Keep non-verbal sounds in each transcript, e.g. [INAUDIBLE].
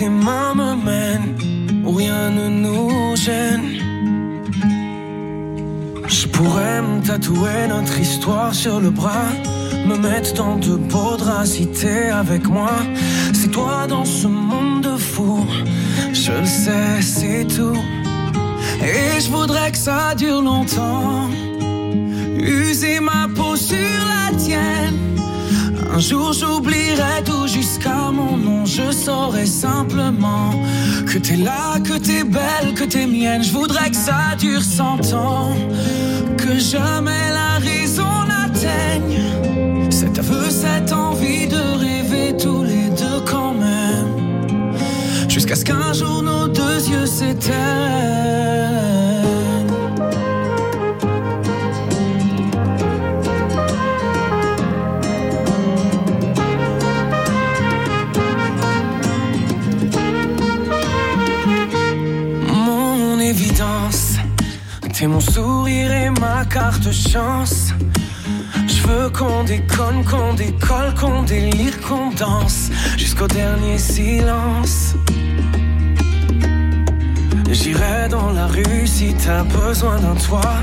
tes mains me mènent rien ne nous gêne. Je pourrais me tatouer notre histoire sur le bras, me mettre dans de beaux draps avec moi. C'est toi dans ce monde de fou, je le sais, c'est tout. Et je voudrais que ça dure longtemps, user ma peau. Un jour j'oublierai tout jusqu'à mon nom, je saurai simplement que t'es là, que t'es belle, que t'es mienne. Je voudrais que ça dure cent ans, que jamais la raison n'atteigne cet aveu, cette envie de rêver tous les deux quand même, jusqu'à ce qu'un jour nos deux yeux s'éteignent. T'es mon sourire et ma carte chance. Je veux qu'on déconne, qu'on décolle, qu'on délire, qu'on danse jusqu'au dernier silence. J'irai dans la rue si t'as besoin d'un toit.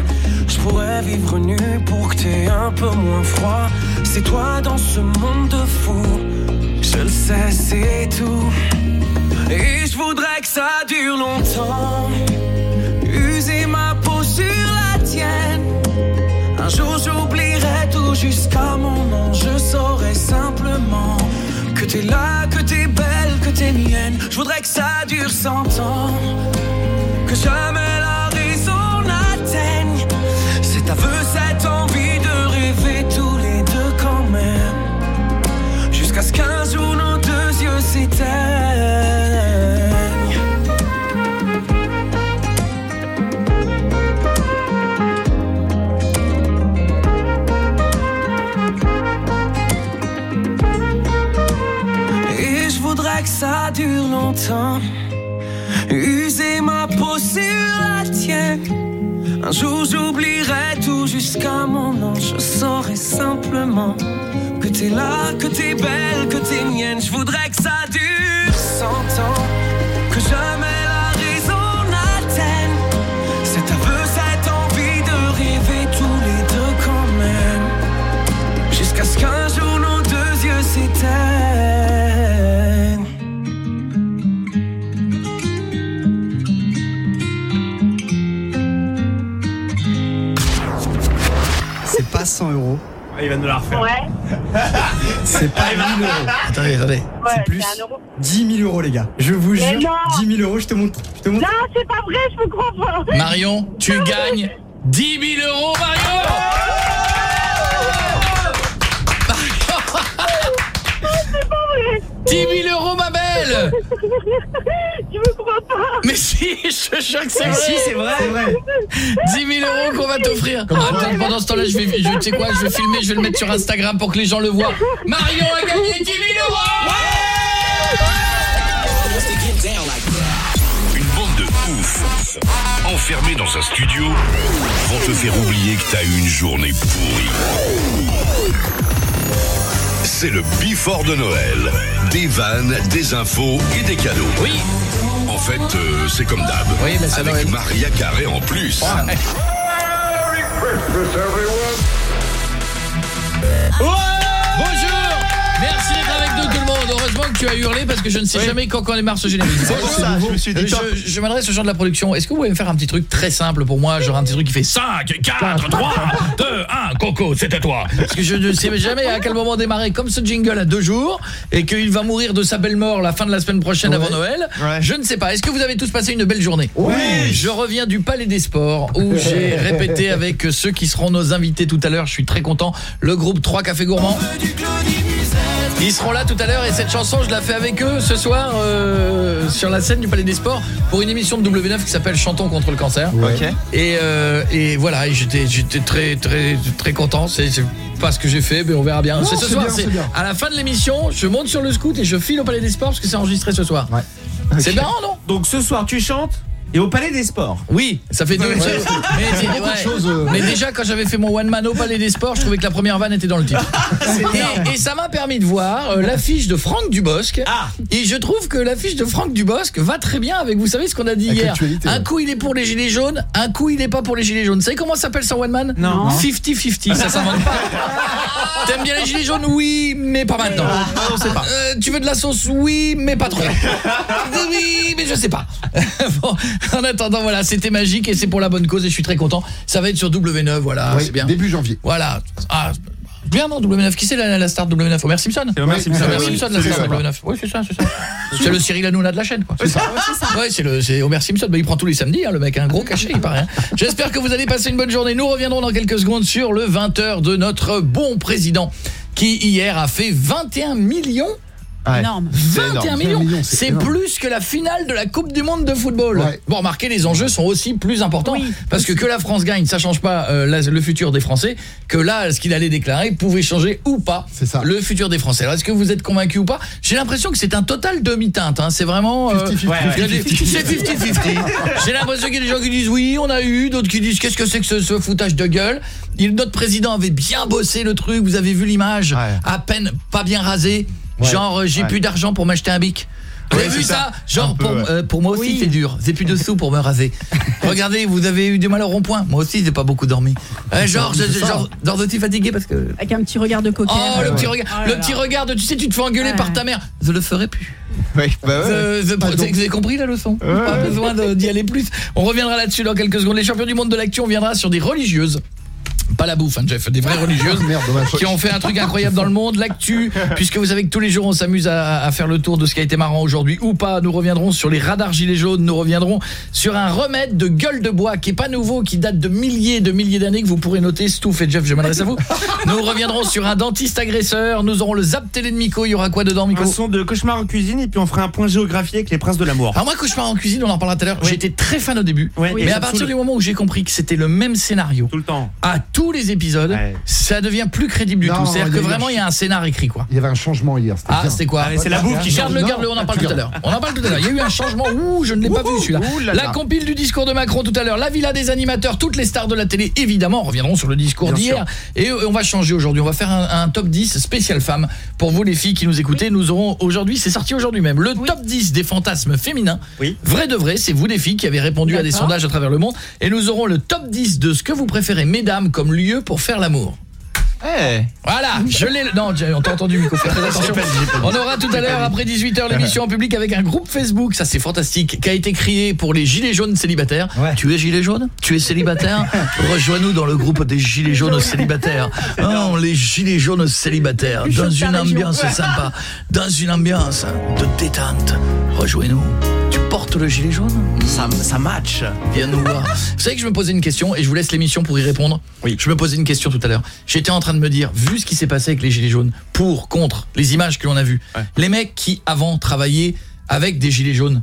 Je pourrais vivre nu pour que t'aies un peu moins froid. C'est toi dans ce monde de fou. Je le sais, c'est tout. Et je voudrais que ça dure longtemps. Un jour j'oublierai tout jusqu'à mon nom. Je saurai simplement que t'es là, que t'es belle, que t'es mienne. Je voudrais que ça dure cent ans. Que jamais la raison n'atteigne cet aveu, cette envie de rêver tous les deux quand même. Jusqu'à ce qu'un jour nos deux yeux s'éteignent. Un jour j'oublierai tout jusqu'à mon nom. Je saurai simplement que t'es là, que t'es belle, que t'es mienne. Je voudrais Ah, il va nous la refaire. Ouais, [LAUGHS] C'est pas 1000 euros. Attendez, attendez. ouais, c'est plus c'est un euro. 10 000 euros, les gars. Je vous Mais jure, non 10 000 euros, je te montre. Je te montre. Non, c'est pas vrai, je me crois pas. Marion, tu gagnes 10 000 euros, Marion [LAUGHS] C'est pas vrai. 10 000 euros, ma belle [LAUGHS] Je suis que eh c'est vrai. C'est vrai. 10 000 euros qu'on va t'offrir. Pendant ce temps-là, je vais, sais quoi, je vais filmer, je vais le mettre sur Instagram pour que les gens le voient. Marion a gagné 10 000 euros. Ouais Une bande de ouf, enfermée dans un studio, vont te faire oublier que t'as eu une journée pourrie. C'est le bifort de Noël. Des vannes, des infos et des cadeaux. Oui en fait, euh, c'est comme d'hab. Oui, mais c'est Avec. Maria Carré en plus. Bonjour Merci d'être avec nous tout le monde. Heureusement que tu as hurlé parce que je ne sais jamais quand on démarre ce générique. Ça, je me suis dit, je, je m'adresse aux gens de la production. Est-ce que vous pouvez me faire un petit truc très simple pour moi Genre un petit truc qui fait 5, 4, 3, 2, 1, Coco, c'est à toi Parce que je ne sais jamais à quel moment démarrer comme ce jingle à deux jours et qu'il va mourir de sa belle mort la fin de la semaine prochaine avant Noël. Ouais. Je ne sais pas. Est-ce que vous avez tous passé une belle journée Oui Je reviens du Palais des Sports où [LAUGHS] j'ai répété avec ceux qui seront nos invités tout à l'heure. Je suis très content. Le groupe 3 Cafés Gourmands. Ils seront là tout à l'heure et cette chanson je la fais avec eux ce soir euh, sur la scène du Palais des Sports pour une émission de W9 qui s'appelle Chantons contre le cancer. Ok. Et, euh, et voilà, j'étais j'étais très très très content, c'est pas ce que j'ai fait mais on verra bien. C'est ce soir, c'est à la fin de l'émission, je monte sur le scoot et je file au Palais des Sports parce que c'est enregistré ce soir. Ouais. C'est bien non? Donc ce soir, tu chantes? Et au Palais des Sports. Oui, ça fait deux. mais, c'est- ouais. choses, euh. Mais déjà quand j'avais fait mon one man au Palais des Sports, je trouvais que la première vanne était dans le titre. [LAUGHS] et, et ça m'a permis de voir euh, l'affiche de Franck Dubosc. Ah. Et je trouve que l'affiche de Franck Dubosc va très bien avec vous savez ce qu'on a dit Avec hier. Un coup il est pour les gilets jaunes, un coup il est pas pour les gilets jaunes. Vous savez comment ça s'appelle son one man Non. 50-50, ça s'invente pas. T'aimes bien les gilets jaunes? Oui, mais pas maintenant. on sait pas. Euh, tu veux de la sauce? Oui, mais pas trop. [LAUGHS] oui, mais je sais pas. [LAUGHS] bon, [LAUGHS] en attendant, voilà, c'était magique et c'est pour la bonne cause et je suis très content. Ça va être sur W9, voilà, Ouais, c'est bien. Début janvier. Voilà. Ah, bien non, W9. Qui c'est la, la star de W9 Homer Simpson C'est Homer Simpson. Homer oui, Simpson, la c'est star de lui, W9. Oui, c'est ça, c'est ça. c'est le Cyril Hanouna de la chaîne, quoi. C'est ça. Ouais, c'est le c'est Homer Simpson. Bah, il prend tous les samedis, hein, le mec a un gros cachet, il paraît. hein. J'espère que vous allez passer une bonne journée. Nous reviendrons dans quelques secondes sur le 20h de notre bon président qui hier a fait 21 millions Ouais. Énorme. C'est 21 énorme. millions, millions, c'est plus que la finale de la Coupe du monde de football. Ouais. Bon, remarquez les enjeux sont aussi plus importants Oui, parce que que la France gagne, ça change pas euh, la- le futur des Français, que là ce qu'il allait déclarer pouvait changer ou pas C'est ça. le futur des Français. Alors est-ce que vous êtes convaincu ou pas? J'ai l'impression que c'est un total demi-teinte hein. c'est vraiment euh, 50-50. Ouais, il y a des- c'est 50-50. J'ai l'impression qu'il y a des gens qui disent oui, on a eu, d'autres qui disent qu'est-ce que c'est que ce, ce foutage de gueule. Il, notre président avait bien bossé le truc, vous avez vu l'image, Ouais. à peine pas bien rasé, Ouais. genre euh, j'ai Ouais. plus d'argent pour m'acheter un bic. Vous avez vu ça, ça. Genre peu, pour, ouais. euh, pour moi aussi Oui. c'est dur, j'ai plus de sous pour me raser. [LAUGHS] Regardez, vous avez eu du mal au rond-point. Moi aussi j'ai pas beaucoup dormi. Euh, genre je, c'est ça. genre genre je suis fatigué parce que Avec un petit regard de coquin. Oh le petit regard, Oh là le petit regard de tu sais tu te fais engueuler Ouais. par ta mère. Je le ferai plus. Oui, bah ouais. Euh, vous avez compris la leçon Pas besoin de- d'y aller plus. On reviendra là-dessus dans quelques secondes. Les champions du monde de l'actu, on viendra sur des religieuses. Pas la bouffe, hein, Jeff, des vraies religieuses [LAUGHS] Merde, dommage. qui ont fait un truc incroyable dans le monde, l'actu, puisque vous savez que tous les jours on s'amuse à, à faire le tour de ce qui a été marrant aujourd'hui ou pas. Nous reviendrons sur les radars gilets jaunes, nous reviendrons sur un remède de gueule de bois qui est pas nouveau, qui date de milliers et de milliers d'années que vous pourrez noter. Stouff et Jeff, je m'adresse à vous. Nous reviendrons sur un dentiste agresseur. Nous aurons le zap télé de Miko. Il y aura quoi dedans, Miko Un son de cauchemar en cuisine et puis on fera un point géographie avec les princes de l'amour. alors moi, cauchemar en cuisine, on en parlera tout à l'heure. Oui. J'étais très fan au début, Oui, mais à partir du moment où j'ai compris que c'était le même scénario Tout le temps. à tous les épisodes, Ouais. ça devient plus crédible du Non, tout. C'est-à-dire que vraiment un- il y a un scénar écrit quoi. Il y avait un changement hier. c'était Ah, c'était quoi Ah, c'est la bouffe qui Garde-le, Non, garde-le, on en parle tout à l'heure. On en parle tout à l'heure. Il y a eu un changement. Ouh, je ne l'ai pas vu celui-là. La compile du discours de Macron tout à l'heure, la villa des animateurs, toutes les stars de la télé, évidemment, reviendront sur le discours d'hier. Et on va changer aujourd'hui. On va faire un, un top 10 spécial femmes. Pour vous, les filles qui nous écoutez, nous aurons aujourd'hui, c'est sorti aujourd'hui même, le top 10 des fantasmes féminins. Oui. Vrai de vrai, c'est vous les filles qui avez répondu à des sondages à travers le monde. Et nous aurons le top 10 de ce que vous préférez, mesdames, comme lieu pour faire l'amour. Voilà, je l'ai. Non, on t'a entendu, Miko. Fais [LAUGHS] très attention. On aura tout à l'heure, après 18h, l'émission en public avec un groupe Facebook. Ça, c'est fantastique. Qui a été créé pour les gilets jaunes célibataires. Ouais. Tu es gilet jaune Tu es célibataire? [LAUGHS] Rejoins-nous dans le groupe des gilets jaunes célibataires. [LAUGHS] Oh, les gilets jaunes célibataires. Dans une ambiance sympa. Dans une ambiance de détente. Rejoins-nous. Le gilet jaune Ça, ça match. Viens nous voir. [LAUGHS] Vous savez que je me posais une question et je vous laisse l'émission pour y répondre. Oui. Je me posais une question tout à l'heure. J'étais en train de me dire, vu ce qui s'est passé avec les gilets jaunes, pour, contre, les images que l'on a vues, Ouais. les mecs qui avant travaillaient avec des gilets jaunes,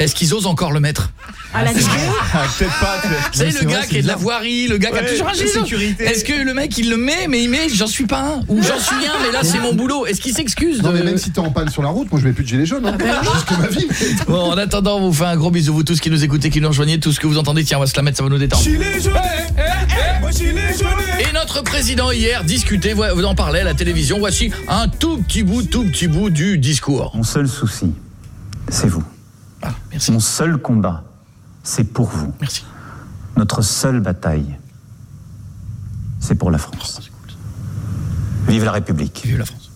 Est-ce qu'ils osent encore le mettre À la Ah, Peut-être pas. Vous savez, [LAUGHS] c'est le vrai, gars qui est de la voirie, le gars qui a toujours un la gilet jaune. sécurité. Est-ce que le mec, il le met, mais il met, j'en suis pas un Ou j'en suis un, mais là, c'est mon boulot. Est-ce qu'il s'excuse Non mais même si t'es en panne sur la route, moi je mets plus de gilet jaune. Hein. [LAUGHS] Jusque ma vie. Bon, en attendant, on vous fait un gros bisou, vous tous qui nous écoutez, qui nous rejoignez, tout ce que vous entendez, tiens, on va se la mettre, ça va nous détendre. Gilet jaune Moi, gilet jaune Et notre président hier discutait, vous en parlait à la télévision, voici un tout petit bout, tout petit bout du discours. Mon seul souci, c'est vous. Ah, merci, Mon seul combat, c'est pour vous. merci. Notre seule bataille, c'est pour la France. Vive la République. Vive la France.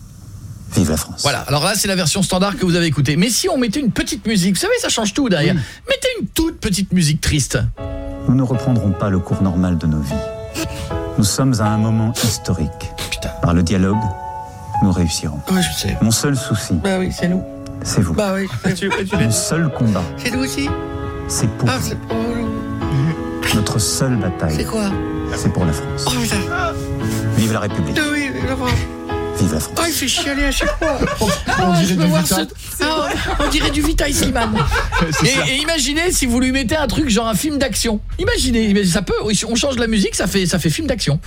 Vive la France. Voilà, alors là c'est la version standard que vous avez écoutée. Mais si on mettait une petite musique, vous savez, ça change tout derrière. Mettez une toute petite musique triste. Nous ne reprendrons pas le cours normal de nos vies. Nous sommes à un moment historique. Putain. Par le dialogue, nous réussirons. Ouais, je sais. Mon seul souci, Bah oui, c'est nous. C'est vous. Bah oui, Mon seul combat, c'est nous aussi. c'est pour Ah, c'est pour nous. Notre seule bataille, quoi c'est pour la France. Oh putain, Vive la République. oui, la France. Vive la France. Oh, il fait chialer à chaque fois. [LAUGHS] On Ah, je dirait veux du voir Vita. ce- Ah, on dirait du Vita Slimane. [LAUGHS] Et, et imaginez si vous lui mettez un truc genre un film d'action. Imaginez, mais ça peut, on change la musique, ça fait ça fait film d'action.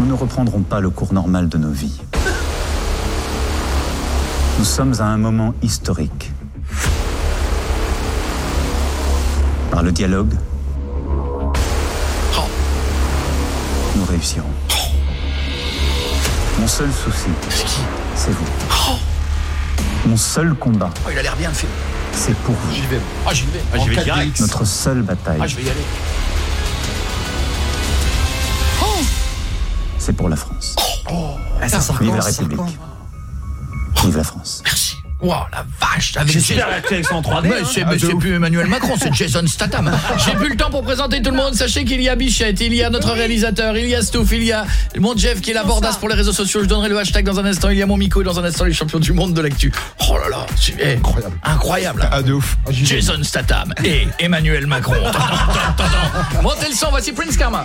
Nous ne reprendrons pas le cours normal de nos vies. Nous sommes à un moment historique. Par le dialogue, Oh. nous réussirons. Mon seul souci, C'est qui? c'est vous. Oh. Mon seul combat, Oh, il a l'air bien le film. c'est pour vous. J'y vais. Ah, j'y vais. Ah, J'y vais En direct. 4DX. Notre seule bataille, Ah, je vais y aller. c'est pour la France. Ah, ça sort Vive la ça République. Vive la France. Merci. Wow, la vache, avec J'espère la en 3D. Mais hein. c'est c'est plus Emmanuel Macron, c'est Jason Statham. [LAUGHS] J'ai plus le temps pour présenter tout le monde. Sachez qu'il y a Bichette, il y a notre réalisateur, il y a Stouff, il y a mon Jeff qui est la bordasse pour les réseaux sociaux. Je donnerai le hashtag dans un instant. Il y a mon Miko et dans un instant les champions du monde de l'actu. Oh là là, c'est Incroyable. incroyable. Ah, de ouf. Ah. Jason Statham et Emmanuel Macron. [LAUGHS] Montez le son, voici Prince Karma.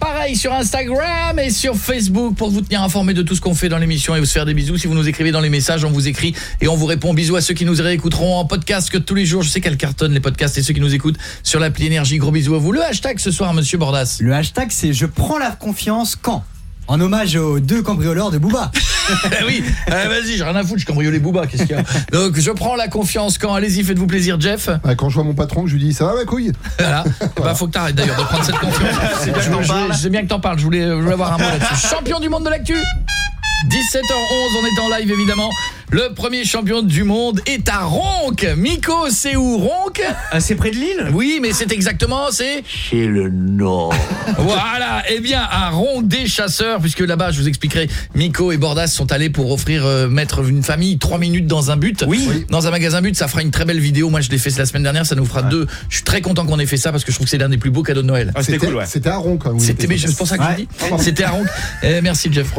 Pareil sur Instagram et sur Facebook pour vous tenir informé de tout ce qu'on fait dans l'émission et vous faire des bisous. Si vous nous écrivez dans les messages, on vous écrit et on vous répond. Bisous à ceux qui nous réécouteront en podcast que tous les jours. Je sais qu'elle cartonne les podcasts et ceux qui nous écoutent sur l'appli Énergie. Gros bisous à vous. Le hashtag ce soir, Monsieur Bordas. Le hashtag c'est je prends la confiance quand? En hommage aux deux cambrioleurs de Booba. [LAUGHS] oui, euh, vas-y, j'ai rien à foutre, je cambriolais Booba, qu'est-ce qu'il y a Donc je prends la confiance quand allez-y, faites-vous plaisir Jeff. Ouais, quand je vois mon patron, je lui dis ça va ma couille? Voilà. Bah faut que t'arrêtes d'ailleurs de prendre cette confiance. [LAUGHS] C'est bien je, que t'en je- parles. je sais bien que t'en parles, je voulais, je voulais avoir un mot là-dessus. Champion du monde de l'actu 17h11, on est en live évidemment. Le premier champion du monde est à Ronc. Miko, c'est où Ronc Ah, c'est près de Lille? Oui, mais c'est exactement, c'est Chez le Nord. [LAUGHS] voilà, eh bien à Ronc des chasseurs puisque là-bas je vous expliquerai Miko et Bordas sont allés pour offrir euh, mettre une famille 3 minutes dans un but. Oui. Dans un magasin but, ça fera une très belle vidéo. Moi je l'ai fait la semaine dernière, ça nous fera deux. Je suis très content qu'on ait fait ça parce que je trouve que c'est l'un des plus beaux cadeaux de Noël. Ah, c'était cool, ouais. C'était à Ron quand même. C'était mais c'est pour ça que je Ouais. dis. C'était à Ronc. [LAUGHS] Eh, merci Jeff.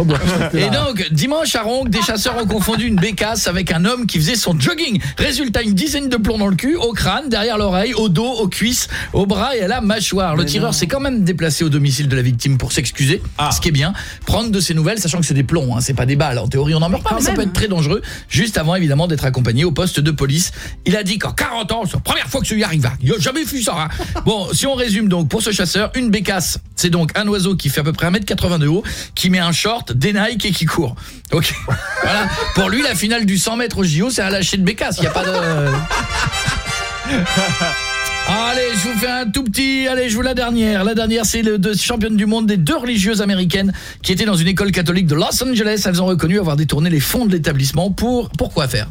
Et donc dimanche à Ronc, des chasseurs ont confondu une bécasse avec un homme qui faisait son jogging. Résultat une dizaine de plombs dans le cul, au crâne, derrière l'oreille, au dos, aux cuisses, aux bras et à la mâchoire. Le tireur s'est quand même déplacé au domicile de la victime pour s'excuser, Ah. ce qui est bien. Prendre de ses nouvelles, sachant que c'est des plombs, hein, c'est pas des balles. En théorie, on n'en meurt pas, mais ça peut être très dangereux. Juste avant évidemment d'être accompagné au poste de police. Il a dit qu'en 40 ans, c'est la première fois que ça lui arrive. hein. Il a jamais vu ça. hein. [LAUGHS] Bon, si on résume donc pour ce chasseur, une bécasse, c'est donc un oiseau qui fait à peu près 1m80 de haut, qui met un short, des Nike et qui court. Ok. [LAUGHS] Voilà. Pour lui, la finale du 100 mètres au JO, c'est un lâcher de bécasse. Il y a pas de [LAUGHS] [LAUGHS] Allez, je vous fais un tout petit... Allez, je vous la dernière. La dernière, c'est le de championne du monde des deux religieuses américaines qui étaient dans une école catholique de Los Angeles. Elles ont reconnu avoir détourné les fonds de l'établissement pour... Pourquoi faire?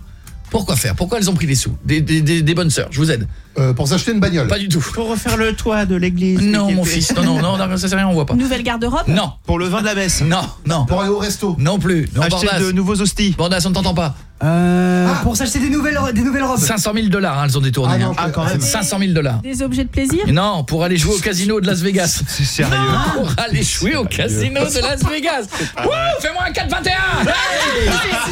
Pourquoi faire? Pourquoi elles ont pris des sous? Des, des, des- des bonnes sœurs, je vous aide. Euh, pour s'acheter une bagnole. Pas du tout. Pour refaire le toit de l'église. Non, mon fils. Non, non, non, non, ça c'est rien, on voit pas. Nouvelle garde-robe? Non, Pour le vin de la messe. non, non. Pour aller au resto. Non plus. Non, Acheter Bordas. de nouveaux hosties. Bordas, on ne t'entend pas. Euh, Pour s'acheter des nouvelles, des nouvelles robes. 500 000 dollars, hein, elles ont détourné. Ah non, hein. Ah, quand même. 500 000 dollars. Des objets de plaisir? Non, pour aller jouer au casino de Las Vegas. C'est sérieux. Pour aller jouer au casino de Las Vegas. Fais-moi un 4-21 Hey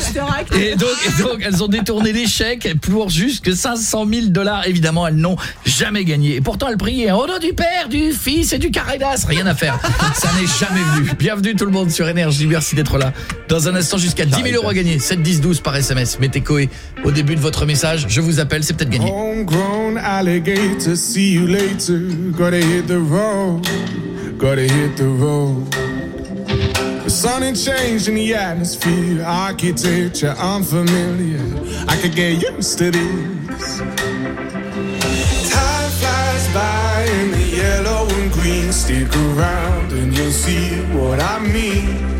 Je te raconte. et donc, et donc, elles ont détourné les chèques pour juste que 500 000 dollars. Évidemment, elles n'ont jamais gagné. Et pourtant, elles priaient au nom du Père, du Fils et du Caridas. Rien à faire. Ça n'est jamais venu. Bienvenue tout le monde sur Énergie. Merci d'être là. Dans un instant, jusqu'à 10 000 euros à gagner. 7, 10, 12 par SMS. Mettez Coé au début de votre message. Je vous appelle, c'est peut-être gagné. Homegrown alligator, see you later. Gotta hit the road, gotta hit the road. The sun ain't changed in the atmosphere, architecture unfamiliar. I could get used to this. Time flies by in the yellow and green. Stick around and you'll see what I mean.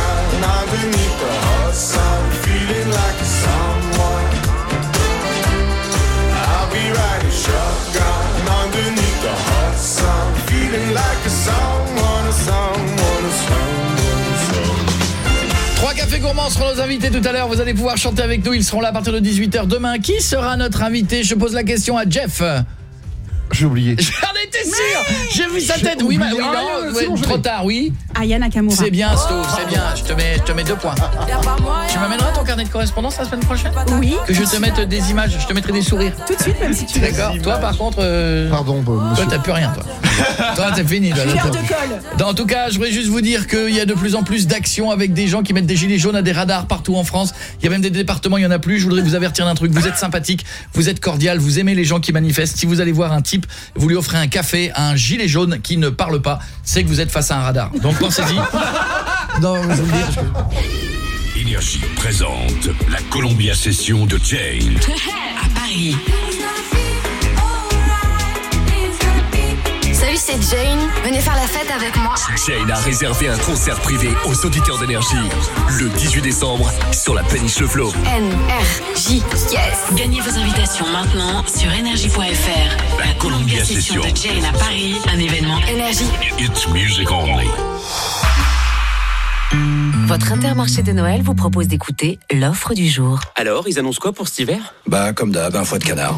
gourmands seront nos invités tout à l'heure. Vous allez pouvoir chanter avec nous. Ils seront là à partir de 18h demain. Qui sera notre invité? Je pose la question à Jeff. J'ai oublié. [LAUGHS] J'en étais sûr J'ai vu sa tête. Oui, mais oui, Ah, non, c'est ouais, bon, je trop l'ai. tard, oui. Aya Nakamura. C'est bien, Stouff, c'est bien. Je te mets, je te mets deux points. Tu m'amèneras ton carnet de correspondance la semaine prochaine Oui. Que je te mette des images, je te mettrai des sourires. Tout de suite, même si tu veux. D'accord. Toi, par contre, euh, Pardon, bah, toi, monsieur. t'as plus rien, toi. toi, t'es fini. Toi, de colle. En tout cas, je voudrais juste vous dire qu'il y a de plus en plus d'actions avec des gens qui mettent des gilets jaunes à des radars partout en France. Il y a même des départements, il y en a plus. Je voudrais vous avertir d'un truc. Vous êtes sympathique, vous êtes cordial, vous aimez les gens qui manifestent. Si vous allez voir un type, vous lui offrez un café à un gilet jaune qui ne parle pas, c'est que vous êtes face à un radar. Donc pensez-y. [LAUGHS] Non, je vous le dis. Énergie présente la Columbia Session de Jane. [LAUGHS] À Paris. Salut, c'est Jane. Venez faire la fête avec moi. Jane a réservé un concert privé aux auditeurs d'énergie le 18 décembre sur la péniche Le Flot. N-R-J. Yes. Gagnez vos invitations maintenant sur énergie.fr. La Columbia Session de Jane à Paris, un événement Énergie. It's music only. Votre intermarché de Noël vous propose d'écouter l'offre du jour. Alors, ils annoncent quoi pour cet hiver? Bah, comme d'hab, un foie de canard.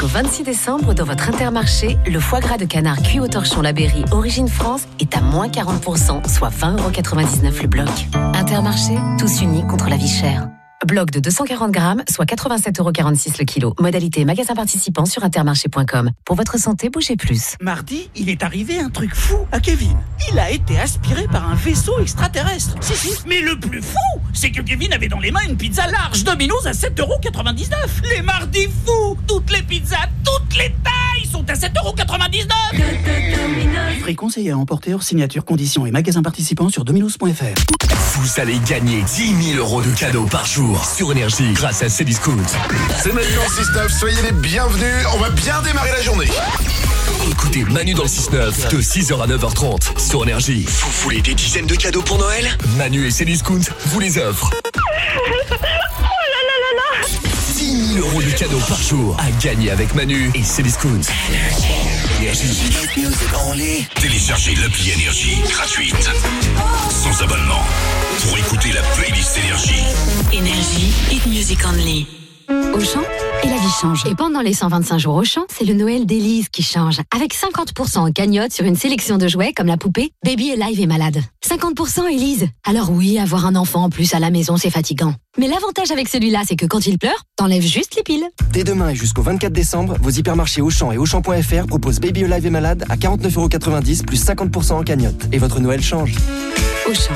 Jusqu'au 26 décembre, dans votre intermarché, le foie gras de canard cuit au torchon La Berry, origine France, est à moins 40%, soit 20,99€ le bloc. Intermarché, tous unis contre la vie chère. Bloc de 240 grammes, soit 87,46€ le kilo. Modalité magasin participant sur intermarché.com. Pour votre santé, bougez plus. Mardi, il est arrivé un truc fou à Kevin. Il a été aspiré par un vaisseau extraterrestre. Si, si. Mais le plus fou, c'est que Kevin avait dans les mains une pizza large Domino's à 7,99€. Les mardis fous Toutes les pizzas, toutes les tailles sont à 7,99€ Prix conseillé à emporter hors signature, conditions et magasins participants sur dominos.fr. Vous allez gagner 10 000 euros de cadeaux par jour sur énergie grâce à Cdiscount. C'est Manu dans le 6-9, soyez les bienvenus, on va bien démarrer la journée. Écoutez Manu dans le 6-9 de 6h à 9h30 sur énergie. Vous voulez des dizaines de cadeaux pour Noël? Manu et Cdiscount vous les offrent. [LAUGHS] Oh là là là là 10 000 euros de cadeaux par jour à gagner avec Manu et Cdiscount. Téléchargez l'appli Énergie gratuite. Sans abonnement. Pour écouter la playlist Énergie. Énergie, hit music only. Auchan et la vie change. Et pendant les 125 jours Auchan, c'est le Noël d'Élise qui change. Avec 50% en cagnotte sur une sélection de jouets comme la poupée Baby Alive est malade. 50% Élise. Alors oui, avoir un enfant en plus à la maison, c'est fatigant. Mais l'avantage avec celui-là, c'est que quand il pleure, t'enlèves juste les piles. Dès demain et jusqu'au 24 décembre, vos hypermarchés Auchan et Auchan.fr proposent Baby Alive et Malade à 49,90€ plus 50% en cagnotte. Et votre Noël change. Auchan.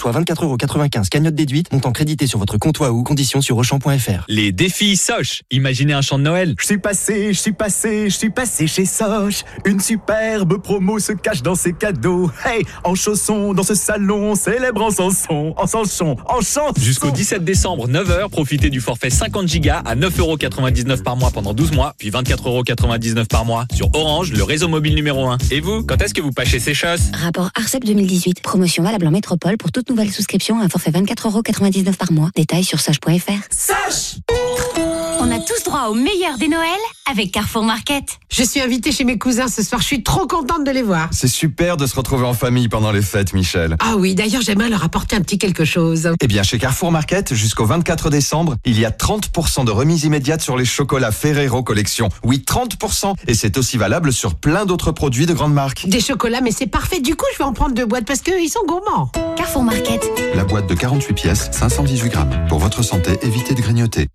Soit 24,95€ cagnotte déduite, montant crédité sur votre compte ou conditions sur Auchan.fr. Les défis Soch. Imaginez un chant de Noël. Je suis passé, je suis passé, je suis passé chez Soch. Une superbe promo se cache dans ses cadeaux. Hey, en chaussons, dans ce salon, célèbre en chanson, en chanson, en chanson. Jusqu'au 17 décembre, 9h, profitez du forfait 50 Go à 9,99€ par mois pendant 12 mois, puis 24,99€ par mois sur Orange, le réseau mobile numéro 1. Et vous, quand est-ce que vous pâchez ces choses Rapport ARCEP 2018. Promotion valable en métropole pour toute nouvelle souscription à un forfait 24,99€ par mois. Détails sur soch.fr. Sache On a tous droit au meilleur des Noëls avec Carrefour Market. Je suis invitée chez mes cousins ce soir. Je suis trop contente de les voir. C'est super de se retrouver en famille pendant les fêtes, Michel. Ah oui, d'ailleurs, j'aimerais leur apporter un petit quelque chose. Eh bien, chez Carrefour Market, jusqu'au 24 décembre, il y a 30% de remise immédiate sur les chocolats Ferrero Collection. Oui, 30%. Et c'est aussi valable sur plein d'autres produits de grandes marques. Des chocolats, mais c'est parfait. Du coup, je vais en prendre deux boîtes parce qu'ils sont gourmands. Carrefour Market. La boîte de 48 pièces, 518 grammes. Pour votre santé, évitez de grignoter.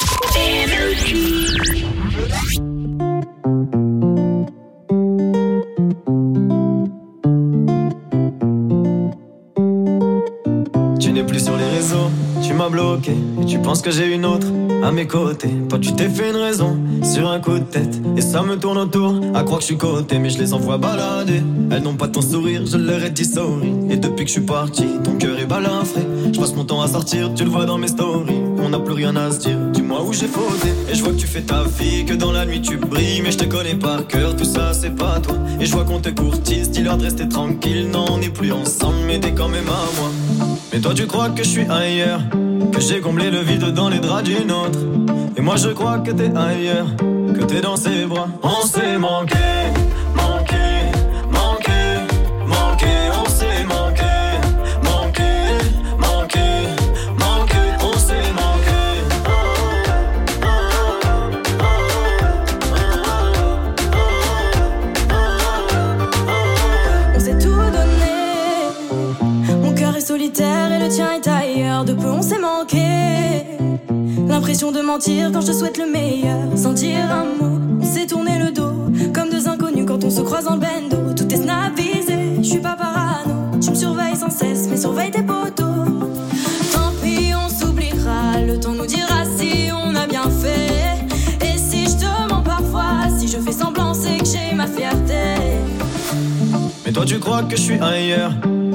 Tu n'es plus sur les réseaux, tu m'as bloqué et tu penses que j'ai une autre à mes côtés. Toi, tu t'es fait une raison sur un coup de tête et ça me tourne autour à croire que je suis coté, mais je les envoie balader. Elles n'ont pas ton sourire, je leur ai dit sorry. Et depuis que je suis parti, ton cœur est balafré. Je passe mon temps à sortir, tu le vois dans mes stories. On n'a plus rien à se dire. Dis-moi où j'ai fauté. Et je vois que tu fais ta vie, que dans la nuit tu brilles. Mais je te connais par cœur, tout ça c'est pas toi. Et je vois qu'on te courtise, dis-leur de rester tranquille. Non, on n'est plus ensemble, mais t'es quand même à moi. Mais toi tu crois que je suis ailleurs, que j'ai comblé le vide dans les draps d'une autre. Et moi je crois que t'es ailleurs, que t'es dans ses bras. On s'est manqué, manqué, L'impression de mentir quand je te souhaite le meilleur. Sans dire un mot, on s'est tourné le dos. Comme deux inconnus quand on se croise le bendo. Tout est snappisé, je suis pas parano. Tu me surveilles sans cesse, mais surveille tes poteaux. Mais toi tu crois que je suis ailleurs,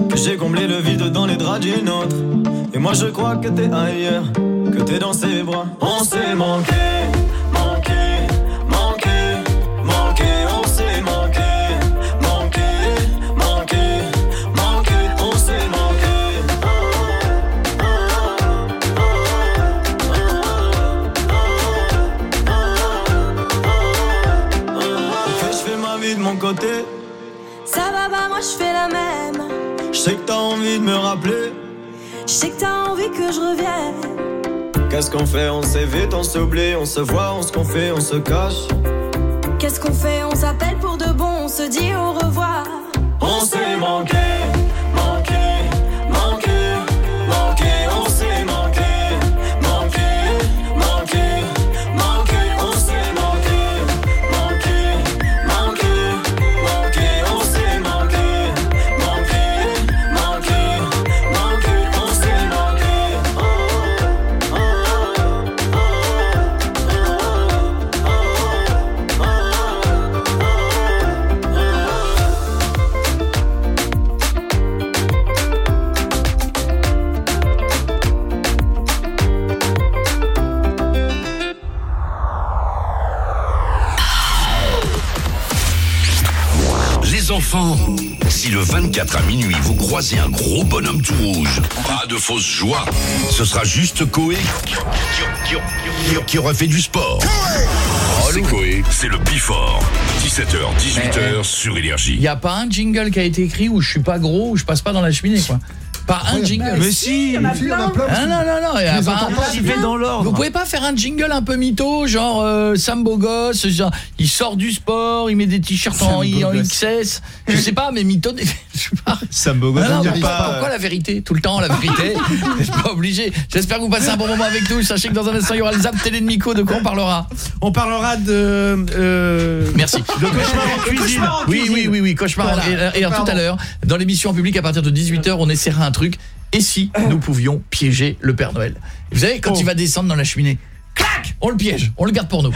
que j'ai comblé le vide dans les draps d'une autre. Et moi je crois que t'es ailleurs, que t'es dans ses bras. On s'est manqué, sais que t'as envie de me rappeler. Je sais que t'as envie que je revienne. Qu'est-ce qu'on fait? On s'évite, on s'oublie, on se voit, on se confie, on se cache. Qu'est-ce qu'on fait? On s'appelle pour de bon, on se dit au revoir. On s'est manqué, manqué, 24 à minuit vous croisez un gros bonhomme tout rouge, pas de fausse joie. Ce sera juste Coé qui, aura fait du sport. C'est Coé, c'est le Bifort. 17h, 18h sur Énergie. Il y a pas un jingle qui a été écrit où je suis pas gros, où je passe pas dans la cheminée quoi. Pas un jingle. Mais si, il y en a plein. Ah non non non, il y a pas un- dans l'ordre. Vous pouvez pas faire un jingle un peu mytho, genre euh, Sam Beau Gosse, genre, il sort du sport, il met des t-shirts en, Beau Gosse. XS, je sais pas mais mytho [LAUGHS] je sais pas. Sam Bogo, Non, non, on dirait mais pas. pourquoi la vérité Tout le temps la vérité [LAUGHS] Je suis pas obligé. J'espère que vous passez un bon moment avec nous. Sachez que dans un instant il y aura le Zap Télé de Miko. De quoi on parlera On parlera de. euh, Merci. De cauchemar en cuisine. Oui, oui, oui, oui, cauchemar. Et, et alors, tout à l'heure, dans l'émission en public à partir de 18h, on essaiera un truc. Et si nous pouvions piéger le Père Noël Vous savez, quand il va descendre dans la cheminée, clac On le piège, on le garde pour nous.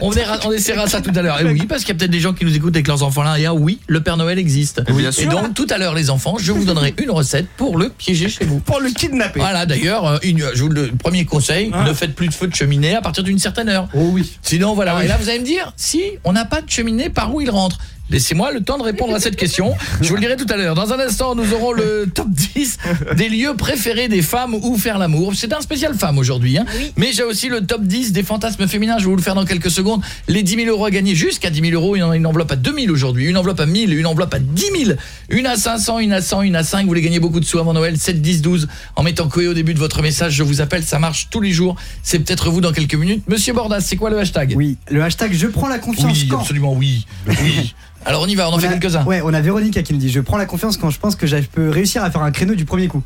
on, verra- on essaiera ça tout à l'heure. Et oui, parce qu'il y a peut-être des gens qui nous écoutent avec leurs enfants là. Et ah oui, le Père Noël existe. Bien et sûr. donc, tout à l'heure, les enfants, je vous donnerai une recette pour le piéger chez vous. Pour le kidnapper. Voilà, d'ailleurs, euh, une- je vous le premier conseil, Ah. ne faites plus de feu de cheminée à partir d'une certaine heure. Oh oui. Sinon, voilà. Ah oui. Et là, vous allez me dire, si on n'a pas de cheminée, par où il rentre? Laissez-moi le temps de répondre à cette question. Je vous le dirai tout à l'heure. Dans un instant, nous aurons le top 10 des lieux préférés des femmes où faire l'amour. C'est un spécial femme aujourd'hui. Hein. Mais j'ai aussi le top 10 des fantasmes féminins. Je vais vous le faire dans quelques secondes. Les 10 000 euros à gagner jusqu'à 10 000 euros. Il y en a une enveloppe à 2 000 aujourd'hui, une enveloppe à 1000, une enveloppe à 10 000, une à 500, une à 100, une à 5. Vous voulez gagner beaucoup de sous avant Noël 7, 10, 12. En mettant Coé au début de votre message, je vous appelle. Ça marche tous les jours. C'est peut-être vous dans quelques minutes. Monsieur Bordas, c'est quoi le hashtag? Oui, le hashtag je prends la confiance Oui, quand? absolument oui. Oui. [LAUGHS] Alors on y va, on en fait a- quelques-uns. Ouais, on a Véronica qui nous dit je prends la confiance quand je pense que je peux réussir à faire un créneau du premier coup.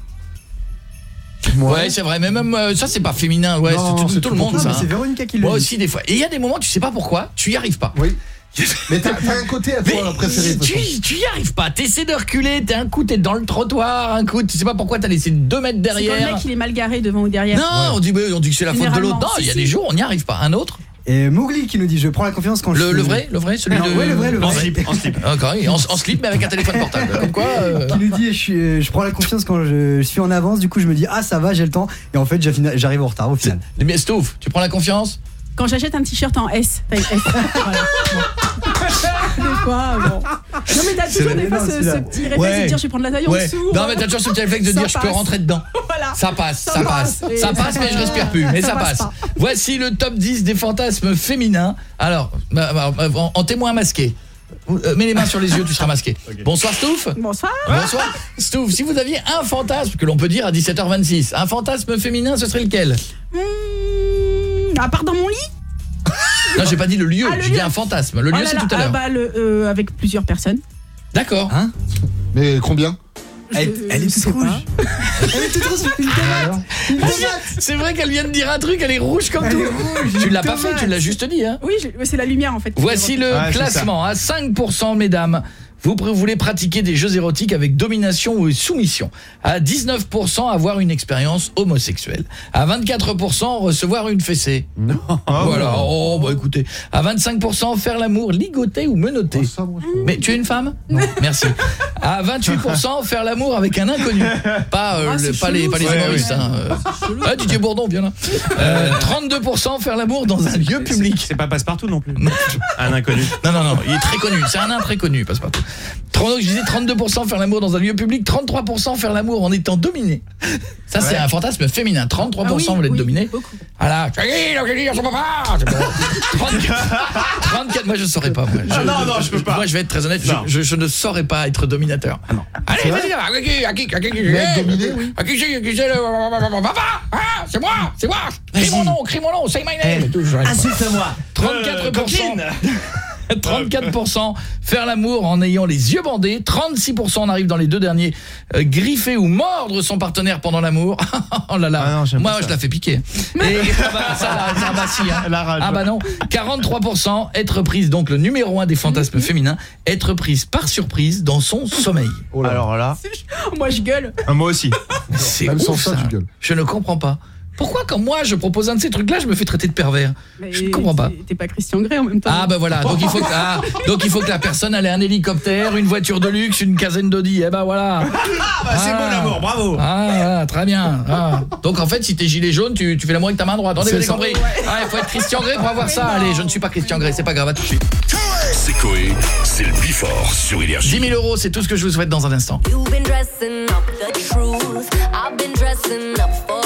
Ouais, c'est vrai, mais même euh, ça c'est pas féminin, ouais, c'est tout, c'est tout le monde ça. mais c'est Véronica qui le Moi dit. aussi des fois. Et il y a des moments tu sais pas pourquoi, tu y arrives pas. Oui. [LAUGHS] Mais t'as un côté à toi préféré. Tu, tu y arrives pas, t'essaies de reculer, t'es un coup t'es dans le trottoir, un coup tu sais pas pourquoi t'as laissé deux mètres C'est quand le derrière. mec il est mal garé devant ou derrière. Non, on dit mais on dit que c'est la faute de l'autre. Non, il y a si, des jours on n'y arrive pas. Un autre Et Mowgli qui nous dit je prends la confiance quand je le, vrai, le vrai, celui Non, de ouais, le vrai, le en vrai. slip, en slip. Ah, quand même, en, en slip mais avec un téléphone portable. Comme quoi euh, [LAUGHS] qui nous dit je, suis- je prends la confiance quand je, je suis en avance. Du coup, je me dis, ah, ça va, j'ai le temps. Et en fait, j'arrive en retard au final. Mais Stouff, tu prends la confiance? Quand j'achète un t-shirt en S, taille S. voilà. [LAUGHS] Bon. [LAUGHS] Des fois, bon. Non, mais t'as toujours des fois ce, petit réflexe Ouais. de dire je vais prendre la taille en Ouais. dessous. Non mais t'as toujours ce petit réflexe de Ça dire je peux rentrer dedans. [LAUGHS] Voilà. Ça passe, Ça ça, passe, ça passe mais je respire plus, mais ça ça, passe passe. pas. Voici le top 10 des fantasmes féminins. Alors, bah, bah, bah, en, en témoin masqué. Euh, Mets les mains sur les yeux, tu seras masqué. [LAUGHS] Bonsoir Stouff. Bonsoir. Bonsoir. Stouff, si vous aviez un fantasme que l'on peut dire à 17h26, un fantasme féminin, ce serait lequel? Hmm, à part dans mon lit? Non, j'ai pas dit le lieu, Ah, j'ai dit un fantasme. Le Oh lieu c'est tout à ah l'heure. bah, le, euh, avec plusieurs personnes. D'accord. Hein Mais combien Elle, elle est toute rouge. Elle est toute rouge, une tomate. C'est vrai qu'elle vient de dire un truc, elle est rouge comme tout. tu l'as pas fait, tu l'as juste dit hein. Oui, c'est la lumière en fait. Voici le classement à 5% mesdames. Vous voulez pratiquer des jeux érotiques avec domination ou soumission. À 19% avoir une expérience homosexuelle. À 24% recevoir une fessée. Non. [LAUGHS] Voilà. Oh bah écoutez, à 25% faire l'amour ligoté ou menotté. Mais tu es une femme? Non. Merci. À 28% faire l'amour avec un inconnu. [LAUGHS] Pas euh, Ah, le- pas les pas les humoristes Ouais, hein. Euh, Ah Didier Bourdon viens là. Euh, 32% faire l'amour dans un lieu public. C'est pas passe-partout non plus. Un inconnu. Non, non, non, il est très connu. C'est un nain très connu, passe-partout. 30, je disais 32% faire l'amour dans un lieu public, 33% faire l'amour en étant dominé. Ça, c'est un fantasme féminin. 33% Ah oui, être oui, dominés. Voilà. J'ai dit, j'ai dit à son papa. C'est bon. 34, 34, moi je saurais pas. Moi. Ah non, non, je peux pas. Moi je vais être très honnête, je, Non. je- je ne saurais pas être dominateur. Allez, C'est vrai vas-y, à qui, à qui, à dominé, oui. à qui c'est, qui c'est le papa Ah, c'est moi, c'est moi. Crie mon nom, crie mon nom, say my name. Et tout, j'arrive pas. Insulte-moi. 34%. Euh, coquine. 34% faire l'amour en ayant les yeux bandés, 36% on arrive dans les deux derniers euh, griffer ou mordre son partenaire pendant l'amour. [LAUGHS] oh là là. Ah non, Moi je la fais piquer. [LAUGHS] Et ah bah, ça, ça bah si hein. La rage. Ah bah non, 43% être prise donc le numéro un des fantasmes féminins, être prise par surprise dans son sommeil. Oh là. Alors là, [LAUGHS] Moi je gueule. euh, moi aussi. C'est Même sans ouf ça, ça. tu gueules. Je ne comprends pas. Pourquoi quand moi je propose un de ces trucs là, je me fais traiter de pervers Mais Je ne comprends pas. t'es- T'es pas Christian Grey en même temps. Ah bah voilà, donc il faut que ah, donc il faut que la personne elle ait un hélicoptère, une voiture de luxe, une quinzaine d'Audi. Eh ben voilà. Ah bah c'est Ah. beau l'amour, bravo. Ah, voilà, très bien. Ah. Donc en fait, si t'es gilet jaune, tu, tu fais l'amour avec ta main droite. On C'est avez compris. Ah, il faut être Christian Grey pour avoir ça. Allez, je ne suis pas Christian Grey, c'est pas grave, à tout de suite. C'est Coé, c'est le Bifort sur Énergie. 10 000 euros, c'est tout ce que je vous souhaite dans un instant. You've been dressing up the truth. I've been dressing up for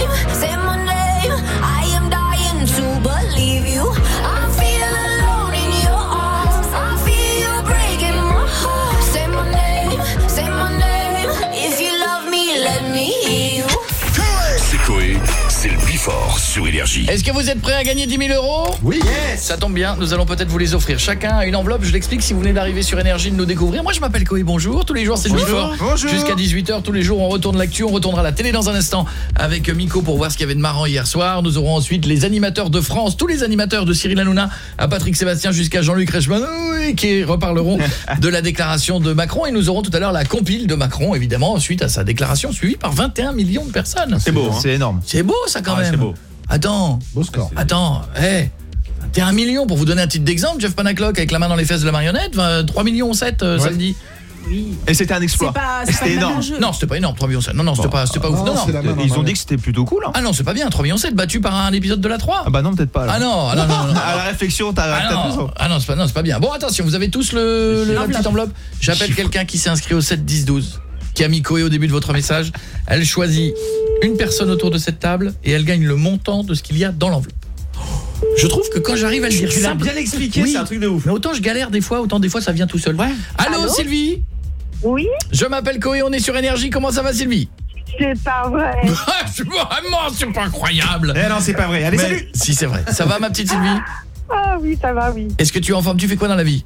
Bifort sur Énergie. Est-ce que vous êtes prêts à gagner 10 000 euros? Oui Ça tombe bien, nous allons peut-être vous les offrir chacun à une enveloppe, je l'explique si vous venez d'arriver sur Énergie de nous découvrir. Moi je m'appelle Koé, bonjour, tous les jours c'est le. Bonjour. Jusqu'à 18h, tous les jours on retourne l'actu, on retournera la télé dans un instant avec Miko pour voir ce qu'il y avait de marrant hier soir. Nous aurons ensuite les animateurs de France, tous les animateurs de Cyril Hanouna à Patrick Sébastien jusqu'à Jean-Luc Reichmann oui, qui reparleront de la déclaration de Macron et nous aurons tout à l'heure la compile de Macron évidemment suite à sa déclaration suivie par 21 millions de personnes. C'est beau, hein. C'est énorme. C'est beau ça quand Ouais, même. C'est beau. Attends. Beau score. Attends, hé. T'es un million pour vous donner un titre d'exemple, Jeff Panaclock avec la main dans les fesses de la marionnette, 20, 3 millions 7 euh, Ouais. samedi. Et c'était un exploit. C'était même énorme. Non, c'était pas énorme, 3 millions 7. Non non, c'était Bon. pas c'était pas ouf. Non, Non, Ils ont dit que c'était plutôt cool. Hein. Ah non, c'est pas bien, 3 millions 7 battu par un épisode de la 3. Ah bah non, peut-être pas. alors. Ah non, ah non, non, non, non. [LAUGHS] À la réflexion, t'as Ah raison. ah non, c'est pas, non, c'est pas bien. Bon, attention, vous avez tous le, le- la petite enveloppe. J'appelle quelqu'un qui s'est inscrit au 7 10 12 qui a mis Koé au début de votre message. Elle choisit une personne autour de cette table et elle gagne le montant de ce qu'il y a dans l'enveloppe. Je trouve que quand j'arrive à le dire Tu l'as bien expliqué, Oui. c'est un truc de ouf. Mais autant je galère des fois, autant des fois ça vient tout seul. Allô, Allô Sylvie Oui, Je m'appelle Koé, on est sur énergie. Comment ça va Sylvie? C'est pas vrai. [LAUGHS] Ah, c'est Vraiment, c'est pas incroyable. Eh non, c'est pas vrai. Allez, Mais- salut Si c'est vrai. Ça va ma petite Sylvie? Ah oui, ça va, oui. Est-ce que tu es en forme? Tu fais quoi dans la vie?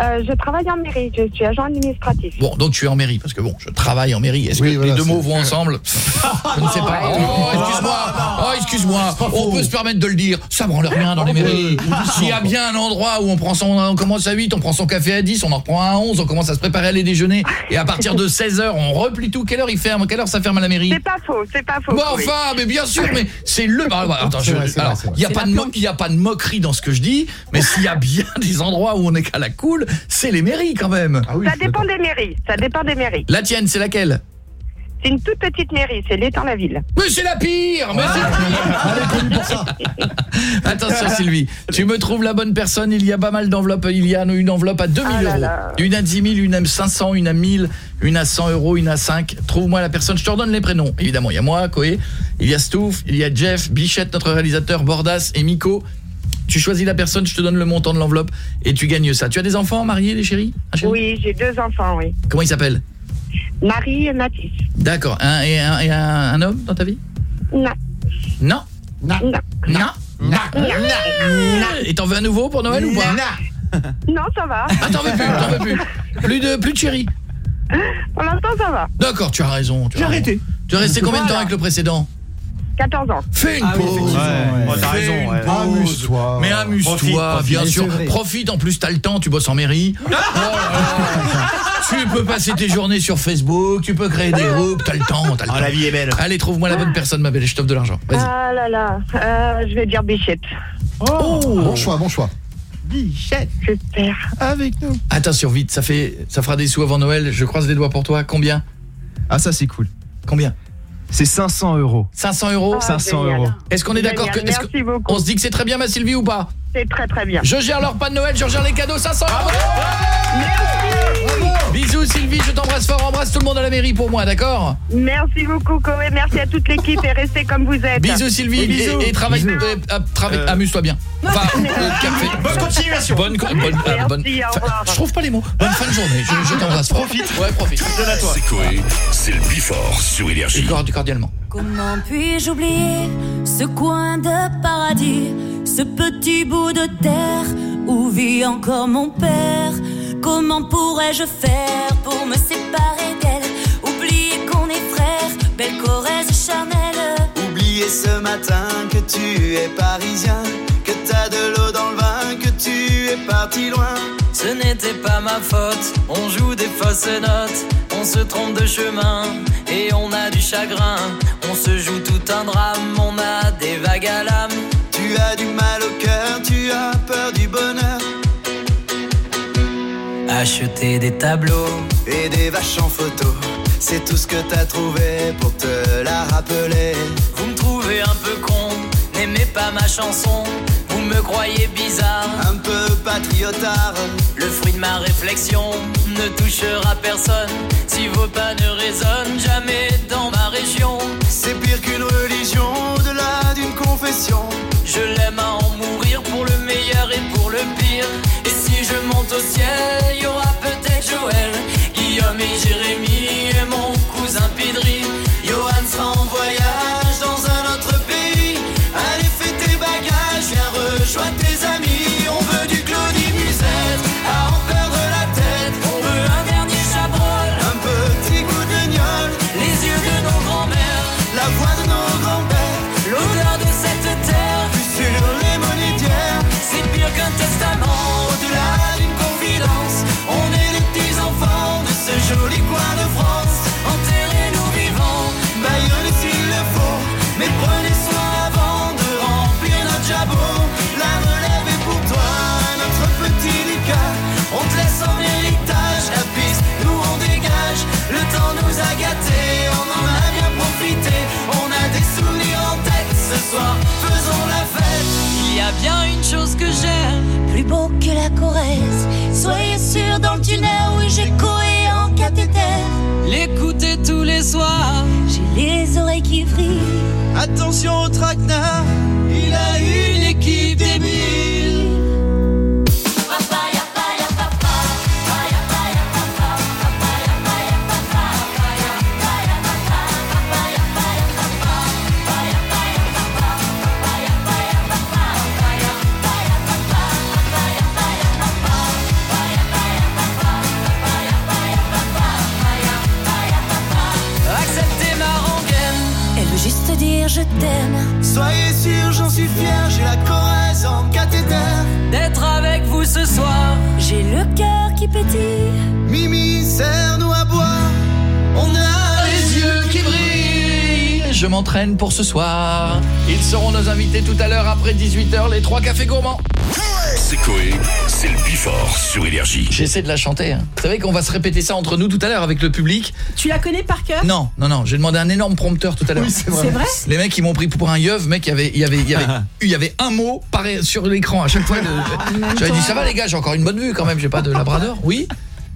Euh, je travaille en mairie, je suis agent administratif. Bon, donc tu es en mairie, parce que bon, je travaille en mairie. Est-ce Oui, que voilà, les deux mots vont ensemble [LAUGHS] Je ne sais pas. Oh, excuse-moi. Oh, excuse-moi. On peut se permettre de le dire. Ça branle rien dans les mairies. S'il y a bien un endroit où on prend son, on commence à 8, on prend son café à 10, on en reprend un à 11, on commence à se préparer à aller déjeuner. Et à partir de 16h, on replie tout. Quelle heure il ferme? Quelle heure ça ferme à la mairie? C'est pas faux, c'est pas faux. Bon, oui. enfin, mais bien sûr, mais c'est le. Ah, bah, attends, je- vrai, alors, il y a pas de mo- planque. il y a pas de moquerie dans ce que je dis, mais s'il y a bien [LAUGHS] des endroits où on est qu'à la cool, c'est les mairies quand même. Ah oui, Ça dépend des mairies, ça dépend des mairies. La tienne, c'est laquelle C'est une toute petite mairie, c'est l'étang-la-ville. Mais c'est la pire mais c'est la pire. [LAUGHS] Attention Sylvie, tu me trouves la bonne personne, il y a pas mal d'enveloppes, il y a une enveloppe à 2000 Ah là euros, là. une à 10 000, une à 500, une à 1000, une à 100 euros, une à 5. Trouve-moi la personne, je te redonne les prénoms. Évidemment, il y a moi, Koé, il y a Stouff, il y a Jeff, Bichette, notre réalisateur, Bordas et Miko. Tu choisis la personne, je te donne le montant de l'enveloppe et tu gagnes ça. Tu as des enfants mariés, les chéris Oui, j'ai deux enfants, oui. Comment ils s'appellent? Marie et Mathis. D'accord, un, et, un, et un, un homme dans ta vie? Non, Non? Non, Non. Non, Et t'en veux un nouveau pour Noël ou pas? Non, ça va. Ah t'en veux plus, t'en veux plus. Plus de plus de chéri. Pour l'instant, ça va. D'accord, tu as raison. Tu as J'ai arrêté. Tu es resté combien de temps avec le précédent? 14 ans. Fais une Ah oui, pause. effectivement, ouais. Ouais, t'as Fais raison. une ouais. pause. Amuse-toi. Mais amuse-toi, profite. bien sûr. Profite, en plus t'as le temps, tu bosses en mairie. [LAUGHS] Oh tu peux passer tes journées sur Facebook, tu peux créer des groupes, t'as le temps, t'as le Ah, temps. la vie est belle. Allez, trouve-moi la bonne personne, ma belle, et je t'offre de l'argent. Ah là là, euh, je vais dire Bichette. Oh. Bon choix, bon choix. Bichette J'espère. avec nous. Attention, vite, ça fait, ça fera des sous avant Noël. Je croise les doigts pour toi. Combien? Ah, ça, c'est cool. Combien? C'est 500 euros. 500 euros Ah, 500 génial. euros. Est-ce qu'on est d'accord que, Merci beaucoup. on se dit que c'est très bien, ma Sylvie, ou pas? C'est très très bien. Je gère leur pas de Noël, je gère les cadeaux, 500 euros. Bisous Sylvie, je t'embrasse fort, embrasse tout le monde à la mairie pour moi, d'accord Merci beaucoup, Koé. Merci à toute l'équipe et restez comme vous êtes. Bisous Sylvie, et, Bisous. et travaille, euh, euh, travaille- Euh. amuse-toi bien. Enfin, [LAUGHS] euh, café. Bonne continuation. Bonne, bonne, bonne- fin- je trouve pas les mots. Bonne fin de journée, je, je t'embrasse fort. Profite. Ouais, profite. Donne à toi. C'est Coé, c'est le Before sur Énergie. Cordialement. Comment puis-je oublier ce coin de paradis, ce petit bout de terre où vit encore mon père? Comment pourrais-je faire pour me séparer d'elle? Oublier qu'on est frères, belle Corrèze charnelle Oublier ce matin que tu es parisien, que t'as de l'eau dans le vin, que tu es parti loin. Ce n'était pas ma faute, on joue des fausses notes, on se trompe de chemin et on a du chagrin. On se joue tout un drame, on a des vagues à l'âme. Tu as du mal au cœur, tu as peur du bonheur. Acheter des tableaux et des vaches en photo. C'est tout ce que t'as trouvé pour te la rappeler. Vous me trouvez un peu con, n'aimez pas ma chanson. Vous me croyez bizarre, un peu patriotard. Le fruit de ma réflexion ne touchera personne. Si vos pas ne résonnent jamais dans ma région, c'est pire qu'une religion, au-delà d'une confession. Je l'aime à en mourir pour le il y aura peut-être Joël, Guillaume et Jérémy et mon cousin Pidri. Dans le tunnel, oui, j'ai coé en cathéter. L'écouter tous les soirs. J'ai les oreilles qui vrillent. Attention au traquenard, il a une équipe débile. Pour ce soir. Ils seront nos invités tout à l'heure après 18h, les trois cafés gourmands. C'est Coé, c'est le Bifort sur Énergie. J'essaie de la chanter. hein. Vous savez qu'on va se répéter ça entre nous tout à l'heure avec le public. Tu la connais par cœur? Non, non, non, j'ai demandé un énorme prompteur tout à l'heure. Oui, c'est vrai. Les mecs, ils m'ont pris pour un yeuf, mec, il y avait, il y avait, il y avait, il y avait un mot pareil sur l'écran à chaque fois. de- J'avais dit, ça va les gars, j'ai encore une bonne vue quand même, j'ai pas de labrador. Oui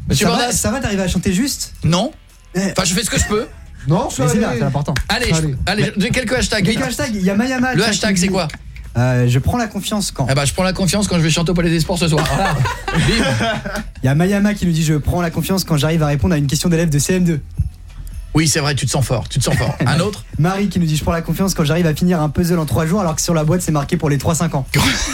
Monsieur ça, va, ça va, t'arrives à chanter juste? Non. Enfin, je fais ce que je peux. Non, Mais c'est bien, c'est important. Allez, je- allez, je- quelques hashtags. Quelques vite. hashtags, il y a Mayama. Le tiens, hashtag, qui c'est dit, quoi euh, Je prends la confiance quand. Eh ben, je prends la confiance quand je vais chanter au Palais des Sports ce soir. Bim. [LAUGHS] Il y a Mayama qui nous dit je prends la confiance quand j'arrive à répondre à une question d'élève de CM2. Oui, c'est vrai, tu te sens fort, tu te sens fort. Un autre [LAUGHS] Marie qui nous dit je prends la confiance quand j'arrive à finir un puzzle en 3 jours alors que sur la boîte c'est marqué pour les 3-5 ans.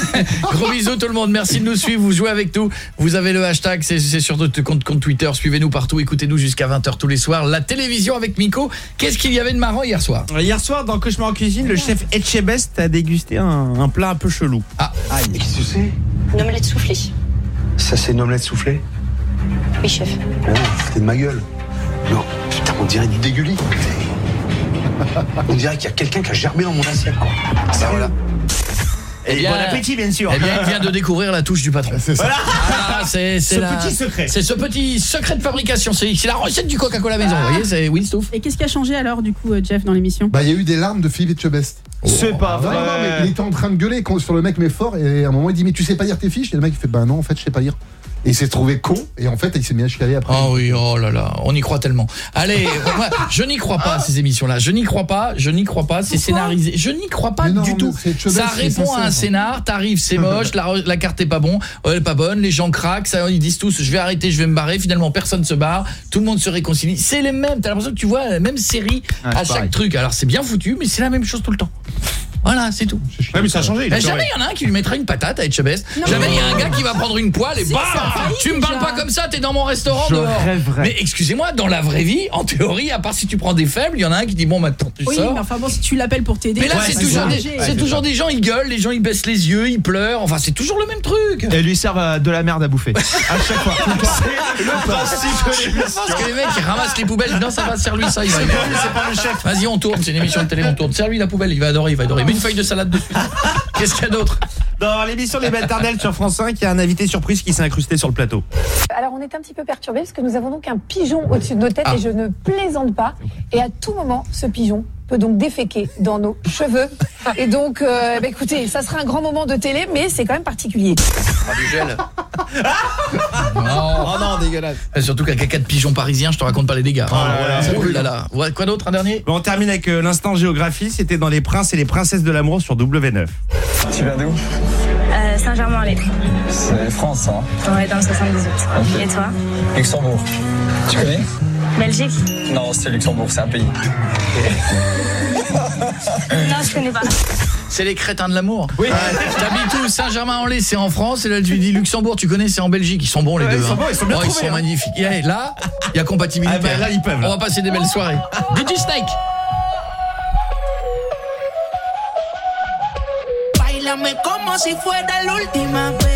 [LAUGHS] Gros bisous tout le monde, merci de nous suivre, vous jouez avec nous. Vous avez le hashtag, c'est c'est sur notre compte, compte Twitter, suivez-nous partout, écoutez-nous jusqu'à 20h tous les soirs. La télévision avec Miko, qu'est-ce qu'il y avait de marrant hier soir Hier soir, dans Cauchemar en cuisine, le chef Etchebest a dégusté un, un plat un peu chelou. Ah, Qu'est-ce que c'est? Une omelette soufflée. Ça, c'est une omelette soufflée? Oui, chef. Non, vous foutez de ma gueule. Non, on dirait du dégueulis. On dirait qu'il y a quelqu'un qui a gerbé dans mon assiette, quoi. Ça, voilà. Et bon appétit, bien sûr. Eh bien, il vient de découvrir la touche du patron. C'est. Voilà, c'est c'est Ce la- petit secret. C'est ce petit secret de fabrication, c'est la recette du Coca-Cola maison, vous voyez, c'est Stouff. Et qu'est-ce qui a changé alors, du coup, euh, Jeff, dans l'émission? Bah, il y a eu des larmes de Philippe Etchebest. C'est pas Non, non, non, mais il était en train de gueuler sur le mec, mais fort. Et à un moment, il dit Mais tu sais pas lire tes fiches? Et le mec, il fait Bah non, en fait, je sais pas lire. Et il s'est trouvé con. Et en fait, il s'est mis à chialer après. Oh oui, oh là là, on y croit tellement. Allez, [LAUGHS] moi, je n'y crois pas à ces émissions-là. Je n'y crois pas, je n'y crois pas, c'est scénarisé. Je n'y crois pas non, du tout. Ça répond à un sincère. scénar, t'arrives, c'est moche, la, la carte est pas bon, elle est pas bonne, les gens craquent, ça, ils disent tous je vais arrêter, je vais me barrer, finalement personne se barre, tout le monde se réconcilie. C'est les mêmes, t'as l'impression que tu vois la même série Ouais, à chaque pareil. truc. Alors c'est bien foutu, mais c'est la même chose tout le temps. Voilà, c'est tout. Ouais, mais ça a changé. il est jamais il y en a un qui lui mettra une patate à Etchebest. Jamais il y a un gars qui va prendre une poêle et bam Tu me parles pas comme ça, t'es dans mon restaurant Je dehors. rêverais. Mais excusez-moi, dans la vraie vie, en théorie, à part si tu prends des faibles, il y en a un qui dit bon maintenant tu Oui, sors. mais enfin bon, si tu l'appelles pour t'aider. Mais là ouais, c'est toujours des toujours des gens ils gueulent, les gens ils baissent les yeux, ils pleurent, enfin c'est toujours le même truc. Et lui servent euh, de la merde à bouffer. [LAUGHS] À chaque fois. C'est le principe de Je pense que les mecs ils ramassent les poubelles, non ça va serre lui ça, il va aimer. C'est pas le chef. Vas-y on tourne, c'est une émission de télé, on tourne. Serre lui la poubelle, il va adorer, il va adorer. Mets une feuille de salade dessus. [LAUGHS] Qu'est-ce qu'il y a d'autre Dans l'émission Les Belles sur France 5, il y a un invité surprise qui s'est incrusté sur le plateau. Alors on est un petit peu perturbé parce que nous avons donc un pigeon au-dessus de nos têtes Ah. et je ne plaisante pas. Et à tout moment, ce pigeon peut donc déféquer dans nos cheveux. Et donc, euh, bah, écoutez, ça sera un grand moment de télé, mais c'est quand même particulier. Ah, du gel. [LAUGHS] non. Oh non, dégueulasse. Et Surtout qu'un caca de pigeon parisien, je te raconte pas les dégâts. Oh là là. Oh là là. Ouais, Quoi d'autre un dernier? Bon, on termine avec euh, l'instant géographie. C'était dans Les Princes et les Princesses de l'amour sur W9. Tu viens d'où Euh, Saint-Germain-en-Laye. C'est France, hein? Ouais, dans le 78. Et toi? Luxembourg. Tu connais? Belgique Non, c'est Luxembourg, c'est un pays. [LAUGHS] Non, je connais pas. C'est les crétins de l'amour. Oui. T'habites où Saint-Germain-en-Laye, c'est en France. Et là, tu dis Luxembourg, tu connais, c'est en Belgique. Ils sont bons, les Ouais, deux. ils sont hein. bons, ils sont bien Oh, ils trouvés, sont hein. magnifiques. Et là, il y a compatibilité. Ah ben, là, ils peuvent, là. On va passer des belles soirées. DJ Snake. Bailame como si fuera la última vez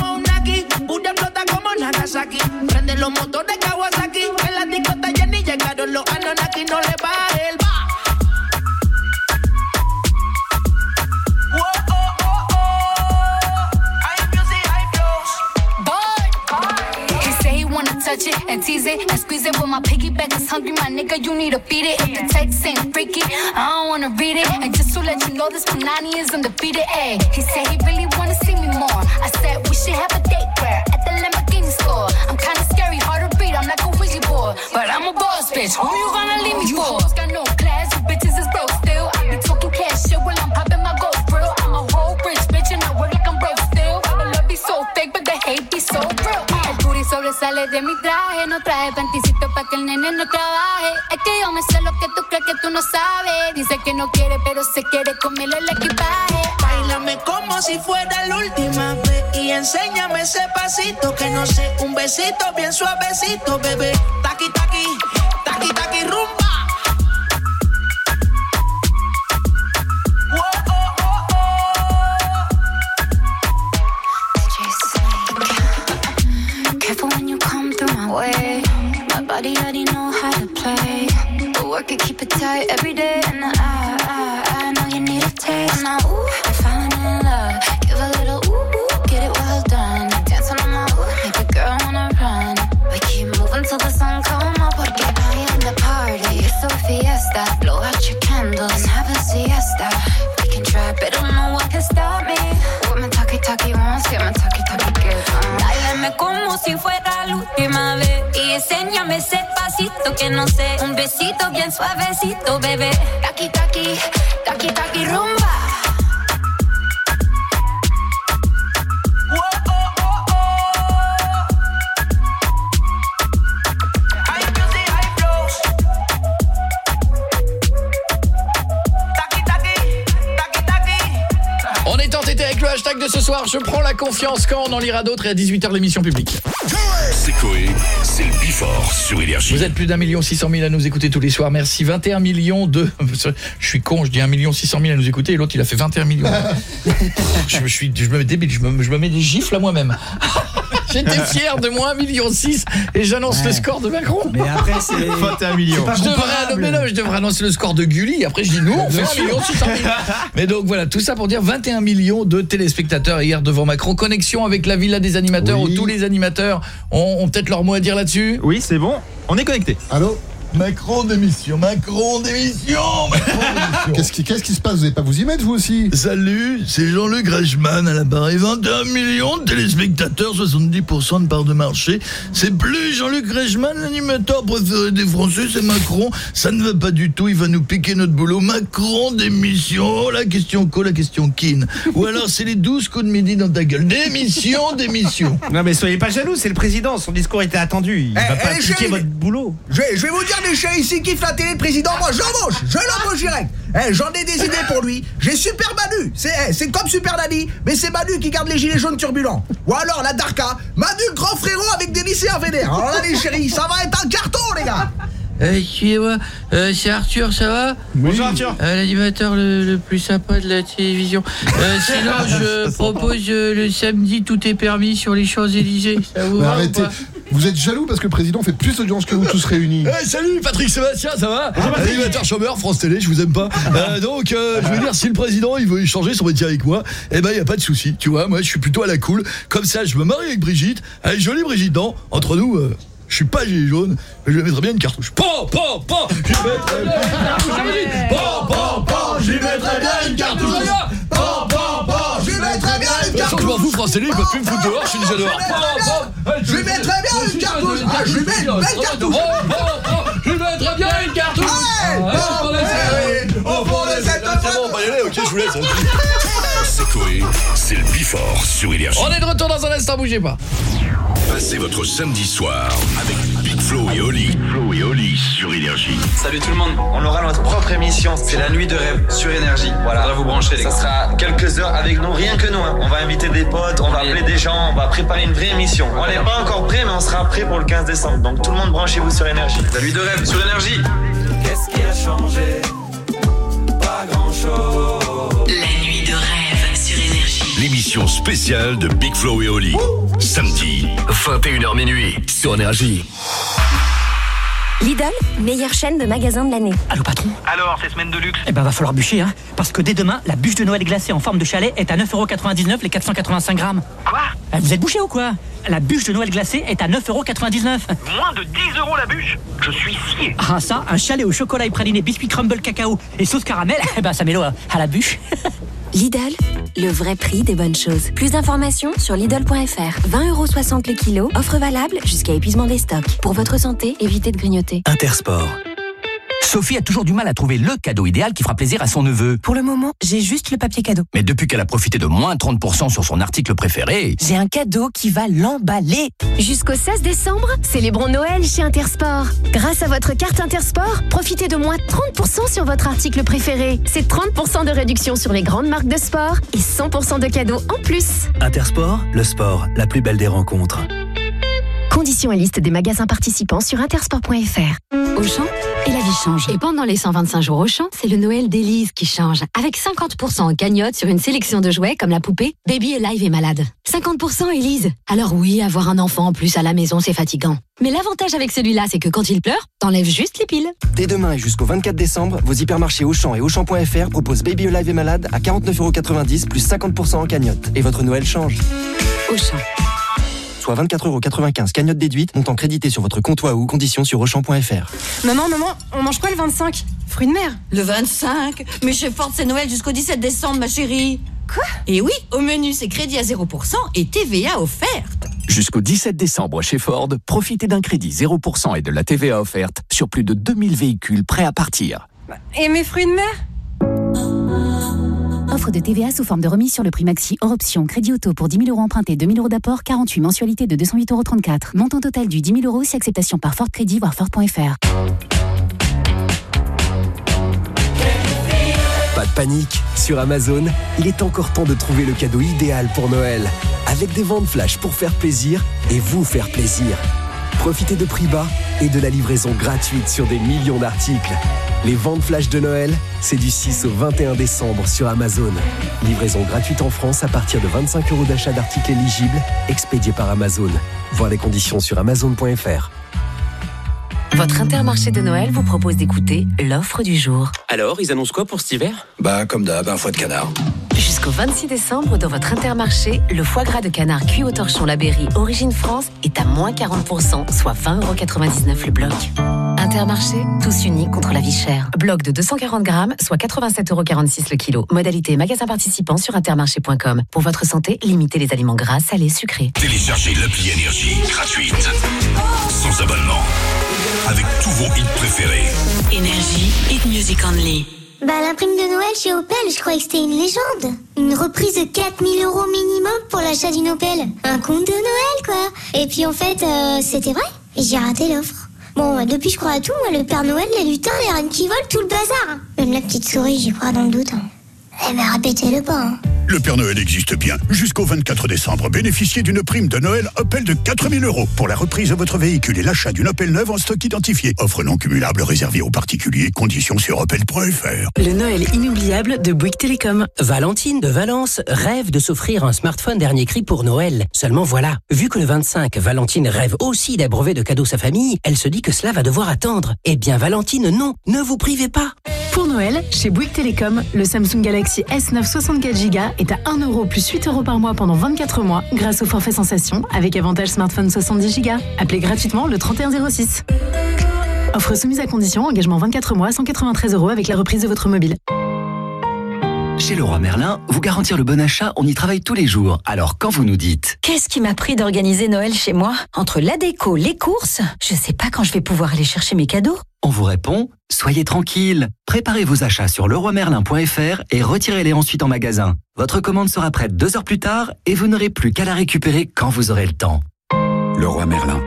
Nagasaki. Prende los motores Kawasaki. En la disco está llena y llegaron los Anunnaki. No le el touch it and tease it and squeeze it. When my piggyback is hungry, my nigga, you need to feed it. If the text ain't freaky, I don't wanna read it. And just to let you know, this Punani is undefeated. Ay, he said he really wanna see me more. I said we should have a date where at the Lamborghini store. I'm kinda scary, hard to read. I'm like a Ouija board, but I'm a boss bitch. Who you gonna leave me You for? hoes got no class, you bitches is broke still. I be talking cash shit while I'm popping my gold grill. I'm a whole rich bitch and I work like I'm broke still. The love be so fake, but the hate be so real. El booty sobresale de mi traje, no traje panticito pa' que el nene no trabaje. Es que yo me sé lo que tú crees que tú no sabes. Dice que no quiere, pero se quiere comerle el equipaje. Como si fuera la última vez y enséñame ese pasito que no sé, un besito bien suavecito, bebé. Taqui taqui, taqui taqui rumba. Careful when you come through my way. My body already know how to play. But work it, keep it tight every day. And I, I, I know you need a taste. Now, ooh, fiesta. Blow out your candles and have a siesta. We can try, but don't know what can stop me. What my talkie talkie wants, get my talkie talkie. Uh. Báilame como si fuera la última vez Y enséñame ese pasito que no sé Un besito bien suavecito, bebé Taki taki, taki taki rumba. De ce soir. Je prends la confiance quand on en lira d'autres et à 18h l'émission publique. C'est Coé, c'est le Bifort sur Énergie. Vous êtes plus d'un million six cent mille à nous écouter tous les soirs. Merci. 21 millions de... Je suis con, je dis un million six cent mille à nous écouter et l'autre il a fait 21 millions. [LAUGHS] je, me suis, je me mets débile, je me, je me mets des gifles à moi-même. J'étais fier de moi 1 million 6 et j'annonce le score de Macron. Mais après, c'est. [LAUGHS] 21 millions. Je devrais, annoncer, mais non, je devrais annoncer le score de Gulli. Après, je dis nous, on fait 1 million 600 000. [LAUGHS] Mais donc voilà, tout ça pour dire 21 millions de téléspectateurs hier devant Macron. Connexion avec la villa des animateurs où tous les animateurs ont, ont peut-être leur mot à dire là-dessus. Oui, c'est bon. On est connecté. Allô Macron d'émission, Macron d'émission, [LAUGHS] Qu'est-ce qui, qu'est-ce qui se passe? Vous n'allez pas vous y mettre, vous aussi? Salut, c'est Jean-Luc Reichmann à l'appareil. 21 millions de téléspectateurs, 70% de part de marché. C'est plus Jean-Luc Reichmann, l'animateur préféré des Français, c'est Macron. Ça ne va pas du tout, il va nous piquer notre boulot. Macron d'émission, oh, la question co, la question kin. Ou alors c'est les 12 coups de midi dans ta gueule. D'émission, d'émission. Non mais soyez pas jaloux, c'est le président, son discours était attendu. Il va Eh, pas eh, chérie. votre boulot. Je vais, je vais vous dire, les chiens ici kiffent la télé, le président. Moi, j'embauche. Je l'embauche direct. Eh, J'en ai des idées pour lui. J'ai Super Manu. C'est eh, c'est comme Super Nanny, mais c'est Manu qui garde les gilets jaunes turbulents. Ou alors la Darka. Manu, grand frérot avec des lycéens vénères. Alors là, les chéris, ça va être un carton, les gars. Euh, excusez-moi, euh, c'est Arthur, ça va Bonjour Arthur. Euh, L'animateur le, le plus sympa de la télévision. Euh, [LAUGHS] sinon, je propose euh, le samedi, tout est permis sur les Champs-Élysées. Ça vous Mais va ou arrêtez. pas? Vous êtes jaloux parce que le président fait plus d'audience que vous tous réunis. Eh, salut Patrick Sébastien, ça va Animateur chômeur, France Télé, je vous aime pas. Euh, donc, euh, je veux dire, si le président il veut échanger son métier avec moi, eh ben, il y a pas de souci. Tu vois, moi, je suis plutôt à la cool. Comme ça, je me marie avec Brigitte. Elle est jolie, Brigitte, non? Entre nous, euh, je suis pas gilet jaune, mais je lui mettrais bien une cartouche. Pan, pan, pan Je lui mettrais bien une cartouche Pan, pan, pan mettrais bien une cartouche m'en fous, France Télé, ils peuvent plus me foutre dehors, je suis déjà dehors. Je lui mettrais bien une cartouche. Ah, je lui mets une belle cartouche. Je lui mettrais bien une cartouche au fond de cette C'est bon, on va y aller, ok, je vous laisse. C'est le Bifort sur Énergie. On est de retour dans un instant, bougez pas. Passez votre samedi soir avec Big Flo et Oli. Flo et Oli sur Énergie. Salut tout le monde, on aura notre propre émission, c'est la nuit de rêve sur énergie. Voilà, Faudra vous brancher les gars. Ça sera quelques heures avec nous, rien que nous. hein. On va inviter des potes, on va appeler des gens, on va préparer une vraie émission. On n'est pas encore prêt, mais on sera prêt pour le 15 décembre. Donc tout le monde branchez-vous sur énergie. La nuit de rêve sur énergie. Qu'est-ce qui a changé? Pas grand chose. L'émission l'émission spéciale de Big Flo et Oli. Samedi, 21h minuit, sur Énergie. Lidl, meilleure chaîne de magasins de l'année. Allô patron Alors, ces semaines de luxe Eh ben va falloir bûcher hein Parce que dès demain, la bûche de Noël glacée en forme de chalet est à 9,99€ les 485 grammes. Quoi Vous êtes bouché ou quoi La bûche de Noël glacée est à 9,99€. Moins de 10 euros la bûche Je suis scié Ah ça, un chalet au chocolat et praliné, biscuit crumble cacao et sauce caramel, [LAUGHS] eh ben ça met l'eau à à la bûche. [LAUGHS] Lidl, le vrai prix des bonnes choses. Plus d'informations sur Lidl.fr. 20,60€ le kilo, offre valable jusqu'à épuisement des stocks. Pour votre santé, évitez de grignoter. Intersport. Sophie a toujours du mal à trouver le cadeau idéal qui fera plaisir à son neveu. Pour le moment, j'ai juste le papier cadeau. Mais depuis qu'elle a profité de moins 30% sur son article préféré, J'ai un cadeau qui va l'emballer. Jusqu'au 16 décembre, célébrons Noël chez Intersport. Grâce à votre carte Intersport, profitez de moins 30% sur votre article préféré. C'est 30% de réduction sur les grandes marques de sport et 100% de cadeaux en plus. Intersport, le sport, la plus belle des rencontres. Conditions et liste des magasins participants sur intersport.fr. Auchan et la vie change. Et pendant les 125 jours Auchan, c'est le Noël d'Élise qui change. Avec 50% en cagnotte sur une sélection de jouets comme la poupée Baby Alive est malade. 50% Élise. Alors oui, avoir un enfant en plus à la maison, c'est fatigant. Mais l'avantage avec celui-là, c'est que quand il pleure, t'enlèves juste les piles. Dès demain et jusqu'au 24 décembre, vos hypermarchés Auchan et Auchan.fr proposent Baby Alive et Malade à 49,90€ plus 50% en cagnotte. Et votre Noël change. Auchan. Soit 24,95€ cagnotte déduite, montant crédité sur votre compte ou conditions sur Auchan.fr. Maman, maman, on mange quoi le 25 Fruits de mer Le 25 Mais chez Ford, c'est Noël jusqu'au 17 décembre, ma chérie. Quoi? Et oui, au menu, c'est crédit à 0% et TVA offerte. Jusqu'au 17 décembre chez Ford, profitez d'un crédit 0% et de la TVA offerte sur plus de 2000 véhicules prêts à partir. Et mes fruits de mer? Offre de TVA sous forme de remise sur le prix maxi hors option. Crédit auto pour 10 000 euros empruntés, 2 000 euros d'apport, 48 mensualités de 208,34 euros. Montant total du 10 000 euros si acceptation par Ford Crédit, voire Ford.fr. Pas de panique, sur Amazon, il est encore temps de trouver le cadeau idéal pour Noël. Avec des ventes flash pour faire plaisir et vous faire plaisir. Profitez de prix bas et de la livraison gratuite sur des millions d'articles. Les ventes flash de Noël, c'est du 6 au 21 décembre sur Amazon. Livraison gratuite en France à partir de 25 euros d'achat d'articles éligibles, expédiés par Amazon. Voir les conditions sur amazon.fr. Votre intermarché de Noël vous propose d'écouter l'offre du jour. Alors, ils annoncent quoi pour cet hiver? Bah, comme d'hab, un foie de canard. Jusqu'au 26 décembre, dans votre intermarché, le foie gras de canard cuit au torchon Laberry Origine France est à moins 40%, soit 20,99€ le bloc. Intermarché, tous unis contre la vie chère. Bloc de 240 grammes, soit 87,46€ le kilo. Modalité magasin participant sur intermarché.com. Pour votre santé, limitez les aliments gras, salés, sucrés. Téléchargez l'appli Énergie gratuite. Sans abonnement. Avec tous vos hits préférés. Énergie, hit music only. Bah la prime de Noël chez Opel, je croyais que c'était une légende. Une reprise de 4000 euros minimum pour l'achat d'une Opel. Un compte de Noël quoi. Et puis en fait, euh, c'était vrai. Et j'ai raté l'offre. Bon, bah, depuis je crois à tout, moi, le Père Noël, les lutins, les reines qui volent, tout le bazar. hein. Même la petite souris, j'y crois dans le doute. hein. Eh ben répétez-le pas. hein. Le Père Noël existe bien. Jusqu'au 24 décembre, bénéficiez d'une prime de Noël Opel de 4000 euros pour la reprise de votre véhicule et l'achat d'une Opel neuve en stock identifié. Offre non cumulable réservée aux particuliers. Conditions sur opel.fr. Le Noël inoubliable de Bouygues Télécom. Valentine de Valence rêve de s'offrir un smartphone dernier cri pour Noël. Seulement voilà, vu que le 25, Valentine rêve aussi d'abreuver de cadeaux sa famille, elle se dit que cela va devoir attendre. Eh bien Valentine, non, ne vous privez pas. Pour Noël, chez Bouygues Télécom, le Samsung Galaxy S9 64 Go est à 1 euro plus 8 euros par mois pendant 24 mois grâce au forfait sensation avec avantage smartphone 70 Go. Appelez gratuitement le 3106. Offre soumise à condition, engagement 24 mois, 193 euros avec la reprise de votre mobile. Chez Leroy Merlin, vous garantir le bon achat, on y travaille tous les jours. Alors quand vous nous dites Qu'est-ce qui m'a pris d'organiser Noël chez moi? Entre la déco, les courses, je sais pas quand je vais pouvoir aller chercher mes cadeaux. On vous répond Soyez tranquille. Préparez vos achats sur leroymerlin.fr et retirez-les ensuite en magasin. Votre commande sera prête deux heures plus tard et vous n'aurez plus qu'à la récupérer quand vous aurez le temps. Leroy Merlin.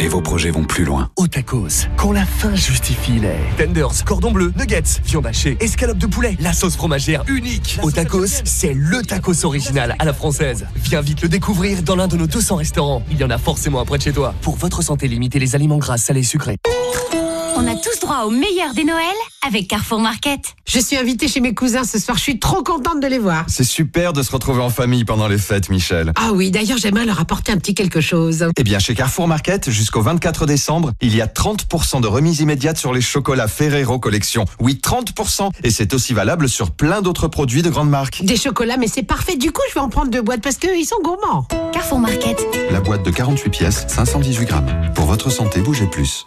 Et vos projets vont plus loin. Au tacos, quand la faim justifie les tenders, cordon bleu, nuggets, viande hachée, escalope de poulet, la sauce fromagère unique. Au tacos, c'est le tacos original à la française. Viens vite le découvrir dans l'un de nos 200 restaurants. Il y en a forcément un près de chez toi. Pour votre santé, limitez les aliments gras, salés, sucrés. On a tous droit au meilleur des Noëls avec Carrefour Market. Je suis invitée chez mes cousins ce soir, je suis trop contente de les voir. C'est super de se retrouver en famille pendant les fêtes, Michel. Ah oui, d'ailleurs j'aimerais leur apporter un petit quelque chose. Eh bien, chez Carrefour Market, jusqu'au 24 décembre, il y a 30% de remise immédiate sur les chocolats Ferrero Collection. Oui, 30%. Et c'est aussi valable sur plein d'autres produits de grandes marques. Des chocolats, mais c'est parfait, du coup je vais en prendre deux boîtes parce qu'ils sont gourmands. Carrefour Market. La boîte de 48 pièces, 518 grammes. Pour votre santé, bougez plus.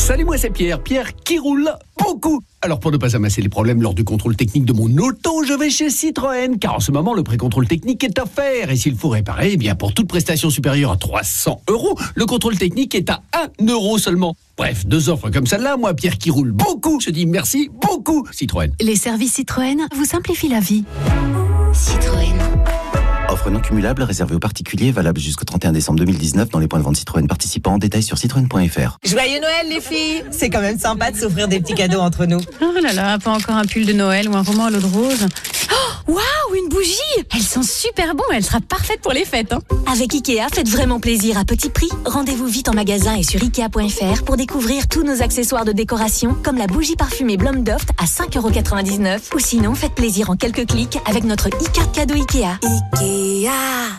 Salut, moi c'est Pierre. Pierre qui roule beaucoup. Alors pour ne pas amasser les problèmes lors du contrôle technique de mon auto, je vais chez Citroën, car en ce moment le pré-contrôle technique est offert. Et s'il faut réparer, eh bien pour toute prestation supérieure à 300 euros, le contrôle technique est à 1 euro seulement. Bref, deux offres comme celle-là, moi Pierre qui roule beaucoup, je dis merci beaucoup Citroën. Les services Citroën vous simplifient la vie. Citroën. Offre non cumulable réservée aux particuliers, valable jusqu'au 31 décembre 2019 dans les points de vente Citroën participants. Détails sur citroën.fr. Joyeux Noël les filles C'est quand même sympa de s'offrir des petits cadeaux entre nous. Oh là là, pas encore un pull de Noël ou un roman à l'eau de rose. Oh, waouh, une bougie Elles sont super bon, elle sera parfaite pour les fêtes. Hein. Avec Ikea, faites vraiment plaisir à petit prix. Rendez-vous vite en magasin et sur Ikea.fr pour découvrir tous nos accessoires de décoration, comme la bougie parfumée Blomdoft à 5,99€ ou sinon faites plaisir en quelques clics avec notre e-carte cadeau Ikea. Ikea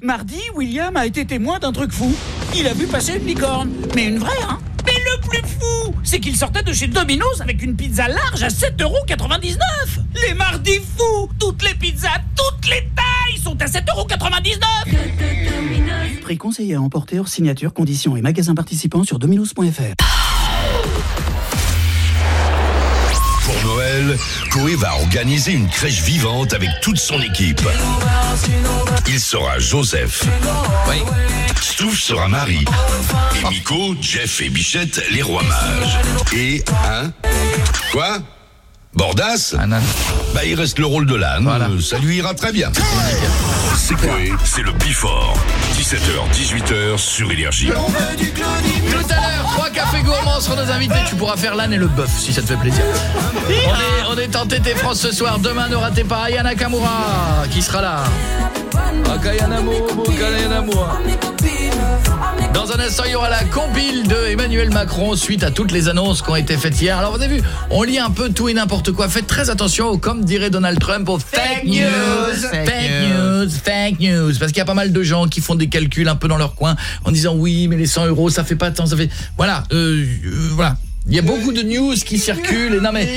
Mardi, William a été témoin d'un truc fou. Il a vu passer une licorne. Mais une vraie, hein Mais le plus fou, c'est qu'il sortait de chez Domino's avec une pizza large à 7,99€ Les mardis fous Toutes les pizzas, toutes les tailles sont à 7,99€ Prix conseillé à emporter hors signature, conditions et magasins participants sur dominos.fr. Noël, Coé va organiser une crèche vivante avec toute son équipe. Il sera Joseph. Stouff sera Marie. Et Miko, Jeff et Bichette, les rois mages. Et un... Quoi? Bordas Bah il reste le rôle de l'âne, Euh, ça lui ira très bien. C'est Coé, c'est le Bifort. 17h, 18h sur Énergie. Tout à l'heure, trois cafés gourmands seront nos invités. Tu pourras faire l'âne et le bœuf si ça te fait plaisir. On est, on est en TT France ce soir. Demain, ne ratez pas Aya Nakamura qui sera là. Akayanamo, Akayanamo. Dans un instant, il y aura la compile de Emmanuel Macron suite à toutes les annonces qui ont été faites hier. Alors vous avez vu, on lit un peu tout et n'importe quoi. Faites très attention, au, comme dirait Donald Trump, aux fake news. Fake news, fake news. Parce qu'il y a pas mal de gens qui font des calculs un peu dans leur coin en disant oui, mais les 100 euros, ça fait pas tant, ça fait... Voilà, euh, euh, voilà. Il y a beaucoup de news qui circulent et non mais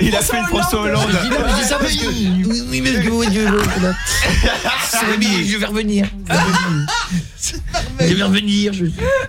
Il a fait le François Hollande. Je dis, non, je dis ça parce que oui, oui, mais je, oui, je- je vais revenir. [LAUGHS] [LAUGHS] Je vais revenir, je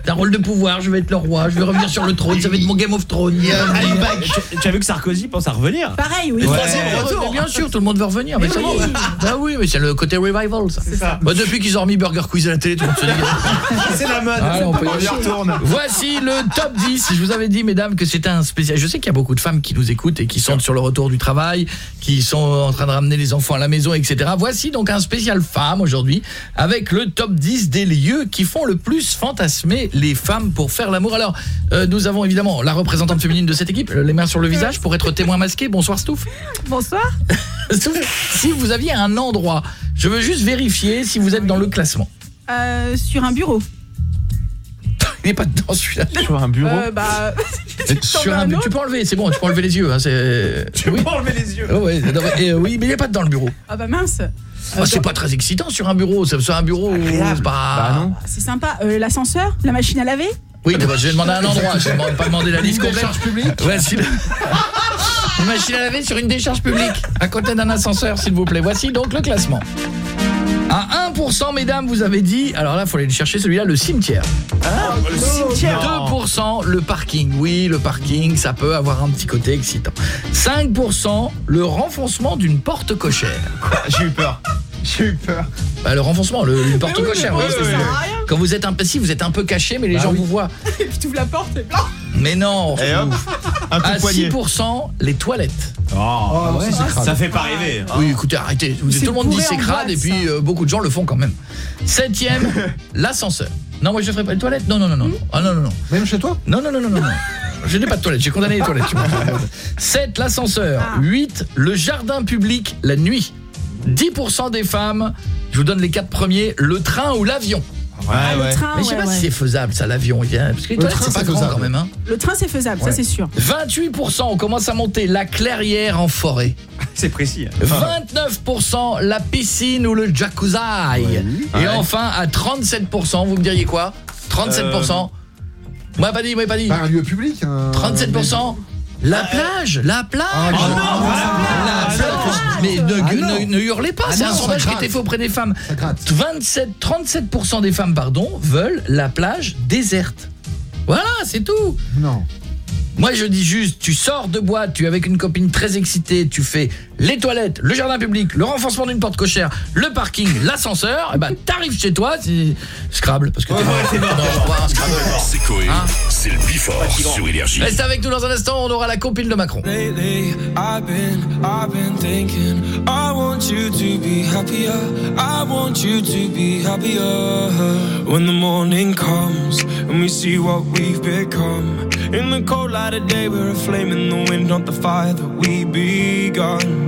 un rôle de pouvoir, je vais être le roi, je vais revenir sur le trône, ça va être mon Game of Thrones. Tu- Tu as vu que Sarkozy pense à revenir Pareil, oui. Ouais. Bien sûr, tout le monde veut revenir, mais ça y est. Bah oui, mais c'est le côté revival ça. ça. Bah, depuis qu'ils ont remis Burger Quiz à la télé, tout le monde se dit C'est la mode. Ah, on peut y retourne. Voici le top 10. Je vous avais dit, mesdames, que c'était un spécial. Je sais qu'il y a beaucoup de femmes qui nous écoutent et qui sont sur le retour du travail, qui sont en train de ramener les enfants à la maison, etc. Voici donc un spécial femme aujourd'hui, avec le top 10 des lieux qui font le plus fantasmer les femmes pour faire l'amour. Alors, euh, nous avons évidemment la représentante féminine de cette équipe, les mains sur le visage, pour être témoin masqué. Bonsoir, Stouff. Bonsoir. [LAUGHS] Stouff, si vous aviez un endroit, je veux juste vérifier si vous êtes dans le classement. Euh, sur un bureau. Il n'est pas dedans celui-là. [LAUGHS] Sur un bureau Euh, bah, [LAUGHS] [LAUGHS] Sur un tu peux enlever, c'est bon, tu peux enlever les yeux. Hein, c'est... Tu peux enlever les yeux. Oh, ouais, non, mais, euh, oui, mais il n'est pas dedans le bureau. ah bah mince. Ah, c'est pas très excitant sur un bureau. C'est sur un bureau, c'est pas. Bah sympa. Euh, L'ascenseur, la machine à laver. Oui, bah, je vais demander un endroit. Je vais pas demander la liste Une complète. décharge publique Voici le- Une machine à laver sur une décharge publique, à côté d'un ascenseur, s'il vous plaît. Voici donc le classement. À 1%, mesdames, vous avez dit, alors là, il faut aller le chercher, celui-là, le cimetière. Ah, le cimetière. 2%, le parking. Oui, le parking, ça peut avoir un petit côté excitant. 5%, le renfoncement d'une porte cochère. J'ai eu peur. [LAUGHS] J'ai eu peur. Bah, le renfoncement, le, une porte oui, cochère. oui, ça ça. Quand vous êtes si vous êtes un peu caché, mais les Bah gens oui. vous voient. [LAUGHS] Et puis tu ouvres la porte, c'est blanc. Mais non. Et hop, un coup À de poignet. 6%, les toilettes. Oh, ouais, c'est crade. ça fait pas rêver. hein. Oui, écoutez, arrêtez. Tout le monde dit c'est crade et puis ça. euh, beaucoup de gens le font quand même. Septième, [LAUGHS] l'ascenseur. Non, moi je ne ferai pas les toilettes. Non, non, non, non. Ah non, non, non. Même chez toi? Non, non, non, non, non. non. Je n'ai pas de toilettes, j'ai condamné les toilettes. 7, l'ascenseur. 8, le jardin public la nuit. 10% des femmes, je vous donne les quatre premiers, le train ou l'avion. Ah, le train, Mais je sais ouais, pas ouais. si c'est faisable, ça, l'avion. Parce que Le train, c'est pas faisable. quand même. Hein. Le train, c'est faisable, ça, c'est sûr. 28%, on commence à monter la clairière en forêt. [LAUGHS] C'est précis. 29% la piscine ou le jacuzzi. Et Ouais. enfin, à 37%, vous me diriez quoi? 37% Moi pas dit, moi pas dit. Un lieu public un- 37% la plage, la plage. Ah, non, La plage. Mais ne, Ah, non. ne- ne hurlez pas, Ah, c'est un sondage qui été fait auprès des femmes. 27 37% des femmes pardon veulent la plage déserte. Voilà, c'est tout. Non. Moi, je dis juste, tu sors de boîte, tu es avec une copine très excitée, tu fais les toilettes, le jardin public, le renforcement d'une porte cochère, le parking, l'ascenseur, et ben t'arrives chez toi, c'est Scrabble parce que un Scrabble. C'est Coé, Hein c'est le Bifort sur Énergie. Reste avec nous dans un instant, on aura la compile de Macron. Lately, I've been, I've been thinking. I want you to be happier. I want you to be happier. When the morning comes and we see what we've become. In the cold light of day, we're a flame in the wind, not the fire that we begun.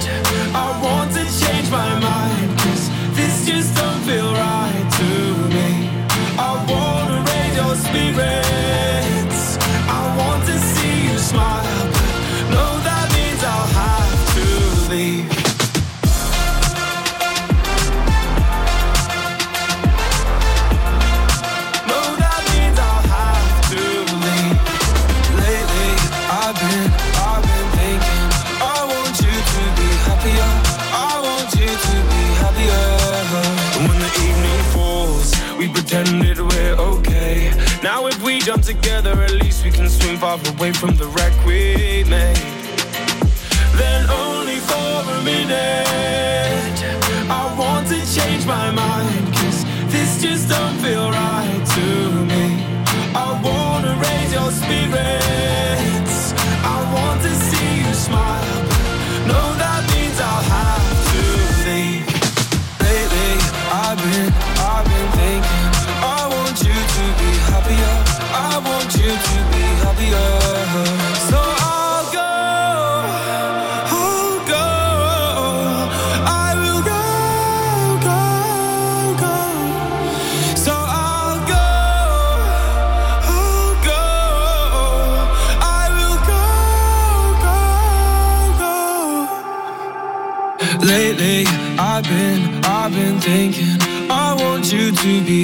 pretended we're okay. Now if we jump together At least we can swim far away from the wreck we made. Then only for a minute I want to change my mind Cause this just don't feel right to me. I wanna raise your spirits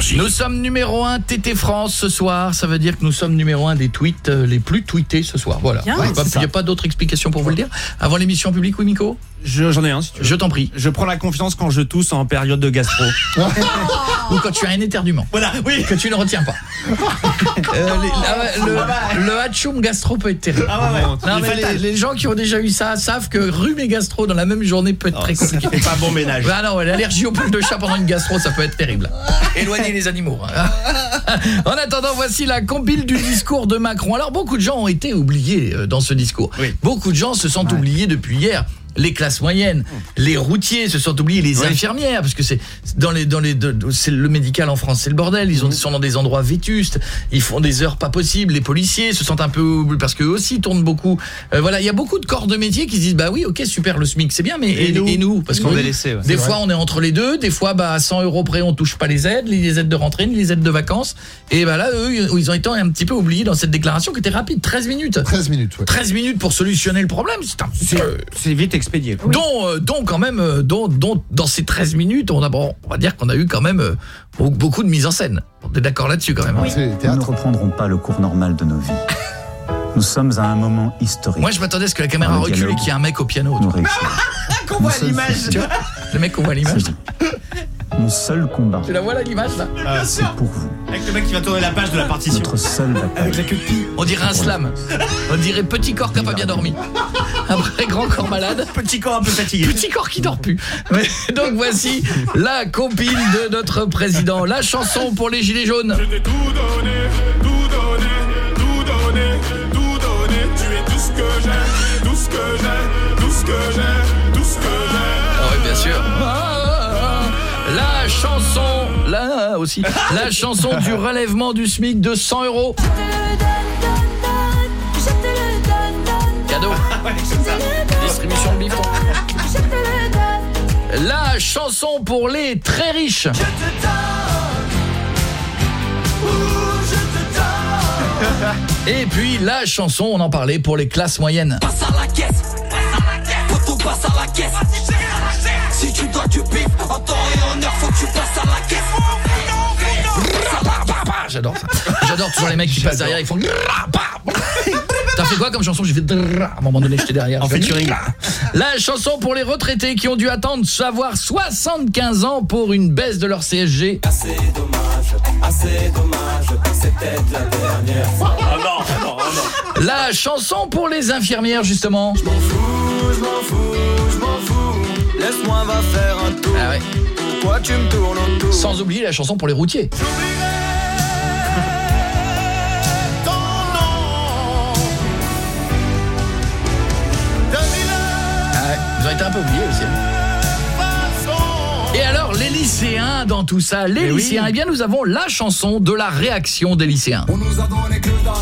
Énergie. Nous sommes numéro 1 TT France ce soir, ça veut dire que nous sommes numéro 1 des tweets euh, les plus tweetés ce soir. Voilà. Bien. Il n'y Ouais, c'est a pas d'autre explication pour vous le dire Avant l'émission publique, oui Miko? Je- J'en ai un si tu veux. Je t'en prie. Je prends la confiance quand je tousse en période de gastro. [LAUGHS] Ou quand tu as un éternuement. Voilà, oui. Que tu ne retiens pas. [LAUGHS] Euh, les- ah ouais, le, le hatchoum gastro peut être terrible. Ah ouais, ouais. Non, mais les, gens qui ont déjà eu ça savent que rhume et gastro dans la même journée peut être très compliqué. fait pas bon ménage. Ah non, l'allergie au poil de chat pendant une gastro, ça peut être terrible. Éloignez les animaux. hein. [LAUGHS] En attendant, voici la compile du discours de Macron. Alors, beaucoup de gens ont été oubliés euh, dans ce discours. Beaucoup de gens se sont oubliés depuis hier. Les classes moyennes, les routiers se sont oubliés, les Oui. infirmières, parce que c'est dans les dans les c'est le médical en France, c'est le bordel. Ils ont, sont dans des endroits vétustes, ils font des heures pas possibles. Les policiers se sentent un peu oubliés parce qu'eux aussi tournent beaucoup. Euh, voilà, il y a beaucoup de corps de métier qui se disent bah oui, ok, super le SMIC, c'est bien, mais et, et nous, parce Parce qu'on que est laissé, ouais. des fois vrai. on est entre les deux, des fois bah à 100 euros près on touche pas les aides, ni les aides de rentrée, ni les aides de vacances. Et bah là eux ils ont été un petit peu oubliés dans cette déclaration qui était rapide, 13 minutes. 13 minutes, ouais. 13 minutes pour solutionner le problème, c'est un C'est c'est vite expédié. Dont, euh, dont quand même, euh, dont, dont dans ces 13 minutes, on, a, bon, on va dire qu'on a eu quand même euh, beaucoup- de mise en scène. On est d'accord là-dessus quand même. hein. Nous ne reprendrons pas le cours normal de nos vies. [LAUGHS] Nous sommes à un moment historique. Moi je m'attendais à ce que la caméra recule et qu'il y ait un mec au piano. Nous. [LAUGHS] Qu'on voit l'image. Tu vois Le mec qu'on voit à l'image. Mon seul combat, Tu la vois là l'image là Ah, c'est pour vous. Avec le mec qui va tourner la page de la partition. Notre seule bataille. On dirait un slam. On dirait petit corps qui a pas bien dormi. Après grand corps malade. Petit corps un peu fatigué. Petit corps qui dort plus. Mais, donc voici la compile de notre président. La chanson pour les gilets jaunes. tout donné, tout donné, tout donné, tout donné. Tu es tout ce que j'ai, tout ce que j'ai, tout ce que j'ai, tout ce que j'ai. Ah oui, bien sûr. La chanson, là aussi, la chanson du relèvement du SMIC de 100 euros. Cadeau. [LAUGHS] Distribution de bifton. La chanson pour les très riches. Et puis la chanson, on en parlait, pour les classes moyennes. Passe à la caisse, Poto passe à la caisse. Si tu dois du bif, en temps et en heure, faut que tu passes à la caisse. Ah, J'adore ça. J'adore toujours les mecs qui passent derrière, ils font. T'as fait quoi comme chanson? J'ai fait. À un moment donné, j'étais derrière. En featuring. La chanson pour les retraités qui ont dû attendre savoir 75 ans pour une baisse de leur CSG. Assez dommage, assez dommage, c'est peut-être la dernière fois. Ah non, ah non, ah non. La chanson pour les infirmières justement. Je m'en fous, je m'en fous, je m'en fous. Laisse-moi va faire un tour. Ah ouais. Pourquoi tu me tournes autour Sans oublier la chanson pour les routiers. Ah ouais, ils ont été un peu oubliés aussi. Et alors, les lycéens dans tout ça, les Mais oui. lycéens, eh bien nous avons la chanson de la réaction des lycéens. On nous a donné que dalle.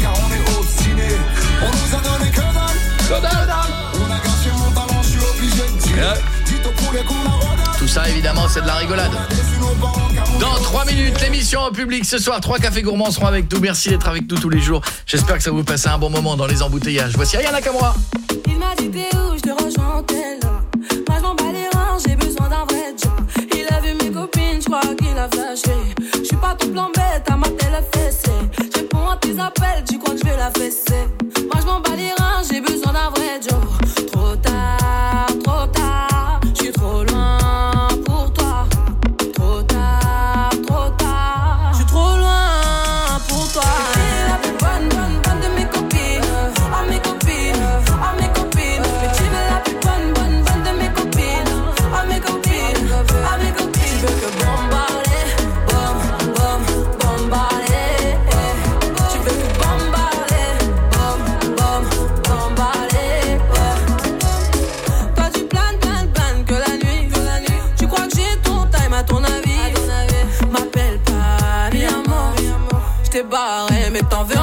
Car on est obstinés. On nous a donné que dalle. Que dalle. On a gâché mon talent, je suis obligé de. Ouais. Dis ton poulet qu'on a. Tout ça, évidemment, c'est de la rigolade. Dans 3 minutes, l'émission en public ce soir. Trois cafés gourmands seront avec nous. Merci d'être avec nous tous les jours. J'espère que ça vous passe un bon moment dans les embouteillages. Voici Ayana Kamura. Il m'a dit t'es où, je te rejoins en tel là. Moi je m'en bats les reins, j'ai besoin d'un vrai job. Il a vu mes copines, je crois qu'il a flashé. Je suis pas tout plan bête, à ma télé fessée. Tes appels, tu crois que je vais la fesser. Moi je m'en bats les reins, j'ai besoin d'un vrai job. Mais t'en veux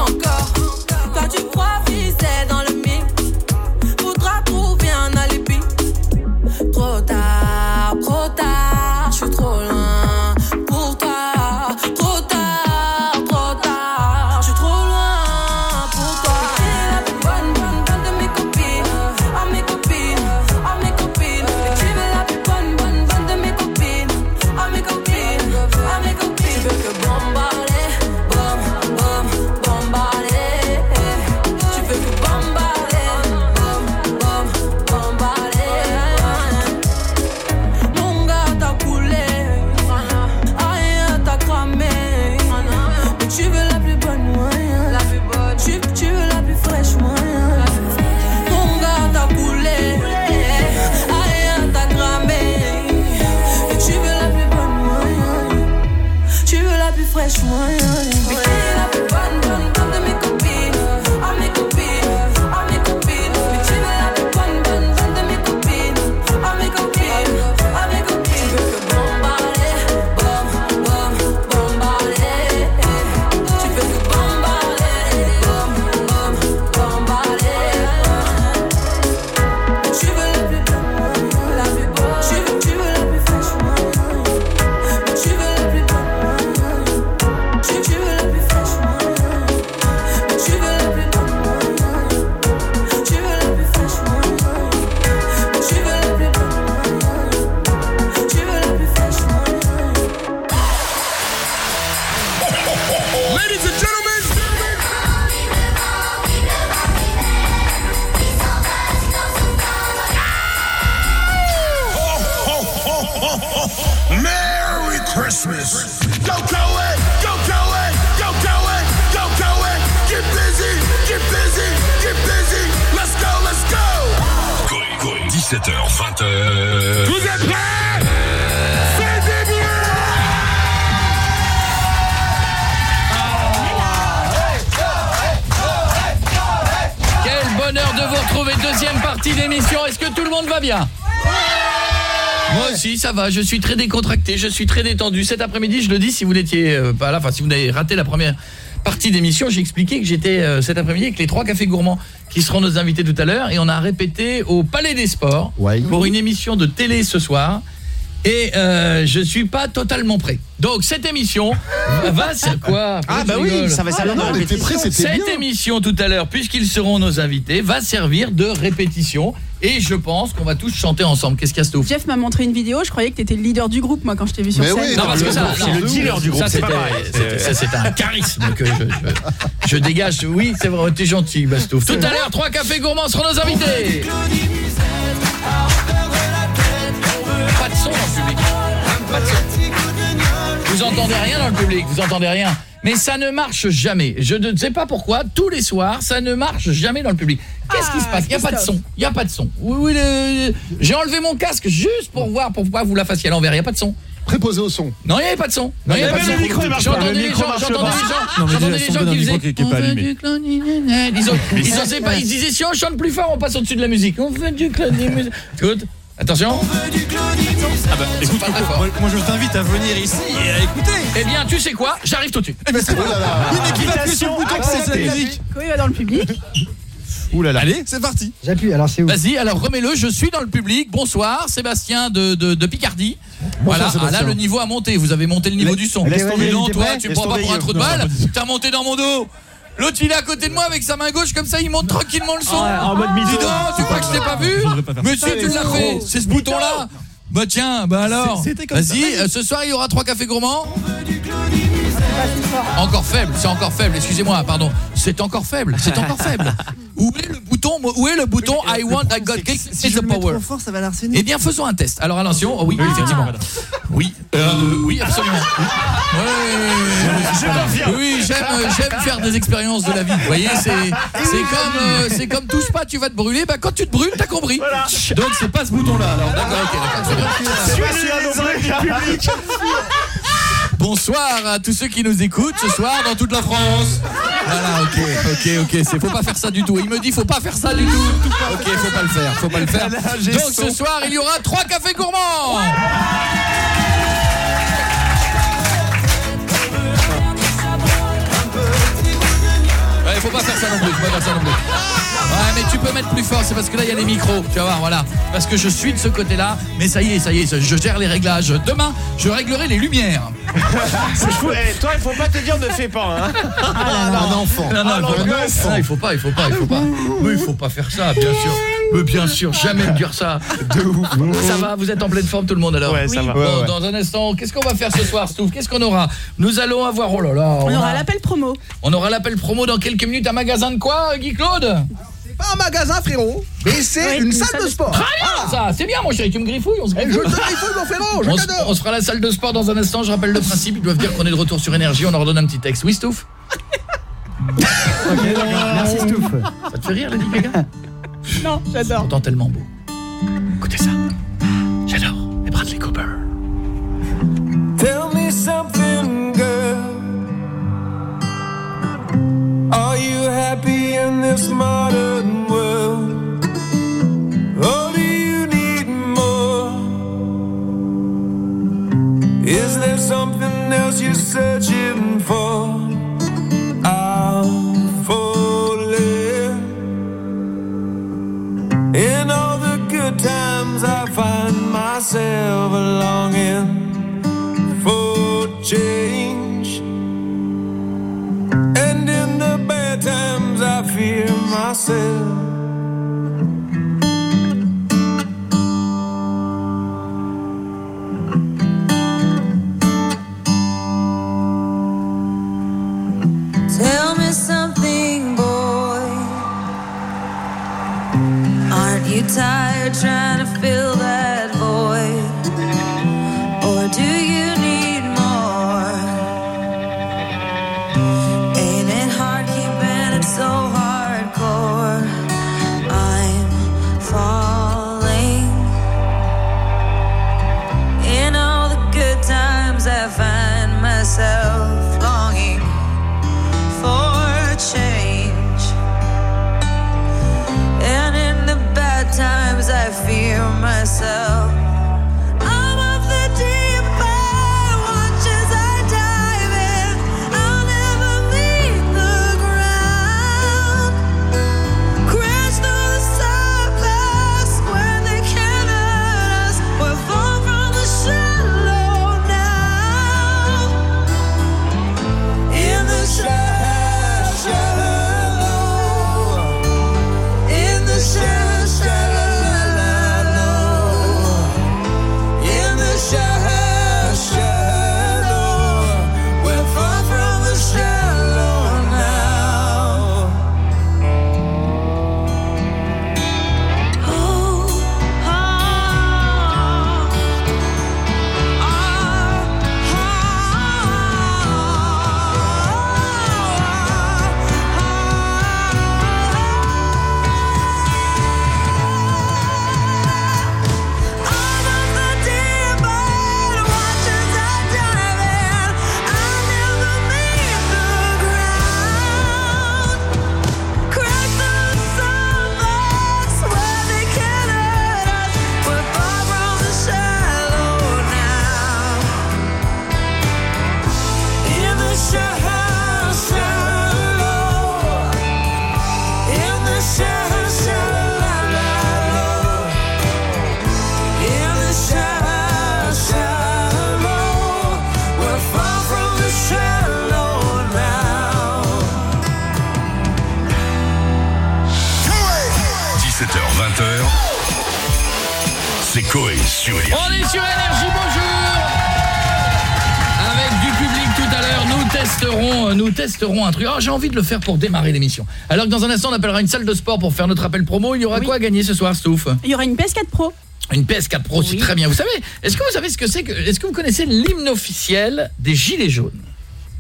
17h, 20h. Vous êtes prêts? C'est des Quel bonheur de vous retrouver deuxième partie d'émission. Est-ce que tout le monde va bien? Moi aussi, ça va. Je suis très décontracté, je suis très détendu. Cet après-midi, je le dis si vous n'étiez euh, pas là, enfin si vous avez raté la première partie d'émission, j'ai expliqué que j'étais euh, cet après-midi avec les trois cafés gourmands qui seront nos invités tout à l'heure et on a répété au Palais des Sports pour une émission de télé ce soir. Et euh, je suis pas totalement prêt. Donc cette émission va c'est quoi? Ah, bah oui, ça va servir de mais t'es répétition. prêt, Cette émission tout à l'heure, puisqu'ils seront nos invités, va servir de répétition. Et je pense qu'on va tous chanter ensemble. Qu'est-ce qu'il y a, Stouff Jeff m'a montré une vidéo, je croyais que t'étais le leader du groupe moi quand je t'ai vu sur Mais scène. oui, non, parce que ça, c'est le dealer du groupe, ça, c'est pas c'était- pareil. c'était- Ça, c'est un [LAUGHS] charisme que je, je, je dégage. Oui, c'est vrai, t'es gentil, Bastouf. Tout à l'heure, trois cafés gourmands seront nos invités. Pas de son dans le public. Pas de son. Vous entendez rien dans le public, vous entendez rien. Mais ça ne marche jamais. Je ne sais pas pourquoi, tous les soirs, ça ne marche jamais dans le public. Qu'est-ce qui se passe? Il n'y a pas de son. Il n'y a pas de son. Oui, oui, le- j'ai enlevé mon casque juste pour voir pourquoi vous la fassiez à l'envers. Il n'y a pas de son. Préposé au son. Non, il n'y avait pas de son. Non, il n'y avait pas de son. le micro, il marche pas. J'entendais Le les micro gens, marche j'entendais pas. les gens, qui faisaient qui est pas allumé. Ils, ont- ils pas, ils disaient si on chante plus fort, on passe au-dessus de la musique. On veut du clarinet. Écoute, attention. Ah bah écoute, moi, moi, je t'invite à venir ici et à écouter. Eh bien, tu sais quoi? J'arrive tout de suite. Eh ben c'est bon. Musique. Quand il va dans le public, Ouh là là. Allez, c'est parti. J'appuie, alors c'est où? Vas-y, alors remets-le, je suis dans le public. Bonsoir, Sébastien de, de, de Picardie. voilà, ah, là le niveau a monté, vous avez monté le niveau du son. Laisse tomber, Mais non, t'es toi, tu me prends pas pour un trou de balle, t'as monté dans mon dos. L'autre il est à côté de moi avec sa main gauche comme ça il monte tranquillement le son. en mode. Dis donc, tu crois que je t'ai pas vu Mais si ça. tu l'as fait, c'est ce bouton là. Bah tiens, bah alors. Vas-y, euh, ce soir il y aura trois cafés gourmands. Encore faible, c'est encore faible, excusez-moi, pardon. C'est encore faible, c'est encore faible. [LAUGHS] Où est le bouton Où est le bouton I want I got is the power fort, ça va. Eh bien, faisons un test. Alors attention, oh oui, effectivement. Oui, euh, oui, absolument. [LAUGHS] Oui, oui, oui, oui, j'aime euh, j'aime faire des expériences de la vie. Vous voyez, c'est [LAUGHS] c'est comme euh, c'est comme touche pas, tu vas te brûler. Bah quand tu te brûles, t'as compris. Donc c'est pas ce bouton là. Alors d'accord, OK, d'accord. Bonsoir à tous ceux qui nous écoutent ce soir dans toute la France. Voilà, ok, ok, ok, c'est faut pas faire ça du tout. Il me dit faut pas faire ça du tout. Ok, faut pas le faire, faut pas le faire. Donc ce soir il y aura trois cafés gourmands. Ouais, faut pas faire ça non plus, faut pas faire ça non plus. Tu peux mettre plus fort, c'est parce que là il y a les micros, tu vas voir, voilà. Parce que je suis de ce côté-là, mais ça y est, ça y est, je gère les réglages. Demain, je réglerai les lumières. [LAUGHS] Fou. Eh, toi, il faut pas te dire ne fais pas. Hein. Un enfant. Non, non, Ah, il faut- l'angoisse. non, il faut pas, il faut pas, il faut pas. Mais il faut pas faire ça, bien sûr. Mais bien sûr, jamais me dire ça. De ouf. Ça va, vous êtes en pleine forme tout le monde alors Ouais, ça va. Bon, Ouais, ouais. Dans un instant, qu'est-ce qu'on va faire ce soir, Stouff? Qu'est-ce qu'on aura? Nous allons avoir, oh là là. on aura l'appel promo. on aura l'appel promo dans quelques minutes. Un magasin de quoi, Guy Claude? Pas un magasin, frérot, mais c'est Oui, une, salle, de sport. Très bien, ça, c'est bien, mon chéri, tu me griffouilles, on se Eh, griffouille. je te griffouille, mon frérot, je On se- t'adore. On se fera la salle de sport dans un instant, je rappelle le principe, ils doivent dire qu'on est de retour sur énergie, on leur donne un petit texte. Oui, Stouff Merci Stouff. Ça te fait rire, Lady Gaga [LAUGHS] Non, j'adore. Pourtant tellement beau. Écoutez ça. J'adore. Et Bradley Cooper. Tell me something, Are you happy in this modern world? Or do you need more? Is there something else you're searching for? I'm falling. In all the good times, I find myself longing for change. Sometimes I fear myself. Tell me something, boy. Aren't you tired? Un truc. Alors j'ai envie de le faire pour démarrer l'émission. Alors que dans un instant, on appellera une salle de sport pour faire notre appel promo. Il y aura quoi à gagner ce soir, Stouff? Il y aura une PS4 Pro. Une PS4 Pro, c'est très bien. Vous savez, est-ce que vous savez ce que c'est que est-ce que vous connaissez l'hymne officiel des Gilets jaunes?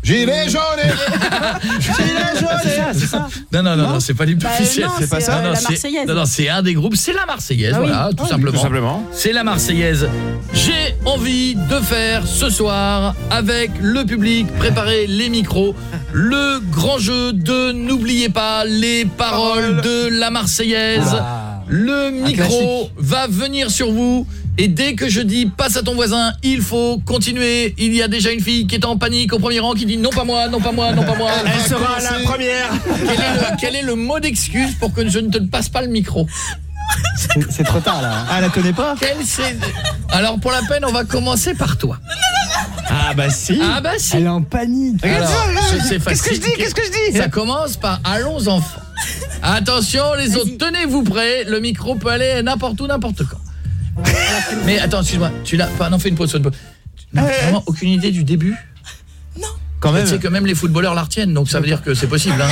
Gilet jaune [LAUGHS] Gilet jaune C'est ça, c'est ça. Non non non, non, c'est pas l'hymne Bah, officiel, C'est pas ça. euh, Non, non, la c'est- Marseillaise. Non non, c'est un des groupes, c'est la Marseillaise, Ah oui. voilà, tout simplement. tout simplement. C'est la Marseillaise. J'ai envie de faire ce soir avec le public préparer les micros le grand jeu de n'oubliez pas les paroles de la Marseillaise. Le micro va venir sur vous et dès que je dis passe à ton voisin, il faut continuer. Il y a déjà une fille qui est en panique au premier rang qui dit non pas moi, non pas moi, non pas moi. Elle sera la première. Quel est le, quel est le mot d'excuse pour que je ne te passe pas le micro? C'est trop tard là. Ah, elle la connaît pas Quel c'est Alors pour la peine, on va commencer par toi. Ah bah si. Ah bah si. Elle est en panique. Qu'est-ce que je dis Qu'est-ce que je dis Ça commence par allons enfants. Attention les autres, tenez-vous prêts, le micro peut aller n'importe où n'importe quand. Mais attends, excuse-moi, tu l'as pas non fais une pause, fais une pause. Tu n'as vraiment aucune idée du début? Quand même. Tu sais que même les footballeurs la retiennent, donc ça veut dire que c'est possible hein.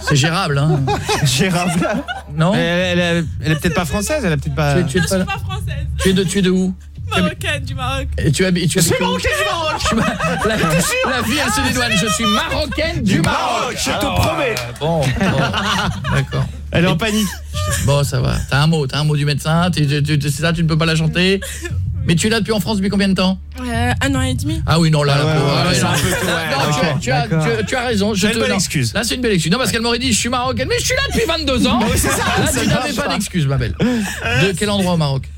[LAUGHS] C'est gérable hein. Gérable. Non Elle, elle, elle- elle est peut-être pas française, elle est peut-être pas. Tu es- tu es de pas- française. Tu es de tu es de où Marocaine du Maroc. Et tu habites tu Je suis habites où marocaine du Maroc. Suis la, la fille elle se dédouane, je suis marocaine du, Du Maroc. Maroc, je te promets. euh, bon, bon, d'accord. Elle est en panique. Bon, ça va. T'as un mot, t'as un mot du médecin, c'est ça, tu ne peux pas la chanter. [LAUGHS] Mais tu es là depuis en France depuis combien de temps Euh, un an et demi. Ah oui, non, là, Ah la ouais, pauvre, ouais, ouais, c'est là. un peu tôt, ouais, Non, tu, as- tu as, d'accord. tu as- tu as raison. je C'est une non. excuse. Là, c'est une belle excuse. Non, parce qu'elle m'aurait dit, je suis marocaine, mais je suis là depuis 22 ans. [LAUGHS] Oui, c'est ça, Là, ça tu n'avais pas pas. d'excuse, ma belle. De quel endroit au Maroc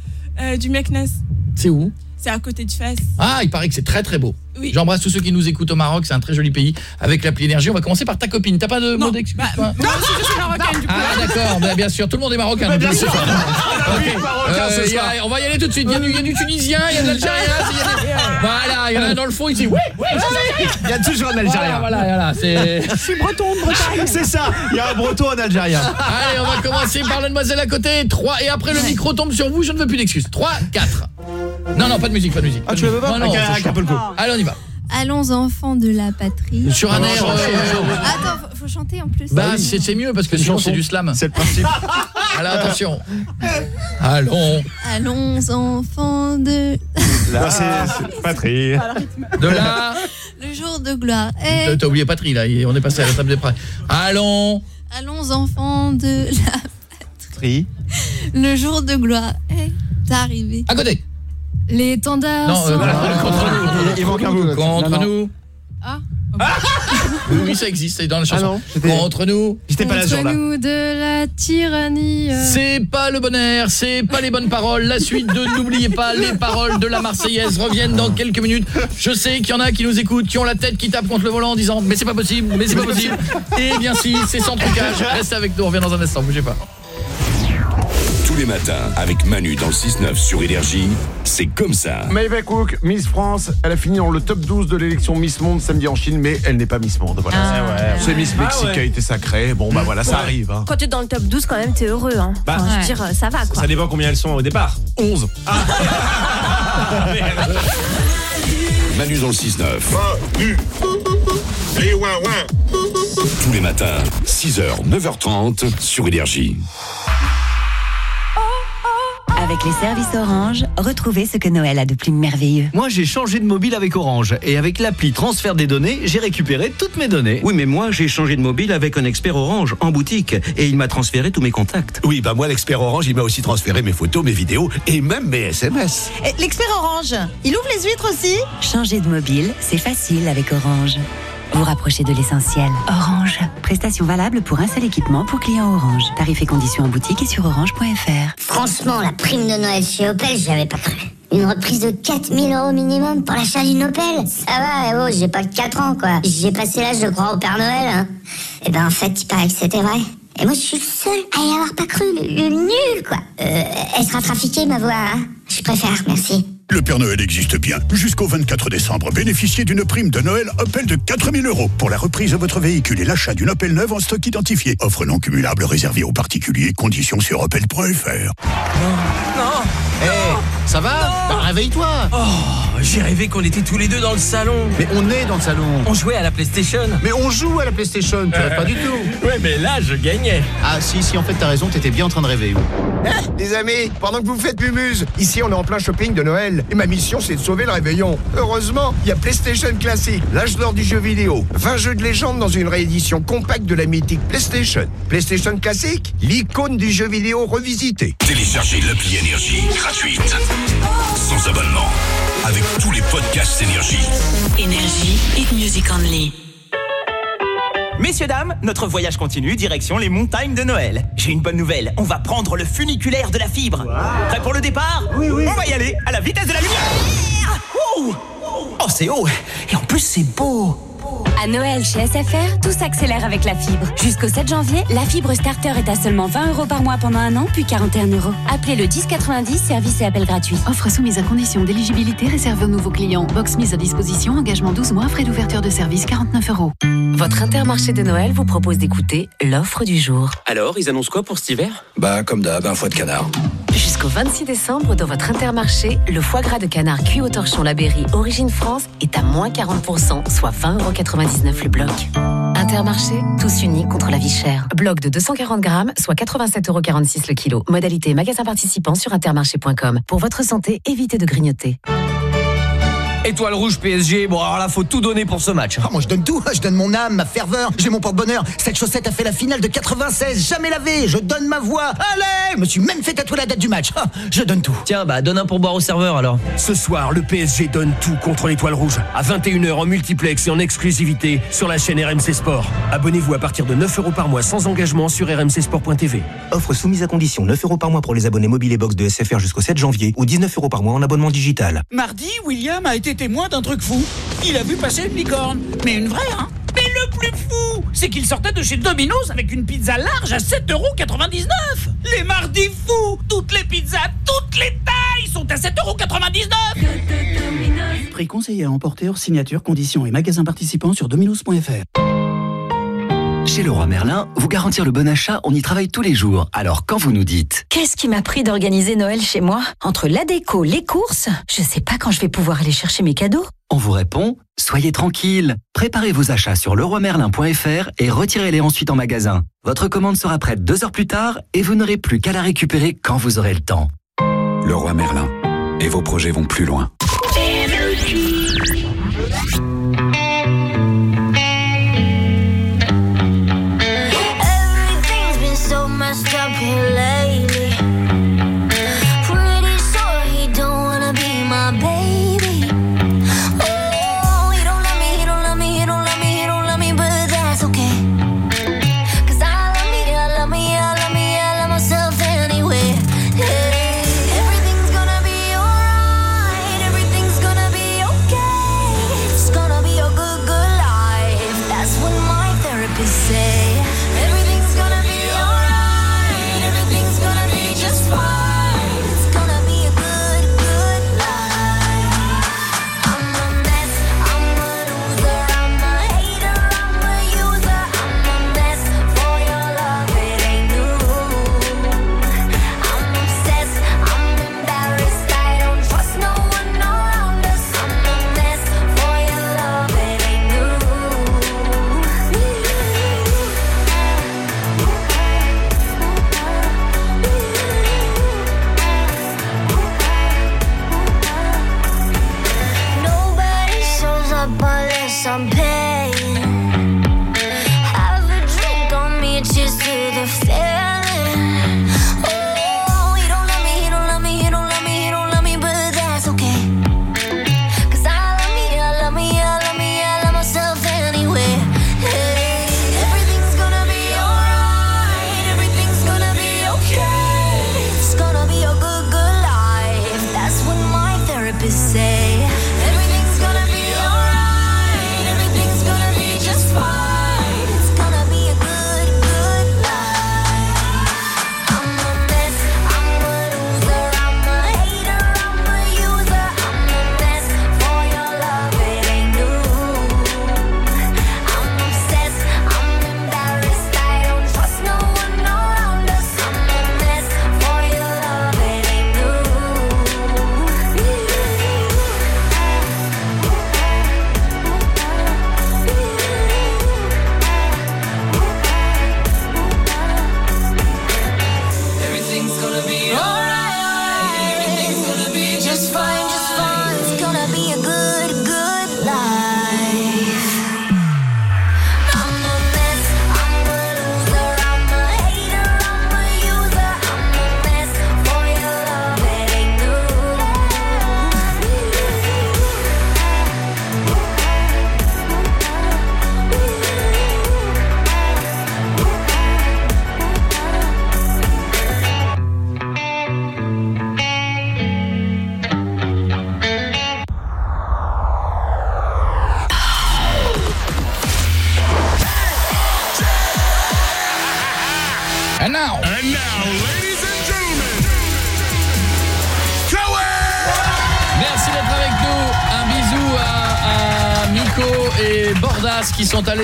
Euh, du Meknes. C'est où C'est à côté de Fès. Ah, il paraît que c'est très très beau. Oui. J'embrasse tous ceux qui nous écoutent au Maroc, c'est un très joli pays avec l'appli énergie. On va commencer par ta copine. T'as pas de mot d'excuse Moi aussi, je suis marocaine du coup. Ah d'accord, bah, bien sûr, tout le monde est marocain. donc, bien sûr. ça. [LAUGHS] Oui, Ok. marocain ce Euh, y a- on va y aller tout de suite. Il y a du, il y a du Tunisien, il y a de l'Algérien. il y a des- [LAUGHS] Voilà, il y en a dans le fond ici. Oui, oui, c'est ça. Il y a toujours un Algérien. Voilà, voilà, voilà, c'est... Je suis breton de Bretagne. [LAUGHS] C'est ça. Il y a un breton, un Algérien. Allez, on va commencer par la demoiselle à côté. 3 et après le micro tombe sur vous, je ne veux plus d'excuses. 3 4. Non non, pas de musique, pas de musique. Ah, tu veux pas Non non. Allez, on y. Allons enfants de la patrie. Sur un air euh, Attends, faut, faut chanter en plus. Bah, c'est c'est mieux parce que sinon c'est du slam. C'est le principe. [LAUGHS] Alors attention. Allons. Allons, enfants de. Là, [LAUGHS] c'est Patrick. De là. Le jour de gloire est. T'as oublié Patrie là, on est passé à la table des prêts. Allons. Allons, enfants de la. Tri. Le jour de gloire est arrivé. À côté. L'étendard. Non, euh, sont- voilà, [LAUGHS] contre nous. Il manque un bout. Contre Non, non. nous. Ah. Oui, oui, ça existe, c'est dans la chanson. non, j'étais- Contre nous. J'étais pas là ce Contre jour-là. nous de la tyrannie. euh. C'est pas le bon air, c'est pas les bonnes paroles. La suite de N'oubliez pas, les paroles de la Marseillaise reviennent dans quelques minutes. Je sais qu'il y en a qui nous écoutent, qui ont la tête qui tape contre le volant en disant Mais c'est pas possible, mais c'est pas possible. Et bien si, c'est sans trucage. Restez avec nous, on revient dans un instant, bougez pas. Tous les matins, avec Manu dans le 6-9 sur Énergie, c'est comme ça. Maeve Cook, Miss France, elle a fini dans le top 12 de l'élection Miss Monde samedi en Chine, mais elle n'est pas Miss Monde. Voilà. Ah. C'est Miss Mexique qui a été sacrée. Bon, bah voilà, ça arrive. hein. Quand t'es dans le top 12, quand même, t'es heureux. Hein. Bah, Enfin, je veux dire, euh, ça va quoi. Ça dépend combien elles sont au départ. 11. Manu dans le 6-9. Manu Les ouin ouin Tous les matins, 6h, 9h30 sur Énergie. Avec les services Orange, retrouvez ce que Noël a de plus merveilleux. Moi, j'ai changé de mobile avec Orange et avec l'appli transfert des données, j'ai récupéré toutes mes données. Oui, mais moi, j'ai changé de mobile avec un expert Orange en boutique et il m'a transféré tous mes contacts. Oui, bah moi, l'expert Orange, il m'a aussi transféré mes photos, mes vidéos et même mes SMS. Et L'expert orange, il ouvre les huîtres aussi? Changer de mobile, c'est facile avec Orange. Vous rapprochez de l'essentiel. Orange. Prestation valable pour un seul équipement pour clients Orange. Tarifs et conditions en boutique et sur orange.fr. Franchement, la prime de Noël chez Opel, j'y avais pas cru. Une reprise de 4000 euros minimum pour l'achat d'une Opel Ça va, eh oh, j'ai pas que 4 ans, quoi. J'ai passé l'âge de croire au Père Noël, hein. Et ben, en fait, il paraît que c'était vrai. Et moi, je suis le seul à y avoir pas cru. Le, le nul, quoi. Euh, elle sera trafiquée, ma voix, hein. Je préfère, merci. Le Père Noël existe bien. Jusqu'au 24 décembre, bénéficiez d'une prime de Noël Opel de 4000 euros pour la reprise de votre véhicule et l'achat d'une Opel neuve en stock identifié. Offre non cumulable réservée aux particuliers. Conditions sur opel.fr. Non Hé, ça va Bah, Réveille-toi Oh, j'ai rêvé qu'on était tous les deux dans le salon. Mais on est dans le salon On jouait à la PlayStation. Mais on joue à la PlayStation, tu rêves pas du tout [LAUGHS] Ouais, mais là, je gagnais. Ah si, si, en fait t'as raison, t'étais bien en train de rêver. Eh, les amis, pendant que vous faites mumuse, ici on est en plein shopping de Noël et ma mission c'est de sauver le réveillon. Heureusement, il y a PlayStation Classic, l'âge d'or du jeu vidéo. 20 jeux de légende dans une réédition compacte de la mythique PlayStation. PlayStation Classic, l'icône du jeu vidéo revisité. Téléchargez l'appli Énergie gratuite. Sans abonnement. Avec tous les podcasts Énergie. Énergie, hit music only. Messieurs, dames, notre voyage continue, direction les montagnes de Noël. J'ai une bonne nouvelle, on va prendre le funiculaire de la fibre. Prêt pour le départ Oui, oui. On va y aller, à la vitesse de la lumière Oh, oh c'est haut, et en plus c'est beau À Noël chez SFR, tout s'accélère avec la fibre. Jusqu'au 7 janvier, la fibre starter est à seulement 20 euros par mois pendant un an, puis 41 euros. Appelez le 1090, service et appel gratuit. Offre soumise à condition d'éligibilité réservée aux nouveaux clients. Box mise à disposition, engagement 12 mois, frais d'ouverture de service 49 euros. Votre intermarché de Noël vous propose d'écouter l'offre du jour. Alors, ils annoncent quoi pour cet hiver? Bah, comme d'hab, un foie de canard. Jusqu'au 26 décembre, dans votre intermarché, le foie gras de canard cuit au torchon Labéry Origine France est à moins 40%, soit 20,99 euros le bloc. Intermarché, tous unis contre la vie chère. Bloc de 240 grammes, soit 87,46 euros le kilo. Modalité magasin participant sur intermarché.com. Pour votre santé, évitez de grignoter. Étoile rouge PSG, bon alors là faut tout donner pour ce match. Ah, moi je donne tout, je donne mon âme, ma ferveur, j'ai mon porte-bonheur. Cette chaussette a fait la finale de 96, jamais lavée, je donne ma voix. Allez, je me suis même fait tatouer la date du match. Ah, je donne tout. Tiens, bah donne un pourboire au serveur alors. Ce soir, le PSG donne tout contre l'étoile rouge. À 21h en multiplex et en exclusivité sur la chaîne RMC Sport. Abonnez-vous à partir de 9 euros par mois sans engagement sur rmcsport.tv. Offre soumise à condition 9 euros par mois pour les abonnés mobiles et box de SFR jusqu'au 7 janvier ou 19 euros par mois en abonnement digital. Mardi, William a été témoin d'un truc fou. Il a vu passer une licorne. Mais une vraie, hein Mais le plus fou, c'est qu'il sortait de chez Domino's avec une pizza large à 7,99€ Les mardis fous Toutes les pizzas, toutes les tailles sont à 7,99€ Prix conseillé à emporter hors signature, conditions et magasins participants sur dominos.fr. Chez Leroy Merlin, vous garantir le bon achat, on y travaille tous les jours. Alors quand vous nous dites Qu'est-ce qui m'a pris d'organiser Noël chez moi? Entre la déco, les courses, je sais pas quand je vais pouvoir aller chercher mes cadeaux. On vous répond Soyez tranquille. Préparez vos achats sur leroymerlin.fr et retirez-les ensuite en magasin. Votre commande sera prête deux heures plus tard et vous n'aurez plus qu'à la récupérer quand vous aurez le temps. Leroy Merlin. Et vos projets vont plus loin.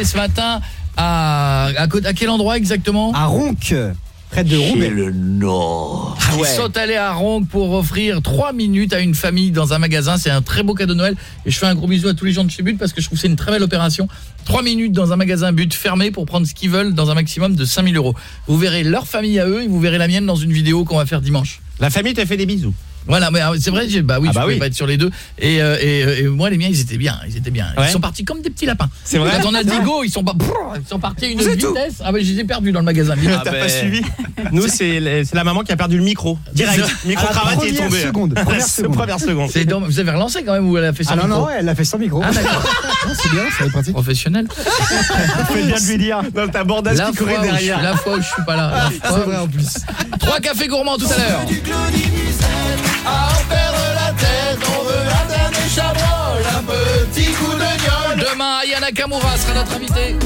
Ce matin à à, quel endroit exactement À Ronc, près de Roubaix. le Nord. Ah Ils sont allés à Ronc pour offrir 3 minutes à une famille dans un magasin. C'est un très beau cadeau de Noël. Et je fais un gros bisou à tous les gens de chez But parce que je trouve que c'est une très belle opération. 3 minutes dans un magasin But fermé pour prendre ce qu'ils veulent dans un maximum de 5000 euros. Vous verrez leur famille à eux et vous verrez la mienne dans une vidéo qu'on va faire dimanche. La famille t'a fait des bisous. Voilà, mais ah, c'est vrai, j'ai- bah oui, Ah je bah pouvais oui. pas être sur les deux. Et, euh, et, euh, et moi, les miens, ils étaient bien, ils étaient bien. Ils Ouais. sont partis comme des petits lapins. C'est vrai Quand on a dit go, ils sont pas, ils sont partis à une C'est tout. vitesse. Ah bah, je les ai perdus dans le magasin. Ah, T'as pas suivi Nous, c'est c'est la maman qui a perdu le micro. Direct. Micro cravate, il est tombé. seconde, [LAUGHS] première seconde. Première seconde. C'est dommage. Vous avez relancé quand même ou elle a fait sans Ah non, micro non, elle l'a fait sans micro. Ah, [LAUGHS] c'est bien, ça va être pratique. Professionnel. [LAUGHS] Fais bien de lui dire. Non, t'as Bordas La qui courait fois, où je, derrière. la fois où je suis pas là. C'est vrai en plus. Trois cafés gourmands tout à l'heure. À en perdre la tête, on veut un dernier chabrol, un petit coup de gueule. Demain, Aya Nakamura sera notre invité.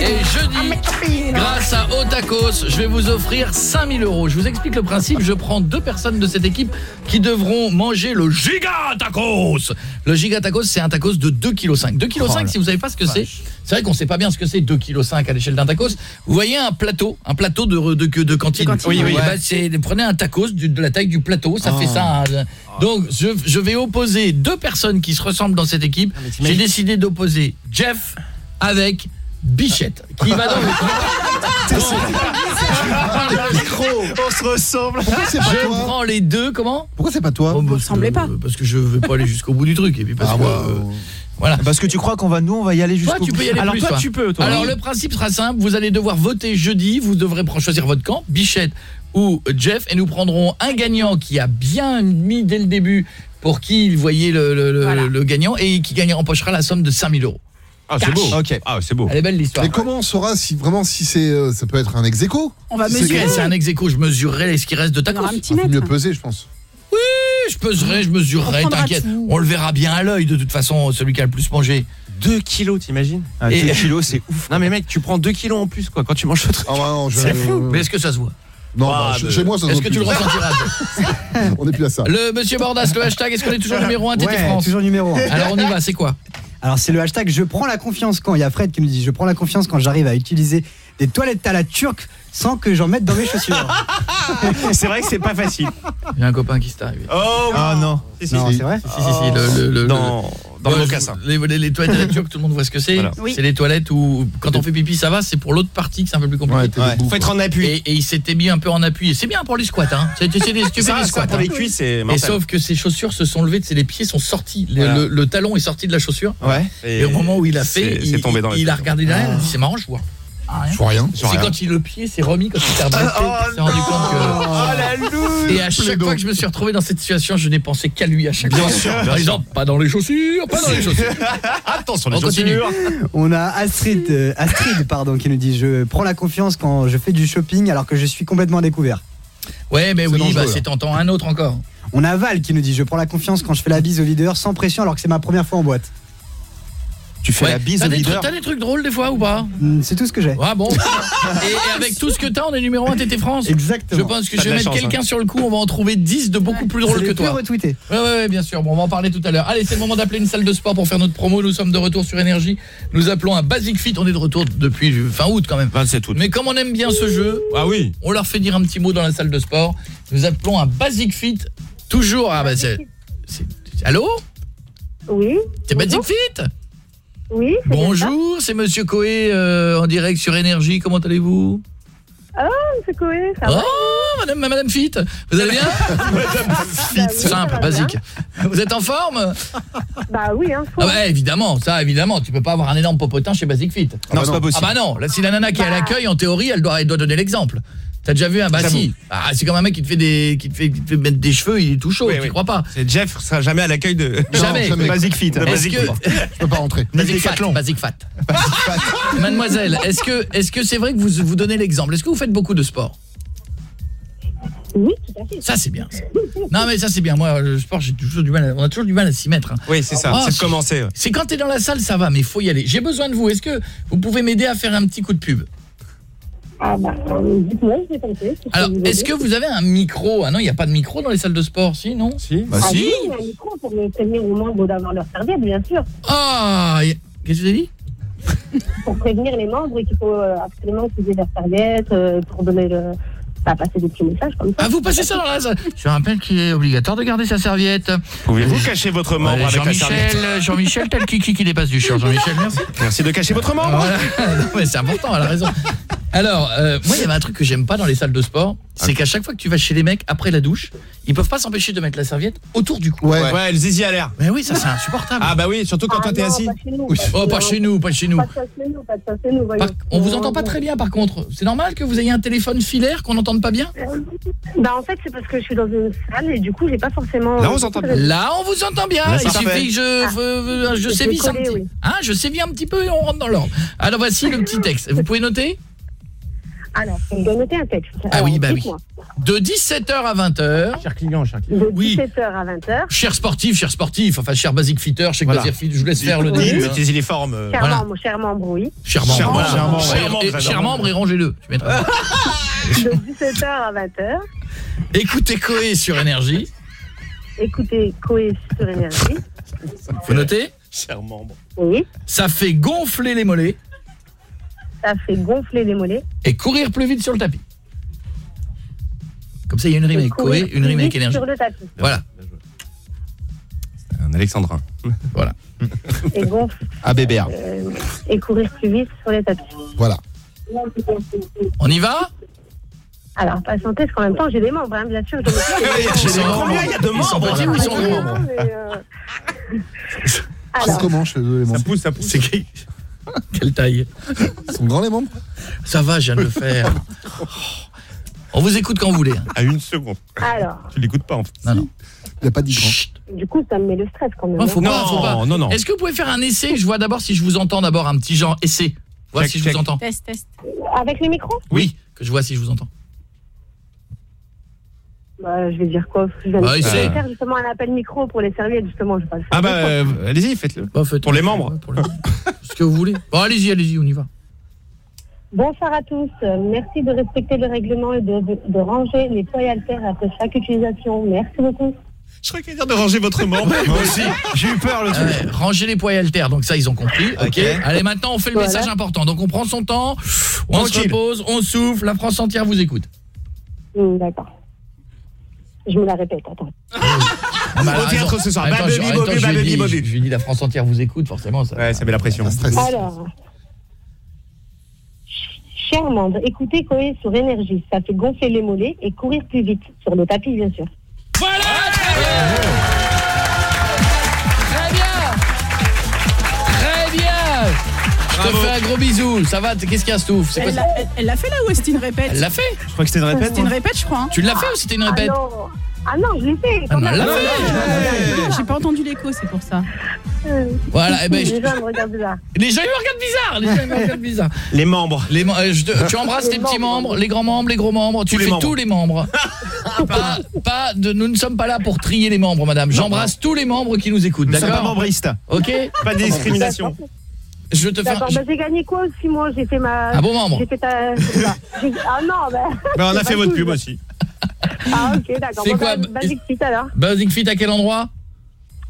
Et jeudi, grâce à Ota tacos, je vais vous offrir 5000 euros. Je vous explique le principe, je prends deux personnes de cette équipe qui devront manger le giga tacos. Le giga tacos, c'est un tacos de 2,5 kg. 2,5 kg, Oh si vous savez pas ce que c'est, c'est vrai qu'on sait pas bien ce que c'est 2,5 kg à l'échelle d'un tacos. Vous voyez un plateau, un plateau de, de, de, de cantine. cantine, Oui, oui. C'est- prenez un tacos de la taille du plateau, ça Oh. fait ça. hein. Donc, je, je vais opposer deux personnes qui se ressemblent dans cette équipe. J'ai t'imagines- décidé d'opposer Jeff avec Bichette, qui va dans le... On se ressemble. Pourquoi c'est pas Je toi prends les deux, comment? Pourquoi c'est pas toi? Vous ressemblez pas Parce que je veux pas aller jusqu'au bout du truc et puis parce Ah, que euh, voilà. Parce que tu crois qu'on va nous on va y aller Toi jusqu'au tu bout. peux y aller Alors plus, toi, tu peux, toi. Alors Oui. le principe sera simple, vous allez devoir voter jeudi, vous devrez choisir votre camp, Bichette ou Jeff et nous prendrons un gagnant qui a bien mis dès le début pour qui le, le- le- le gagnant et qui gagnera empochera la somme de 5000 euros. Ah, c'est beau. OK. Ah, c'est beau. Elle est belle l'histoire. Mais comment on saura si vraiment si c'est euh, ça peut être un ex aequo On va mesurer. C'est c'est un ex aequo, je mesurerai ce qui reste de tacos. aura un petit Ah, faut mieux peser, je pense. Je peserai, je mesurerai, t'inquiète. On le verra bien à l'œil de toute façon, celui qui a le plus mangé. 2 kilos, t'imagines Ah, Et- 2 kilos, c'est ouf. Non mais mec, tu prends 2 kilos en plus quoi quand tu manges le truc. Ah ouais, non, je- C'est fou. Mais est-ce que ça se voit? Non, Ah, bah, chez- de- chez moi ça Est-ce que tu le ressentiras [LAUGHS] On est plus à ça. Le monsieur Bordas, le hashtag, est-ce qu'on est toujours numéro 1 TT Ouais, France toujours numéro 1. Alors on y va, c'est quoi Alors c'est le hashtag je prends la confiance quand il y a Fred qui nous dit je prends la confiance quand j'arrive à utiliser des toilettes à la turque sans que j'en mette dans mes chaussures. [LAUGHS] c'est vrai que c'est pas facile. Il y a un copain qui s'est arrivé. Oh Ah non. Si, si, non, si. c'est vrai Si, si, si, le, le, le- dans dans le mocassin. Les, les, les toilettes à la turque, tout le monde voit ce que c'est. Voilà. Oui. C'est les toilettes où, quand on fait pipi, ça va, c'est pour l'autre partie que c'est un peu plus compliqué. Ouais, Faut être en appui. Et, et il s'était mis un peu en appui. Et C'est bien pour les squats, hein. C'est des, [LAUGHS] tu fais Ça, des ça, squats. pour hein. les cuisses, c'est Et sauf que ses chaussures se sont levées, c'est les pieds sont sortis, le, Voilà. le- le talon est sorti de la chaussure. Ouais. Et, au moment où il a fait, il, c'est tombé dans les il a regardé derrière, il a dit c'est marrant, je vois. Ah, rien. Je vois rien. C'est quand il, le pied s'est remis, quand il s'est rebattu, il s'est rendu compte que... Oh la Et à chaque fois que je me suis retrouvé dans cette situation, je n'ai pensé qu'à lui à chaque fois. sûr, bien En disant, pas dans les chaussures, pas dans les [LAUGHS] chaussures. Attention les On continue. chaussures. On a Astrid euh, Astrid pardon qui nous dit je prends la confiance quand je fais du shopping alors que je suis complètement découvert. Ouais, mais oui, bah, c'est tentant. Un autre encore. On a Val qui nous dit je prends la confiance quand je fais la bise au leader sans pression alors que c'est ma première fois en boîte. Tu fais Ouais. la bise T'as au des, leader. trucs- t'as des trucs drôles des fois ou pas Hmm, C'est tout ce que j'ai. Ouais, bon. [LAUGHS] et, et avec tout ce que t'as, on est numéro 1 TT France. Exactement. Je pense que je vais mettre chance, quelqu'un hein. sur le coup, on va en trouver 10 de beaucoup plus drôles C'est que les plus toi. retweetés. Ouais, ouais, ouais, bien sûr. Bon, on va en parler tout à l'heure. Allez, c'est le moment d'appeler une salle de sport pour faire notre promo. Nous sommes de retour sur Énergie. Nous appelons un Basic Fit. On est de retour depuis fin août quand même. 27 août. Mais comme on aime bien ce jeu, Ah oui. on leur fait dire un petit mot dans la salle de sport. Nous appelons un Basic Fit. Toujours. Ah bah c'est. Allô? Oui. C'est Basic. Fit? Oui. Bonjour, c'est Monsieur Coé euh, en direct sur Énergie. Comment allez-vous? Ah, c'est Coé, ça va Oh, madame, madame Fit, vous allez bien? [LAUGHS] Bah oui, ça Simple, va basique. Vous êtes en forme? Bah oui, hein. faut- Ah bah évidemment, ça évidemment, tu peux pas avoir un énorme popotin chez Basic Fit. Non, c'est pas possible. Ah bah non, là si la nana qui est à l'accueil en théorie, elle doit elle doit donner l'exemple. T'as déjà vu un bah si. Ah, c'est comme un mec qui te fait des qui te fait, qui te fait mettre des cheveux, il est tout chaud, Oui, tu oui. crois pas C'est Jeff sera jamais à l'accueil de [LAUGHS] Jamais. jamais. Basic Fit. Est-ce Basic que Fit. Je peux pas rentrer. [LAUGHS] Basic Fat, [LAUGHS] Basic Fat. Mademoiselle, est-ce que est-ce que c'est vrai que vous vous donnez l'exemple? Est-ce que vous faites beaucoup de sport? Oui, tout à fait. Ça c'est bien. ça. Non mais ça c'est bien. Moi le sport, j'ai toujours du mal à- on a toujours du mal à s'y mettre hein. Oui, c'est ça. Ah, c'est de c'est- commencer. ouais. C'est quand t'es dans la salle, ça va, mais il faut y aller. J'ai besoin de vous. Est-ce que vous pouvez m'aider à faire un petit coup de pub? Ah bah, euh, dites-moi, je vais tenter. Alors, est-ce que vous avez un micro? Ah non, il n'y a pas de micro dans les salles de sport, si, non? Si. Bah Ah si. oui, il y a un micro pour me prévenir aux membres d'avoir leur serviette, bien sûr. Ah Qu'est-ce que vous avez dit? Pour prévenir les membres qu'il faut euh, absolument aient leur serviette, euh, pour donner le... Passer des petits messages comme ça. Ah, vous passez ça dans la salle Je rappelle qu'il est obligatoire de garder sa serviette. Pouvez-vous cacher votre membre Ouais, avec la serviette Jean-Michel, Jean-Michel, tel kiki qui dépasse du champ. Jean-Michel, merci. Merci de cacher votre membre. Voilà. [LAUGHS] Non, mais c'est important, elle a raison. Alors, euh, moi, il y avait un truc que j'aime pas dans les salles de sport, c'est qu'à chaque fois que tu vas chez les mecs, après la douche, ils peuvent pas s'empêcher de mettre la serviette autour du cou. Ouais, ouais, le zizi à l'air. Mais oui, ça c'est insupportable. Ah bah oui, surtout quand toi t'es non, assis. pas chez nous, Oui. Oh, chez pas chez nous, pas chez nous. Pas chez nous, pas de ça chez nous, voyons. Par- on vous entend pas très bien par contre. C'est normal que vous ayez un téléphone filaire qu'on n'entende pas bien Bah en fait c'est parce que je suis dans une salle et du coup j'ai pas forcément. Là, on s'entend bien. Là, on vous entend bien. Là, Il suffit que je, Ah. euh, je Je sévisse un petit. oui. Hein, je sévis un petit peu et on rentre dans l'ordre. Alors voici le petit texte. Vous pouvez noter Alors, je dois noter un texte. Ah oui, bah oui. De 17h à 20h. Cher client, cher client. De Oui. 17h à 20h. Cher sportif, cher sportif, enfin cher basic fitter, cher Voilà. basic fit, je vous laisse faire le Oui. début. Mettez hein. les uniformes. euh, Cher Voilà. membre, cher membre, oui. Cher membre, Cher voilà. membre, Cher- membre, et- cher membre et rangez-le. [LAUGHS] De 17h à 20h. Écoutez Coé sur énergie. Écoutez Coé sur énergie. Faut noter Cher membre. Oui. Ça fait gonfler les mollets Ça fait gonfler les mollets. et courir plus vite sur le tapis. Comme ça, il y a une rime avec courir une rime avec énergie. Sur le tapis. Voilà. Un alexandrin. [LAUGHS] Voilà. Et gonfler. ABBA. euh, et courir plus vite sur les tapis. Voilà. On y va? Alors, patientez, parce qu'en même temps, j'ai des membres, hein, bien sûr. Je J'ai des membres. Combien il y a de Ils sont membres petits ou ils sont Ah, gros mais, euh, Ça membres pousse, ça pousse. C'est qui? [LAUGHS] Quelle taille Ils sont grands, les membres Ça va, je viens de le faire. [LAUGHS] On vous écoute quand vous voulez. À une seconde. alors, Tu l'écoutes pas en fait. Non, non. Il n'y a pas dit grand. Chut. du coup, ça me met le stress quand même. Non, faut pas, faut pas. Non, non, non. Est-ce que vous pouvez faire un essai? Je vois d'abord si je vous entends d'abord un petit genre essai. Voir Check, si je vous entends. Test, test. Avec le micro? Oui, que je vois si je vous entends. Bah, Je vais dire quoi? Je vais, Bah, je vais essaye. faire justement un appel micro pour les serviettes, justement. Je vais pas le faire Ah bah, euh, allez-y, faites-le. Bah, faites- Pour les membres. Pour les- Ce que vous voulez. Bon, allez-y, allez-y, on y va. Bonsoir à tous. Euh, Merci de respecter le règlement et de, de, de ranger les toits haltères après chaque utilisation. Merci beaucoup. Je crois qu'il dire de ranger votre membre. [LAUGHS] Moi aussi. J'ai eu peur le Ah ouais, ranger les poids haltères, donc ça ils ont compris. Ok. Ok. Allez, maintenant on fait le Voilà. message important. Donc on prend son temps, on se Tranquille. repose, on souffle, la France entière vous écoute. Hmm, D'accord. Je me la répète, attends. Ah, bah, Au théâtre ce soir. Temps, Baby, ai Baby. Je dit la France entière vous écoute, forcément. Ça, Ouais, ça met la pression. Alors, cher membre, écoutez Coé sur énergie. Ça fait gonfler les mollets et courir plus vite. Sur le tapis, bien sûr. Voilà te Bravo. fais un gros bisou. Ça va Qu'est-ce qu'il y a, Stouff Elle l'a elle- elle l'a fait là ou c'était une répète Elle l'a fait Je crois que c'était une répète. C'était une répète, je crois. hein. Tu l'as fait ou c'était une Ah répète non, ah non je l'ai fait. Ah non, fait. non, J'ai pas entendu l'écho, c'est pour ça. non. Voilà, eh ben, je- Les gens me regardent bizarre. Les gens ils me regardent bizarre, les gens ils me [LAUGHS] regardent bizarre. Les membres. Les mem- euh, je te- tu embrasses Les tes petits membres. les grands membres, les gros membres, tu Tous les fais membres. tous les membres. [LAUGHS] pas, pas de, nous ne sommes pas là pour trier les membres, madame. J'embrasse tous les membres qui nous écoutent, sommes pas d'accord membristes. Ok Pas de discrimination. Je te fais un- D'accord, bah, j'ai gagné quoi aussi, moi J'ai fait ma. Un bon membre. J'ai fait ta. J'ai- Ah non, bah. Bah, on a fait votre pub aussi. Ah, ok, d'accord. C'est Bon, quoi, bah, Basic Fit alors. Buzzing Fit à quel endroit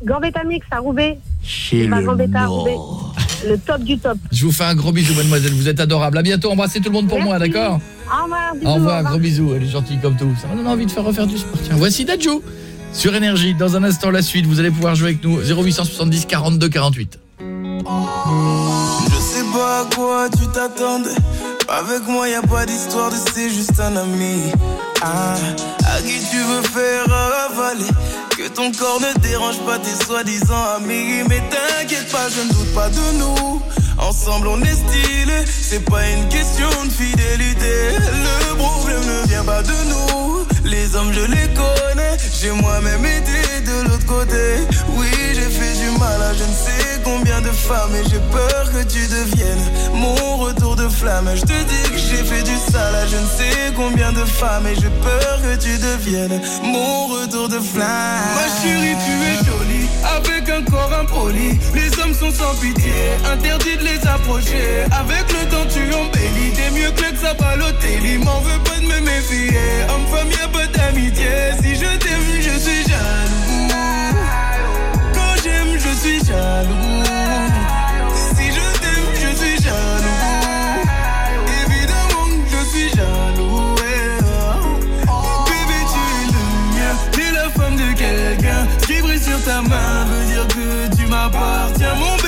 Gambetta Mix à Roubaix. Chez Bah, Gambetta à Roubaix. Le top du top. Je vous fais un gros bisou, mademoiselle. Vous êtes adorable. À bientôt. Embrassez tout le monde pour moi, d'accord Au revoir, bisous, au revoir. gros bisous. Elle est gentille comme tout. Ça m'a donné envie de faire refaire du sport. Tiens, voici Dadjo sur Énergie. Dans un instant, la suite. Vous allez pouvoir jouer avec nous. 0870 42 48. Je sais pas à quoi tu t'attendais. Avec moi, y a pas d'histoire de c'est juste un ami. Ah, à qui tu veux faire avaler? Que ton corps ne dérange pas tes soi-disant amis. Mais t'inquiète pas, je ne doute pas de nous. Ensemble, on est stylé. C'est pas une question de fidélité. Le problème ne vient pas de nous. Les hommes, je les connais. J'ai moi-même été de l'autre côté. Oui, j'ai fait du mal à je ne sais combien de femmes. Et j'ai peur que tu deviennes mon retour de flamme. Je te dis que j'ai fait du sale à je ne sais combien de femmes. Et j'ai peur que tu deviennes mon retour de flamme. Ma chérie, tu es jolie. Avec un corps impoli. Les hommes sont sans pitié. Interdit de les approcher. Avec le temps, tu embellis. T'es mieux que ça Balotelli. M'en veux pas de me méfier. Homme-femme, y'a Si je t'aime, je suis jaloux. Quand j'aime, je suis jaloux. Si je t'aime, je suis jaloux. Évidemment, je suis jaloux. Bébé, tu es le mien. T'es la femme de quelqu'un. Ce qui brille sur ta main veut dire que tu m'appartiens. Mon bébé,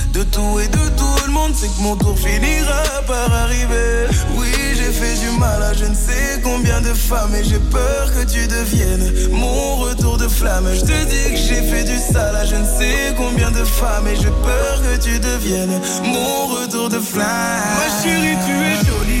De tout et de tout le monde, c'est que mon tour finira par arriver. Oui, j'ai fait du mal à je ne sais combien de femme et j'ai peur que tu deviennes mon retour de flamme. Je te dis que j'ai fait du sale à je ne sais combien de femmes et j'ai peur que tu deviennes mon retour de flamme. Ma chérie, tu es jolie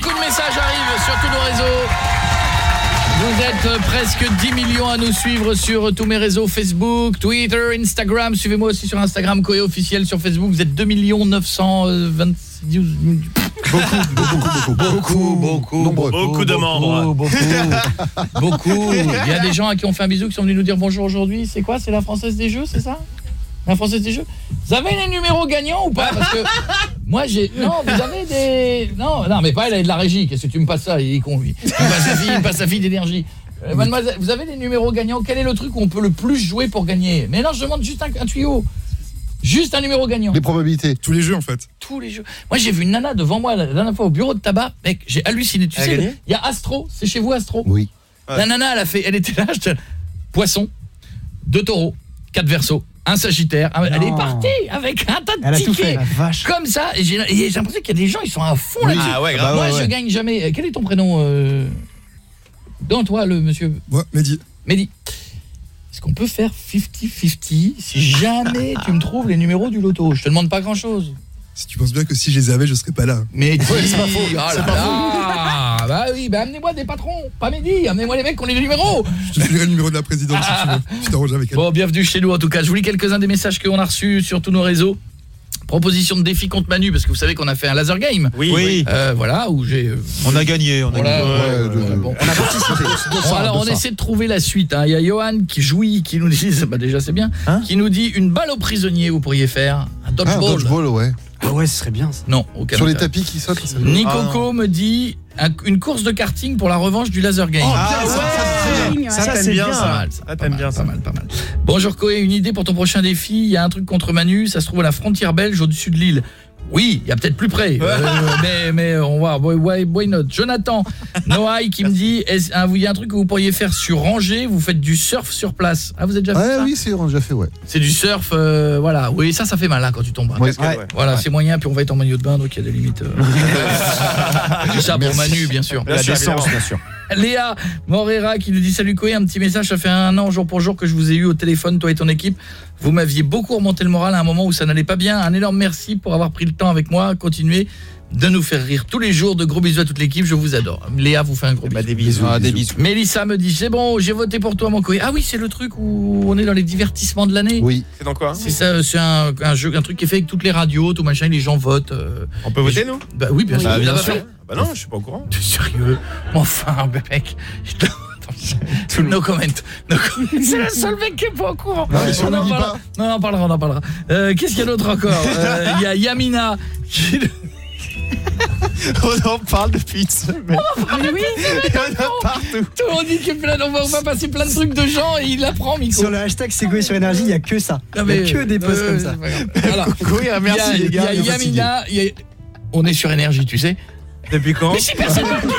Beaucoup de messages arrivent sur tous nos réseaux. Vous êtes euh, presque 10 millions à nous suivre sur tous mes réseaux Facebook, Twitter, Instagram. Suivez-moi aussi sur Instagram, Coé officiel sur Facebook. Vous êtes 2 926 Beaucoup, beaucoup, beaucoup, beaucoup, nombreux. Beaucoup de membres. Beaucoup, beaucoup. Il y a des gens à qui on fait un bisou qui sont venus nous dire bonjour aujourd'hui. C'est quoi? C'est la Française des Jeux, c'est ça? La Française des Jeux Vous avez les numéros gagnants ou pas? Parce que [LAUGHS] moi j'ai... Non, vous avez des... Non, non mais pas elle, elle est de la régie. Qu'est-ce que tu me passes ça? Il est con, lui. Il me passe sa fille, il passe sa fille d'énergie. Euh, mademoiselle, vous avez les numéros gagnants? Quel est le truc où on peut le plus jouer pour gagner? Mais non, je demande juste un, un tuyau. Juste un numéro gagnant. Les probabilités. Tous les jeux en fait. Tous les jeux. Moi j'ai vu une nana devant moi la dernière fois au bureau de tabac, mec, j'ai halluciné. Tu Elle a sais, le- il y a Astro, c'est chez vous Astro? Oui. La nana, elle a fait elle était là, poisson, deux taureaux, quatre versos, un sagittaire, un- elle est Non. partie avec un tas de Elle a tout tickets. fait, la vache. Comme ça, j'ai l'impression qu'il y a des gens, ils sont à fond Oui. là-dessus. Ah ouais, grave. Moi, Bah ouais, je ouais. gagne jamais. Euh, Quel est ton prénom euh... Non, toi, le monsieur Ouais, Mehdi. Mehdi. Est-ce qu'on peut faire 50-50 si [LAUGHS] jamais tu me trouves les numéros du loto? Je te demande pas grand-chose. Si tu penses bien que si je les avais, je serais pas là. Mais Ouais, c'est pas faux. oh là C'est pas là, bah oui, bah amenez-moi des patrons, pas Mehdi, amenez-moi les mecs qui ont les numéros. Je te filerai le numéro de la présidente si tu veux. T'arranges avec elle. Bon, bienvenue chez nous en tout cas. Je vous lis quelques-uns des messages qu'on a reçus sur tous nos réseaux. Proposition de défi contre Manu parce que vous savez qu'on a fait un laser game. Oui. Oui. Euh, voilà où j'ai euh, On a gagné, on a voilà, gagné. Ouais, bon. On a participé. Bon, alors on essaie de trouver la suite hein. Il y a Johan qui jouit qui nous dit [LAUGHS] bah déjà c'est bien Hein qui nous dit une balle au prisonnier vous pourriez faire un Ah, dodgeball. dodgeball, ouais. Ah ouais, ce serait bien ça. Non, au Sur les tapis qui sautent. Nicoco me dit un- une course de karting pour la revanche du laser game. Ah bien, ouais, ça, bien ça. mal, ça. Pas t'aimes mal, bien pas ça. mal, pas mal. Bonjour Koé, une idée pour ton prochain défi. Il y a un truc contre Manu, ça se trouve à la frontière belge au-dessus de l'île. Oui, il y a peut-être plus près. [LAUGHS] Euh, mais mais on va why, why, why not? Jonathan Noailles qui me dit est-ce- ah, il y a un truc que vous pourriez faire sur Angers, vous faites du surf sur place. Ah, vous avez déjà fait ça? oui, c'est déjà fait, ouais. C'est du surf euh, voilà. Oui, ça ça fait mal hein, quand tu tombes. hein. Ouais. Voilà, c'est moyen puis on va être en maillot de bain donc il y a des limites. euh. [LAUGHS] C'est ça pour Manu bien sûr. La décence, bien sûr. Léa Morera qui nous dit salut Koé, un petit message, ça fait un an jour pour jour que je vous ai eu au téléphone, toi et ton équipe. Vous m'aviez beaucoup remonté le moral à un moment où ça n'allait pas bien. Un énorme merci pour avoir pris le temps avec moi. Continuez de nous faire rire tous les jours. De gros bisous à toute l'équipe, je vous adore. Léa vous fait un gros bisou. Bah, des bisous. Ah, des bisous. Mélissa me dit c'est bon, j'ai voté pour toi mon Koé. Ah oui, c'est le truc où on est dans les divertissements de l'année. Oui. C'est dans quoi C'est ça, c'est un, un jeu, un truc qui est fait avec toutes les radios, tout machin, les gens votent. euh. On peut voter, nous? Bah oui, bien sûr. Ah, Vous bien sûr. Bah non, je suis pas au courant. [LAUGHS] T'es sérieux? Mais Enfin, [LAUGHS] mec. je- No comment. No comment. [LAUGHS] C'est le seul mec qui est pas au courant. Non, mais si on en parlera. Non, on en parlera, on en parlera. Euh, Qu'est-ce qu'il y a d'autre encore? Euh, Il y a Yamina qui... On en parle depuis une semaine. Mais oui, Il y en a partout. Tout le monde dit qu'il y a plein- on va, on va passer plein de trucs de gens et il apprend, Miko. Sur le hashtag C'est Goé sur énergie, il n'y a que ça. Il n'y a que des posts euh, comme ça. Voilà. Oui, merci Il y a- les gars. Il y a Yamina, il y a- on est sur énergie, tu sais. Depuis quand Mais si personne dit.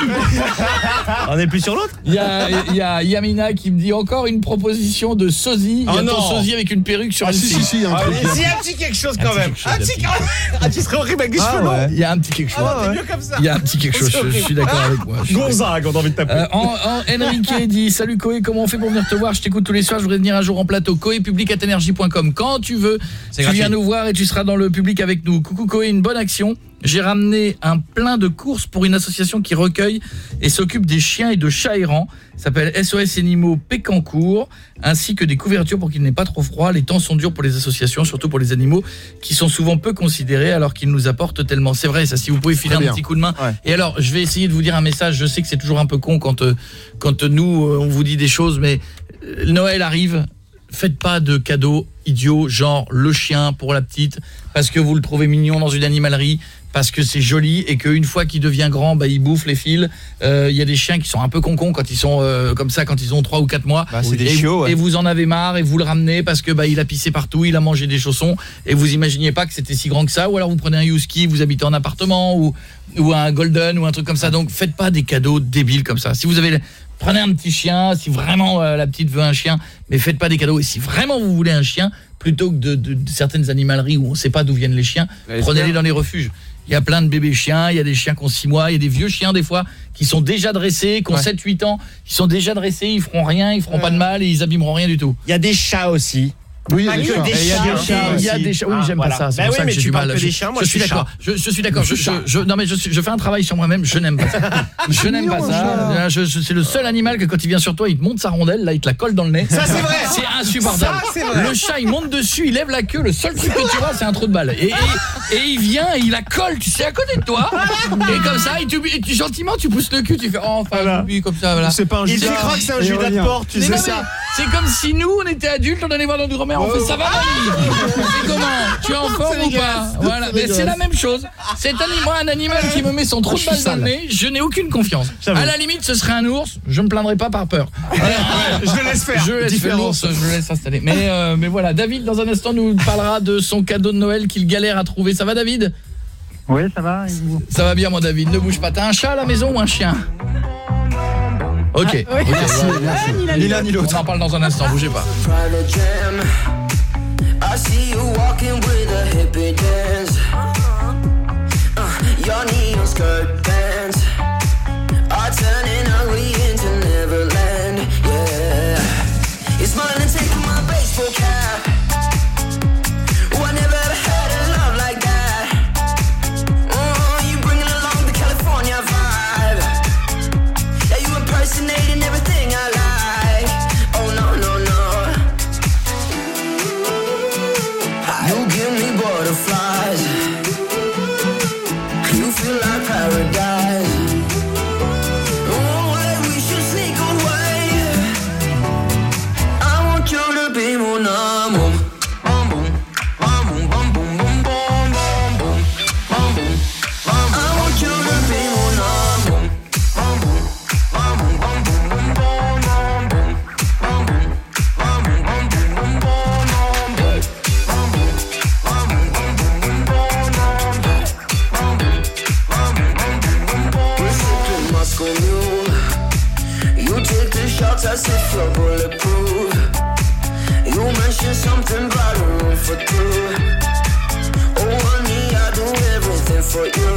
On est plus sur l'autre Il y a, il y a Yamina qui me dit encore une proposition de sosie. Oh Il y a ton non. sosie avec une perruque sur Ah, une si, si, si, un truc. Allez, si, un petit quelque chose Un quand petit même. quelque chose, Un petit quand même. Ah, tu serais horrible avec des cheveux longs. Il y a un petit quelque chose. Ah, t'es mieux comme ça. Il y a un petit quelque chose, je, je suis d'accord avec moi. Gonzague, on a envie de taper. Euh, en, en- Enrique dit Salut Koé, comment on fait pour venir te voir? Je t'écoute tous les soirs, je voudrais venir un jour en plateau. Koépublic@energie.com. Quand tu veux, tu gratuit. viens nous voir et tu seras dans le public avec nous. Coucou Koé, une bonne action. J'ai ramené un plein de courses pour une association qui recueille et s'occupe des chiens et de chats errants. S'appelle SOS Animaux Pécancourt, ainsi que des couvertures pour qu'il n'ait pas trop froid. Les temps sont durs pour les associations, surtout pour les animaux qui sont souvent peu considérés alors qu'ils nous apportent tellement. C'est vrai, ça, si vous pouvez filer un petit coup de main. Et alors, je vais essayer de vous dire un message. Je sais que c'est toujours un peu con quand, euh, quand nous, euh, on vous dit des choses, mais euh, Noël arrive. Faites pas de cadeaux idiots, genre le chien pour la petite, parce que vous le trouvez mignon dans une animalerie, parce que c'est joli et qu'une fois qu'il devient grand, bah, il bouffe les fils. Euh, Il y a des chiens qui sont un peu concons quand ils sont euh, comme ça, quand ils ont 3 ou 4 mois. Bah, c'est des et, chiots, ouais. et vous en avez marre et vous le ramenez parce que bah, il a pissé partout, il a mangé des chaussons et vous imaginiez pas que c'était si grand que ça. Ou alors vous prenez un husky, vous habitez en appartement ou, ou un golden ou un truc comme ça. Donc faites pas des cadeaux débiles comme ça. Si vous avez prenez un petit chien, si vraiment euh, la petite veut un chien, mais faites pas des cadeaux. Et si vraiment vous voulez un chien, plutôt que de, de- de certaines animaleries où on sait pas d'où viennent les chiens, prenez-les dans les refuges. Il y a plein de bébés chiens, il y a des chiens qui ont 6 mois, il y a des vieux chiens des fois qui sont déjà dressés, qui ont Ouais. 7 8 ans, qui sont déjà dressés, ils feront rien, ils feront pas de mal et ils abîmeront rien du tout. Il y a des chats aussi. Oui, Pas il y a des. Et il y a des Il chats. Oui, Ah, j'aime pas ça. C'est pour oui, ça que j'ai du mal. Je, chiens, suis d'accord. Je, suis d'accord. Je, non mais je, fais un travail sur moi-même. Je n'aime pas ça. [LAUGHS] Je n'aime pas ça. Je- c'est le seul animal que quand il vient sur toi, il te monte sa rondelle, là, il te la colle dans le nez. Ça, c'est vrai. C'est insupportable. Le chat, il monte dessus, il lève la queue. Le seul truc que tu vois, c'est un trou de balle. Et, il vient, et il la colle. Tu sais à côté de toi. Et comme ça, il tu, gentiment, tu pousses le cul. Tu fais oh, enfin, comme ça, voilà. C'est pas un Il Judas. te croit que c'est un Et Judas de revient. porte, tu sais ça. C'est comme si nous, on était adultes, on allait voir notre grand-mère, on fait ça va [LAUGHS] C'est comment Tu es en forme ou pas Voilà, mais c'est la même chose. C'est un, moi, un animal qui me met son trou de balle dans le nez, je n'ai aucune confiance. À la limite, ce serait un ours, je me plaindrai pas par peur. Je le laisse faire. Je laisse l'ours, je le laisse installer. Mais, euh, mais voilà, David, dans un instant, nous parlera de son cadeau de Noël qu'il galère à trouver. Ça va, David? Oui, ça va. Ça va bien, mon David, ne bouge pas. T'as un chat à la maison ou un chien? Ok. oui. Ok. Merci, merci. ni l'un Ni l'autre. On en parle dans un instant, bougez pas. Private jam. I see you walking with a hippie dance. Your neon skirt pants are turning ugly for you,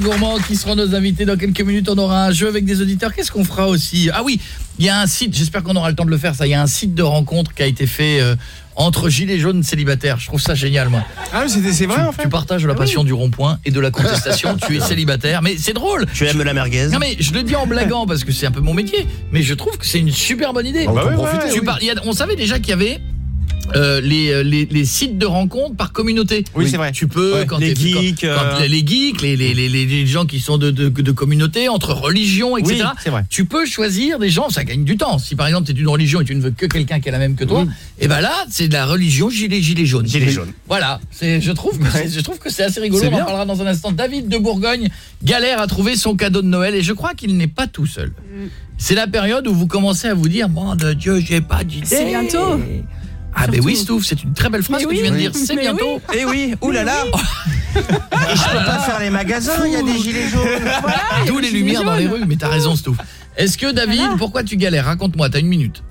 trois cafés gourmands qui seront nos invités dans quelques minutes. On aura un jeu avec des auditeurs. Qu'est-ce qu'on fera aussi? Ah oui, il y a un site, j'espère qu'on aura le temps de le faire ça. Il y a un site de rencontre qui a été fait euh, entre gilets jaunes célibataires. Je trouve ça génial moi. Ah c'est vrai tu, en fait. tu partages la passion du rond-point et de la contestation, tu es célibataire, mais c'est drôle. Tu aimes la merguez Non mais je le dis en blaguant parce que c'est un peu mon métier, mais je trouve que c'est une super bonne idée. On va en profiter, Tu oui. par- il y a- on savait déjà qu'il y avait euh, les, euh, les, les sites de rencontres par communauté. Oui, c'est vrai. Tu peux Ouais, quand les quand- geeks, quand euh, les, geeks, les, les, les, les- les gens qui sont de, de, de communauté, entre religions, etc. Oui, c'est vrai. Tu peux choisir des gens, ça gagne du temps. Si par exemple tu es d'une religion et tu ne veux que quelqu'un qui est la même que toi, et ben là c'est de la religion gilet gilet jaune. Gilet jaune. Voilà, c'est je trouve que c'est- je trouve que c'est assez rigolo. On en parlera dans un instant. David de Bourgogne galère à trouver son cadeau de Noël et je crois qu'il n'est pas tout seul. C'est la période où vous commencez à vous dire "Mon de Dieu, j'ai pas d'idée." C'est bientôt. Ah ben oui, Stouff, c'est une très belle phrase Mais que oui. tu viens de Oui. dire. C'est bientôt. Eh oui, oulala [LAUGHS] Et je peux pas faire les magasins, il y a des gilets jaunes [LAUGHS] D'où les lumières dans les rues, mais t'as raison Stouff. Est-ce que David, pourquoi tu galères? Raconte-moi, t'as une minute.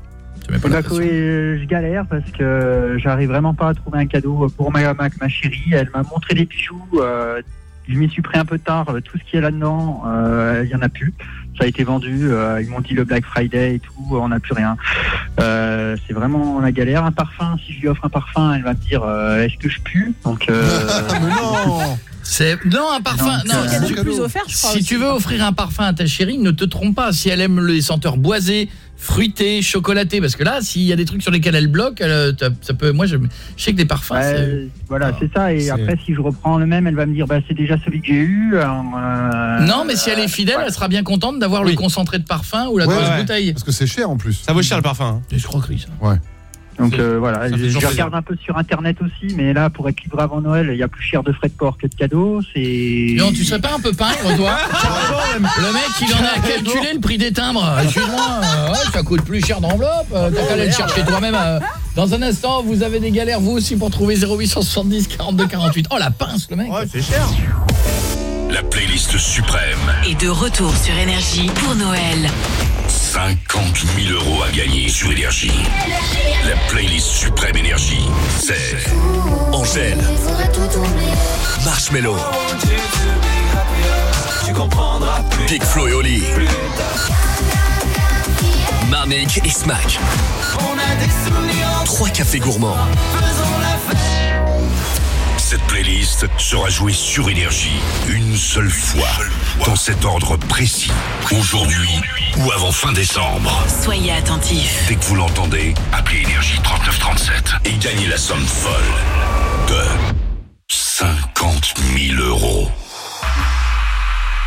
Bah, oui, euh, je galère parce que j'arrive vraiment pas à trouver un cadeau pour ma, ma, ma chérie. Elle m'a montré des bijoux. euh, je m'y suis pris un peu tard. euh, Tout ce qui est là-dedans, euh, il y en a plus. Ça a été vendu. euh, ils m'ont dit le Black Friday et tout. On n'a plus rien. Euh, c'est vraiment la galère. Un parfum. Si je lui offre un parfum, elle va me dire euh, est-ce que je pue? Donc euh, [LAUGHS] Mais non C'est non un parfum. Non, Non, si tu, plus offert, je crois si tu veux offrir un parfum à ta chérie, ne te trompe pas. Si elle aime les senteurs boisées, fruitées, chocolatées, parce que là, s'il y a des trucs sur lesquels elle bloque, elle, euh, ça peut. Moi, je, je sais que les parfums. Voilà, c'est ça. Et après, si je reprends le même, elle va me dire bah c'est déjà celui que j'ai eu. alors, euh, Non, mais si elle est fidèle, elle sera bien contente d'avoir le concentré de parfum ou la Ouais, grosse ouais. bouteille. Parce que c'est cher en plus. Ça vaut cher le parfum. hein. Des escroqueries, ça. Donc euh, voilà, je, je regarde un peu sur internet aussi, mais là pour être livré avant Noël, il y a plus cher de frais de port que de cadeaux. C'est. Non, tu serais pas un peu pingre, toi? [LAUGHS] Le mec, il en a calculé le prix des timbres. Excuse-moi, euh, ouais, ça coûte plus cher d'enveloppe. euh, T'as qu'à aller le chercher toi-même. Dans un instant, vous avez des galères, vous aussi, pour trouver 0870 42 48. Oh, la pince, le mec Ouais, c'est cher. La playlist suprême. Et de retour sur Énergie pour Noël. 50 000 euros à gagner sur Énergie. La playlist suprême Énergie. C'est Angèle, Marshmello, Big Flo et Oli, Marnik et Smack. Trois cafés gourmands. Cette playlist sera jouée sur Énergie une seule fois, dans cet ordre précis. Aujourd'hui ou avant fin décembre. Soyez attentifs. Dès que vous l'entendez, appelez Énergie 3937 et gagnez la somme folle de 50 000 euros.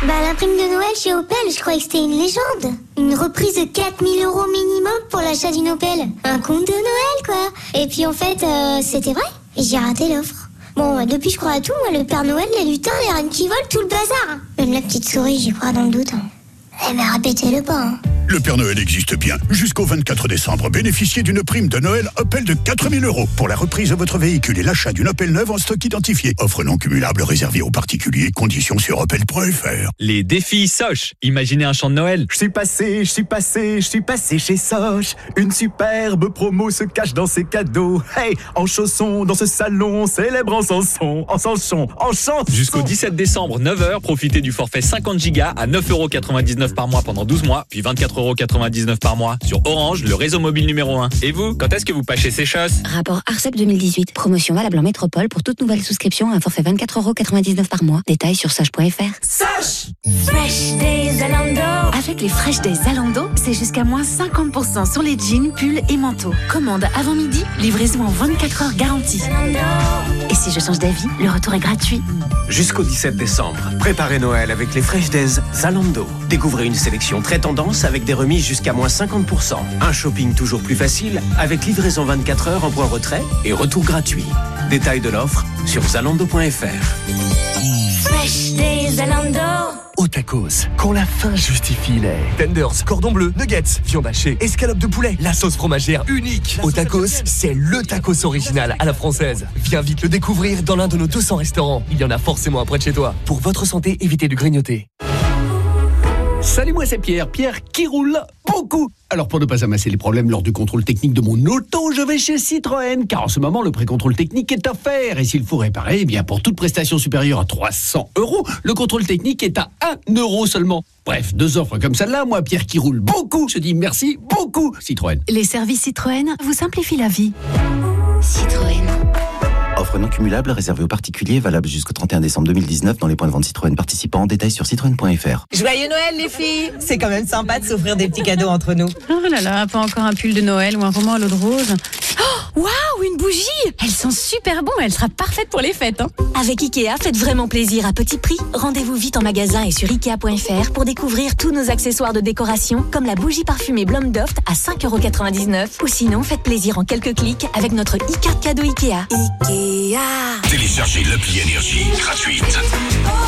Bah, la prime de Noël chez Opel, je croyais que c'était une légende. Une reprise de 4000 euros minimum pour l'achat d'une Opel. Un compte de Noël, quoi. Et puis en fait, euh, c'était vrai. Et j'ai raté l'offre. Bon, euh, depuis je crois à tout, moi, le Père Noël, les lutins, les reines qui volent, tout le bazar. hein. Même la petite souris, j'y crois dans le doute. hein. Eh ben, répétez-le pas. hein. Le Père Noël existe bien. Jusqu'au 24 décembre, bénéficiez d'une prime de Noël Opel de 4000 euros pour la reprise de votre véhicule et l'achat d'une Opel neuve en stock identifié. Offre non cumulable réservée aux particuliers. Conditions sur opel.fr. Les défis Soch. Imaginez un chant de Noël. Je suis passé, je suis passé, je suis passé chez Soch. Une superbe promo se cache dans ses cadeaux. Hey, en chaussons, dans ce salon, célèbre en chanson, en chanson, en chanson. Jusqu'au 17 décembre, 9h, profitez du forfait 50 Go à 9,99€ par mois pendant 12 mois, puis 24,99€ par mois sur Orange, le réseau mobile numéro 1. Et vous, quand est-ce que vous pâchez ces choses? Rapport ARCEP 2018. Promotion valable en métropole pour toute nouvelle souscription à un forfait 24,99€ par mois. Détails sur sage.fr. Sage Fresh Days Zalando Avec les Fresh Days Zalando, c'est jusqu'à moins 50% sur les jeans, pulls et manteaux. Commande avant midi, livraison en 24 heures garantie. Et si je change d'avis, le retour est gratuit. Jusqu'au 17 décembre, préparez Noël avec les Fresh Days Zalando. Découvrez une sélection très tendance avec des remises jusqu'à moins 50%. Un shopping toujours plus facile avec livraison 24 heures en point retrait et retour gratuit. Détails de l'offre sur zalando.fr. Fresh Days Zalando Au tacos, quand la faim justifie les tenders, cordon bleu, nuggets, viande hachée, escalope de poulet, la sauce fromagère unique. Au tacos, c'est le tacos original à la française. Viens vite le découvrir dans l'un de nos 200 restaurants. Il y en a forcément un près de chez toi. Pour votre santé, évitez de grignoter. Salut, moi c'est Pierre. Pierre qui roule beaucoup. Alors pour ne pas amasser les problèmes lors du contrôle technique de mon auto, je vais chez Citroën, car en ce moment le pré-contrôle technique est offert. Et s'il faut réparer, eh bien pour toute prestation supérieure à 300 euros, le contrôle technique est à 1 euro seulement. Bref, deux offres comme celle-là, moi Pierre qui roule beaucoup, je dis merci beaucoup Citroën. Les services Citroën vous simplifient la vie. Citroën. Offre non cumulable réservée aux particuliers, valable jusqu'au 31 décembre 2019 dans les points de vente Citroën participants. Détails sur citroën.fr. Joyeux Noël les filles C'est quand même sympa de s'offrir des petits cadeaux entre nous. Oh là là, pas encore un pull de Noël ou un roman à l'eau de rose. Oh, waouh, une bougie Elle sent super bon, elle sera parfaite pour les fêtes. Hein. Avec Ikea, faites vraiment plaisir à petit prix. Rendez-vous vite en magasin et sur Ikea.fr pour découvrir tous nos accessoires de décoration, comme la bougie parfumée Blomdoft à 5,99€. Ou sinon, faites plaisir en quelques clics avec notre e-carte cadeau Ikea. Ikea Téléchargez l'appli Énergie gratuite.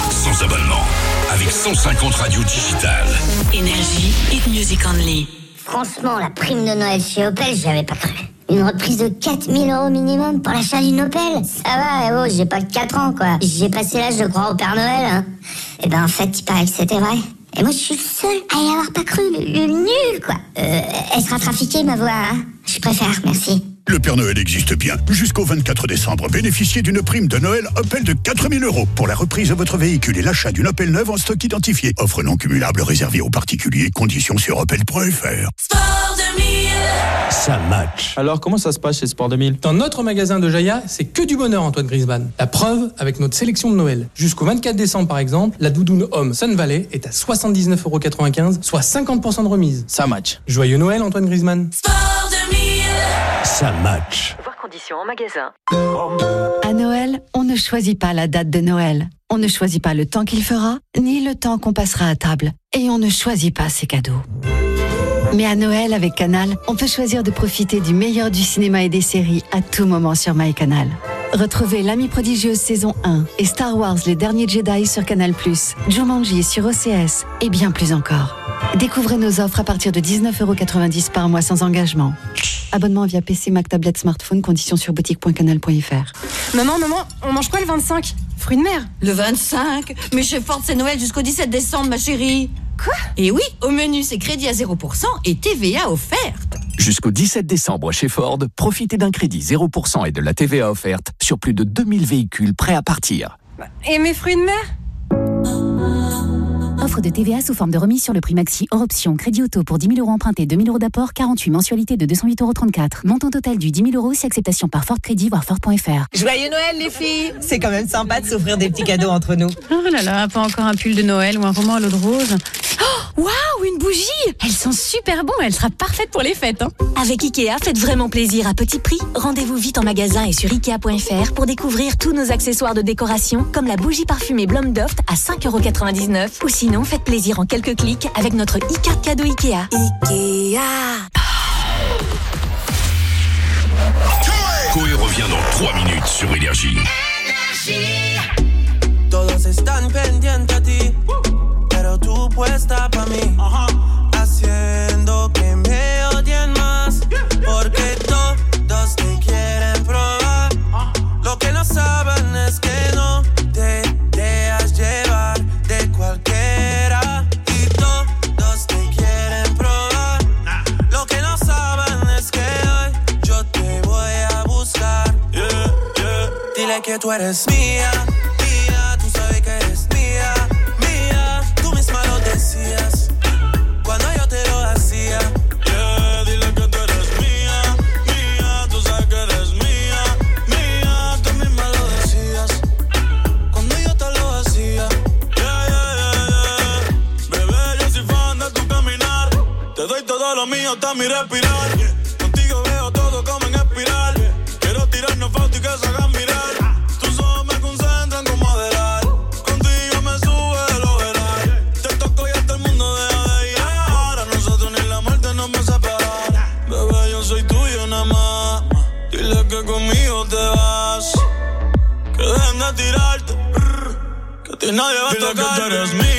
Sans abonnement. Avec 150 radios digitales. Énergie, hit music only. Franchement, la prime de Noël chez Opel, j'y avais pas cru. Une reprise de 4000 euros minimum pour l'achat d'une Opel Ça va, eh oh, j'ai pas que 4 ans, quoi. J'ai passé l'âge de croire au Père Noël, hein. Et ben, en fait, il paraît que c'était vrai. Et moi, je suis le seul à y avoir pas cru. Le, le nul, quoi. Euh, elle sera trafiquée, ma voix, hein. Je préfère, merci. Le Père Noël existe bien. Jusqu'au 24 décembre, bénéficiez d'une prime de Noël Opel de 4000 euros pour la reprise de votre véhicule et l'achat d'une Opel neuve en stock identifié. Offre non cumulable réservée aux particuliers. Conditions sur opel.fr. Ça match. Alors, comment ça se passe chez Sport 2000 Dans notre magasin de Jaya, c'est que du bonheur, Antoine Griezmann. La preuve avec notre sélection de Noël. Jusqu'au 24 décembre, par exemple, la doudoune homme Sun Valley est à 79,95€, soit 50% de remise. Ça match. Joyeux Noël, Antoine Griezmann. Ça match. Voir conditions en magasin. À Noël, on ne choisit pas la date de Noël. On ne choisit pas le temps qu'il fera, ni le temps qu'on passera à table. Et on ne choisit pas ses cadeaux. Mais à Noël, avec Canal, on peut choisir de profiter du meilleur du cinéma et des séries à tout moment sur MyCanal. Retrouvez L'Ami prodigieuse saison 1 et Star Wars Les Derniers Jedi sur Canal+, Jumanji sur OCS et bien plus encore. Découvrez nos offres à partir de 19,90€ par mois sans engagement. Abonnement via PC, Mac, tablette, smartphone, conditions sur boutique.canal.fr. Maman, maman, on mange quoi le 25 Fruits de mer Le 25 Mais chez Ford, c'est Noël jusqu'au 17 décembre, ma chérie. Quoi Et oui, au menu, c'est crédit à 0% et TVA offerte. Jusqu'au 17 décembre chez Ford, profitez d'un crédit 0% et de la TVA offerte sur plus de 2000 véhicules prêts à partir. Et mes fruits de mer Offre de TVA sous forme de remise sur le prix maxi hors option. Crédit auto pour 10 000 euros empruntés, 2 000 euros d'apport, 48 mensualités de 208,34 euros. Montant total du 10 000 euros si acceptation par Ford Crédit, voire Ford.fr. Joyeux Noël les filles C'est quand même sympa de s'offrir des petits cadeaux entre nous. Oh là là, pas encore un pull de Noël ou un roman à l'eau de rose. Oh, waouh, une bougie Elle sent super bon, elle sera parfaite pour les fêtes. Hein. Avec Ikea, faites vraiment plaisir à petit prix. Rendez-vous vite en magasin et sur Ikea.fr pour découvrir tous nos accessoires de décoration, comme la bougie parfumée Blomdoft à 5,99€. Ou sinon, faites plaisir en quelques clics avec notre e-carte cadeau Ikea. Ikea Coé revient dans 3 minutes sur Énergie. Todos están pendientes a ti, pero tú puesta pa' mí. Que tú eres mía, mía, tú sabes que eres mía, mía. Tú misma lo decías cuando yo te lo hacía. Yeah, dile que tú eres mía, mía, tú sabes que eres mía, mía. Tú misma lo decías cuando yo te lo hacía. Yeah, yeah, yeah, yeah. Bebé, yo soy fan de tu caminar. Te doy todo lo mío, hasta mi respirar. Nadie va a tocar. Que tú eres mía.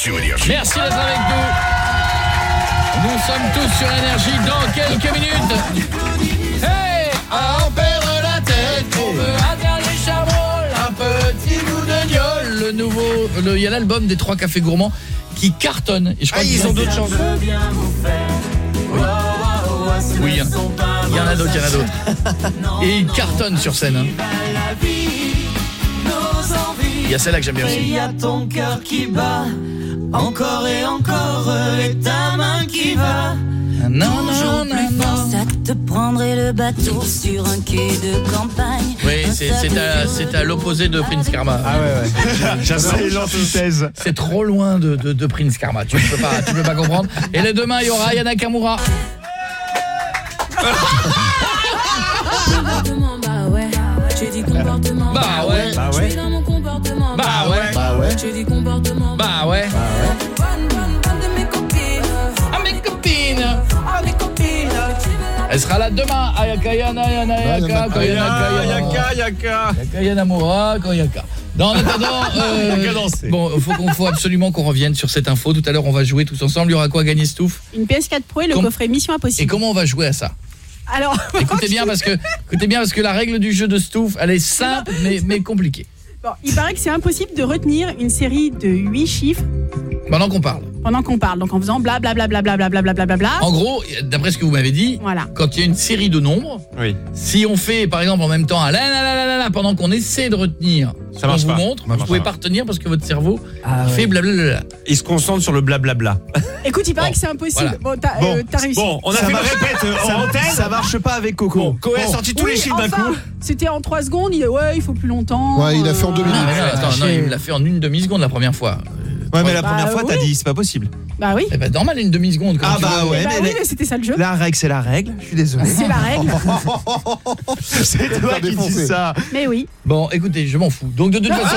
Sur Énergie. Merci d'être avec nous. Nous sommes tous sur énergie dans quelques minutes. Hey, à en perdre la tête, on veut un dernier un petit bout de gueule. Le nouveau, le- il y a l'album des trois cafés gourmands qui cartonne. Et je crois Ah, qu'ils ils ont d'autres chansons. Oui, il y en- il y en a d'autres, il y en a d'autres. Et ils cartonnent sur scène. hein. Il y a celle-là que j'aime bien Il aussi. y a ton cœur qui bat encore et encore et ta main qui va toujours plus fort. Ça te prendrait le bateau sur un quai de campagne. Oui, c'est à, l'opposé de Prince Karma. Ah ouais, ouais. [LAUGHS] C'est l'antithèse. C'est trop loin de, de, de Prince Karma. Tu ne peux pas, tu peux pas comprendre. Et le demain, il y aura Yana Kamura. Demain. Ayaka Yana Yana Yaka. Koyanaka Yana. Yaka, Yaka. Yaka Yanamura. Koyaka. Non, en attendant, [LAUGHS] euh, bon, faut qu'on faut absolument qu'on revienne sur cette info. Tout à l'heure, on va jouer tous ensemble. Il y aura quoi gagner, Stouff Une PS4 Pro et le Com- coffret Mission Et Impossible. comment on va jouer à ça? Alors, [LAUGHS] Écoutez bien parce que écoutez bien parce que la règle du jeu de Stouff, elle est simple mais mais compliquée. bon, il paraît que c'est impossible de retenir une série de 8 chiffres Pendant qu'on parle. Pendant qu'on parle. Donc en faisant blablabla blablabla blablabla bla En gros, d'après ce que vous m'avez dit, Voilà. quand il y a une série de nombres, si on fait par exemple en même temps un la la la la la la pendant qu'on essaie de retenir ce Ça marche vous pas. montre, Ça vous marche pouvez pas. pas retenir parce que votre cerveau Ah fait blablabla. Il se concentre sur le blablabla. Écoute, il paraît que c'est impossible. voilà. Bon, t'as Bon, euh, réussi. bon, on a Ça fait le marche- répète euh, ça- en antenne. ça marche pas avec Coco. Coé a Bon. sorti tous Oui, les chiffres d'un enfin, coup. C'était en 3 secondes, il dit ouais, il faut plus longtemps. Ouais, il a fait en deux euh, Non, minutes. mais non, il l'a fait en une demi seconde la première fois. Ouais, mais la Bah, première fois, t'as oui. dit, c'est pas possible. Bah oui. Eh ben normal une demi seconde. Ah bah ouais, bah mais oui, mais c'était ça le jeu. la règle, c'est la règle. Je suis désolé. C'est la règle. [LAUGHS] c'est toi qui dis ça. Mais oui. Bon, écoutez, je m'en fous. Donc de toute façon,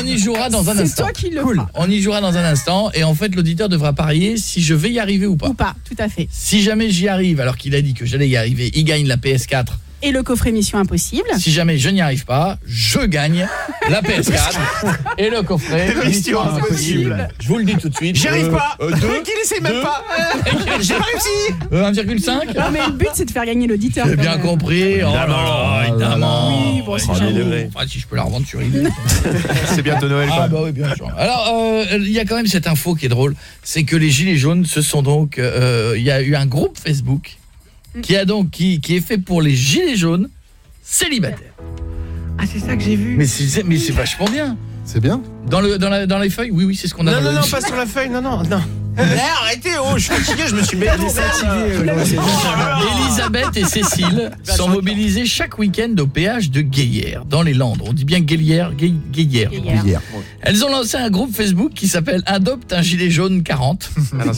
on y jouera dans un C'est instant. toi qui le Cool. On y jouera dans un instant et en fait l'auditeur devra parier si je vais y arriver ou pas. Ou pas, tout à fait. Si jamais j'y arrive alors qu'il a dit que j'allais y arriver, il gagne la PS4. Et le coffret Mission Impossible. Si jamais je n'y arrive pas, je gagne la [LAUGHS] PS4 et le coffret Mission Impossible. Je vous le dis tout de suite. J'y arrive pas. Euh, deux, essaie même deux. pas. [LAUGHS] J'ai pas réussi. euh, 1,5 Non, mais le but, c'est de faire gagner l'auditeur. J'ai bien compris. Oh là là, évidemment. Oui, bon, c'est. Enfin, si je peux la revendre sur eBay. [LAUGHS] C'est bientôt Noël. Ah bah oui, bien sûr. Alors, euh, il y a quand même cette info qui est drôle, c'est que les Gilets jaunes, ce sont donc... euh, Il y a eu un groupe Facebook qui, a donc, qui, qui est fait pour les Gilets jaunes célibataires. Ah, c'est ça que j'ai vu. Mais c'est mais c'est vachement bien. C'est bien. Dans, le, dans, la, dans les feuilles, oui, oui, c'est ce qu'on a Non, dans non, le- non, pas sur la feuille. Non, non, non. Eh, arrêtez, oh, je suis fatigué, je me suis baigné. [LAUGHS] Elisabeth et Cécile sont mobilisées chaque week-end au péage de Guélière, dans les Landes. On dit bien Guélière. Elles ont lancé un groupe Facebook qui s'appelle Adopte un gilet jaune 40. [LAUGHS] Ah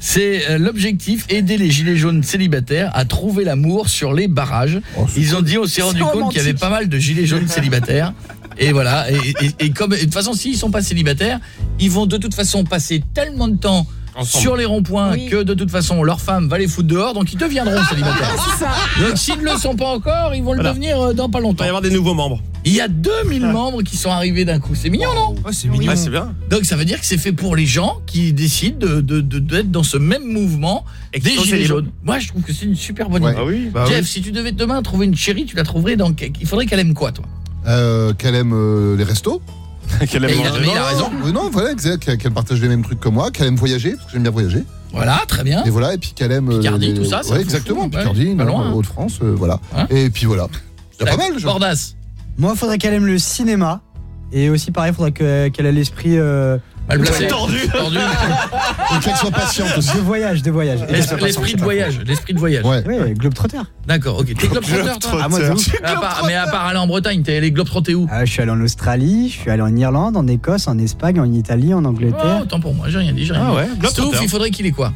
c'est euh, l'objectif, aider les gilets jaunes célibataires à trouver l'amour sur les barrages. Oh, Ils ont dit, on s'est rendu compte qu'il y avait pas mal de gilets jaunes [LAUGHS] célibataires. Et voilà, et, et- et comme et de toute façon s'ils sont pas célibataires, ils vont de toute façon passer tellement de temps Ensemble. sur les ronds-points Oui. que de toute façon leur femme va les foutre dehors donc ils deviendront [LAUGHS] célibataires. C'est ça. Donc s'ils ne le sont pas encore, ils vont le devenir euh, dans pas Il longtemps. va y avoir des nouveaux membres. Il y a 2000 membres qui sont arrivés d'un coup. C'est mignon non? Oh, c'est mignon. Ah, c'est bien. donc ça veut dire que c'est fait pour les gens qui décident de de- de- d'être dans ce même mouvement Et des gilets jaunes. Moi je trouve que c'est une super bonne Ouais. idée. Ah oui, bah Jeff, oui. si tu devais demain trouver une chérie, tu la trouverais dans il faudrait qu'elle aime quoi toi? Euh, qu'elle aime euh, les restos. [LAUGHS] Quelle Et il a- aime- il a raison. Non, voilà, exact, qu'elle qu'elle partage les mêmes trucs que moi, qu'elle aime voyager, parce que j'aime bien voyager. Voilà, très bien. Et voilà, et puis qu'elle aime. euh, Picardie, les- tout ça, ça Ouais, fout exactement, fou, ouais, Picardie, pas non, loin, hein. Hauts-de-France, euh, voilà. Hein et puis voilà. C'est pas mal, je Bordas. Moi, il faudrait qu'elle aime le cinéma. Et aussi, pareil, il faudrait que- qu'elle ait l'esprit. euh, Mal placé. Tordu. [LAUGHS] Tordu. Et qu'elle soit patiente aussi. de voyage, de voyage. L'esprit de voyage, l'esprit de voyage. Ouais. Oui, Globetrotter. D'accord, OK. T'es globetrotter toi Ah, moi, ouf. mais à, part, mais à part aller en Bretagne, t'es allé globetrotter où Ah, je suis allé en Australie, je suis allé en Irlande, en Écosse, en Espagne, en Italie, en Oh, Angleterre. autant pour moi, j'ai rien dit, j'ai rien Ah dit. ouais, il faudrait qu'il ait quoi?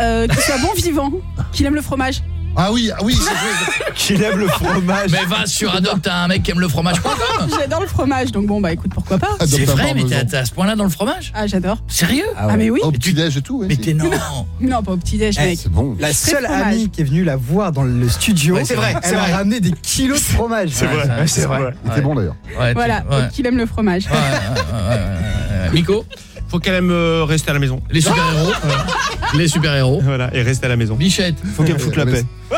Euh, qu'il soit bon vivant, qu'il aime le fromage. Ah oui, ah oui, c'est vrai. [LAUGHS] Qu'il aime le fromage. Mais va sur adopte un mec qui aime le fromage.com. [LAUGHS] J'adore le fromage, donc bon, bah écoute, pourquoi pas. C'est vrai, mais t'es à ce point-là dans le fromage? Ah, j'adore. Sérieux? Ah, mais oui. Au petit-déj et tout, ouais. Mais t'es non. Non, [LAUGHS] pas au petit-déj, Eh, mec. C'est bon. La seule fromage. amie qui est venue la voir dans le studio, Ouais, c'est vrai, elle c'est a vrai. ramené des kilos de fromage. C'est vrai, c'est vrai. Il était bon d'ailleurs. Voilà, qu'il aime le fromage. Ouais, Faut qu'elle aime euh, rester à la maison. Les super-héros. [LAUGHS] Les super-héros. Voilà, et rester à la maison. Bichette. Faut qu'elle me foute la Mais- paix. [LAUGHS]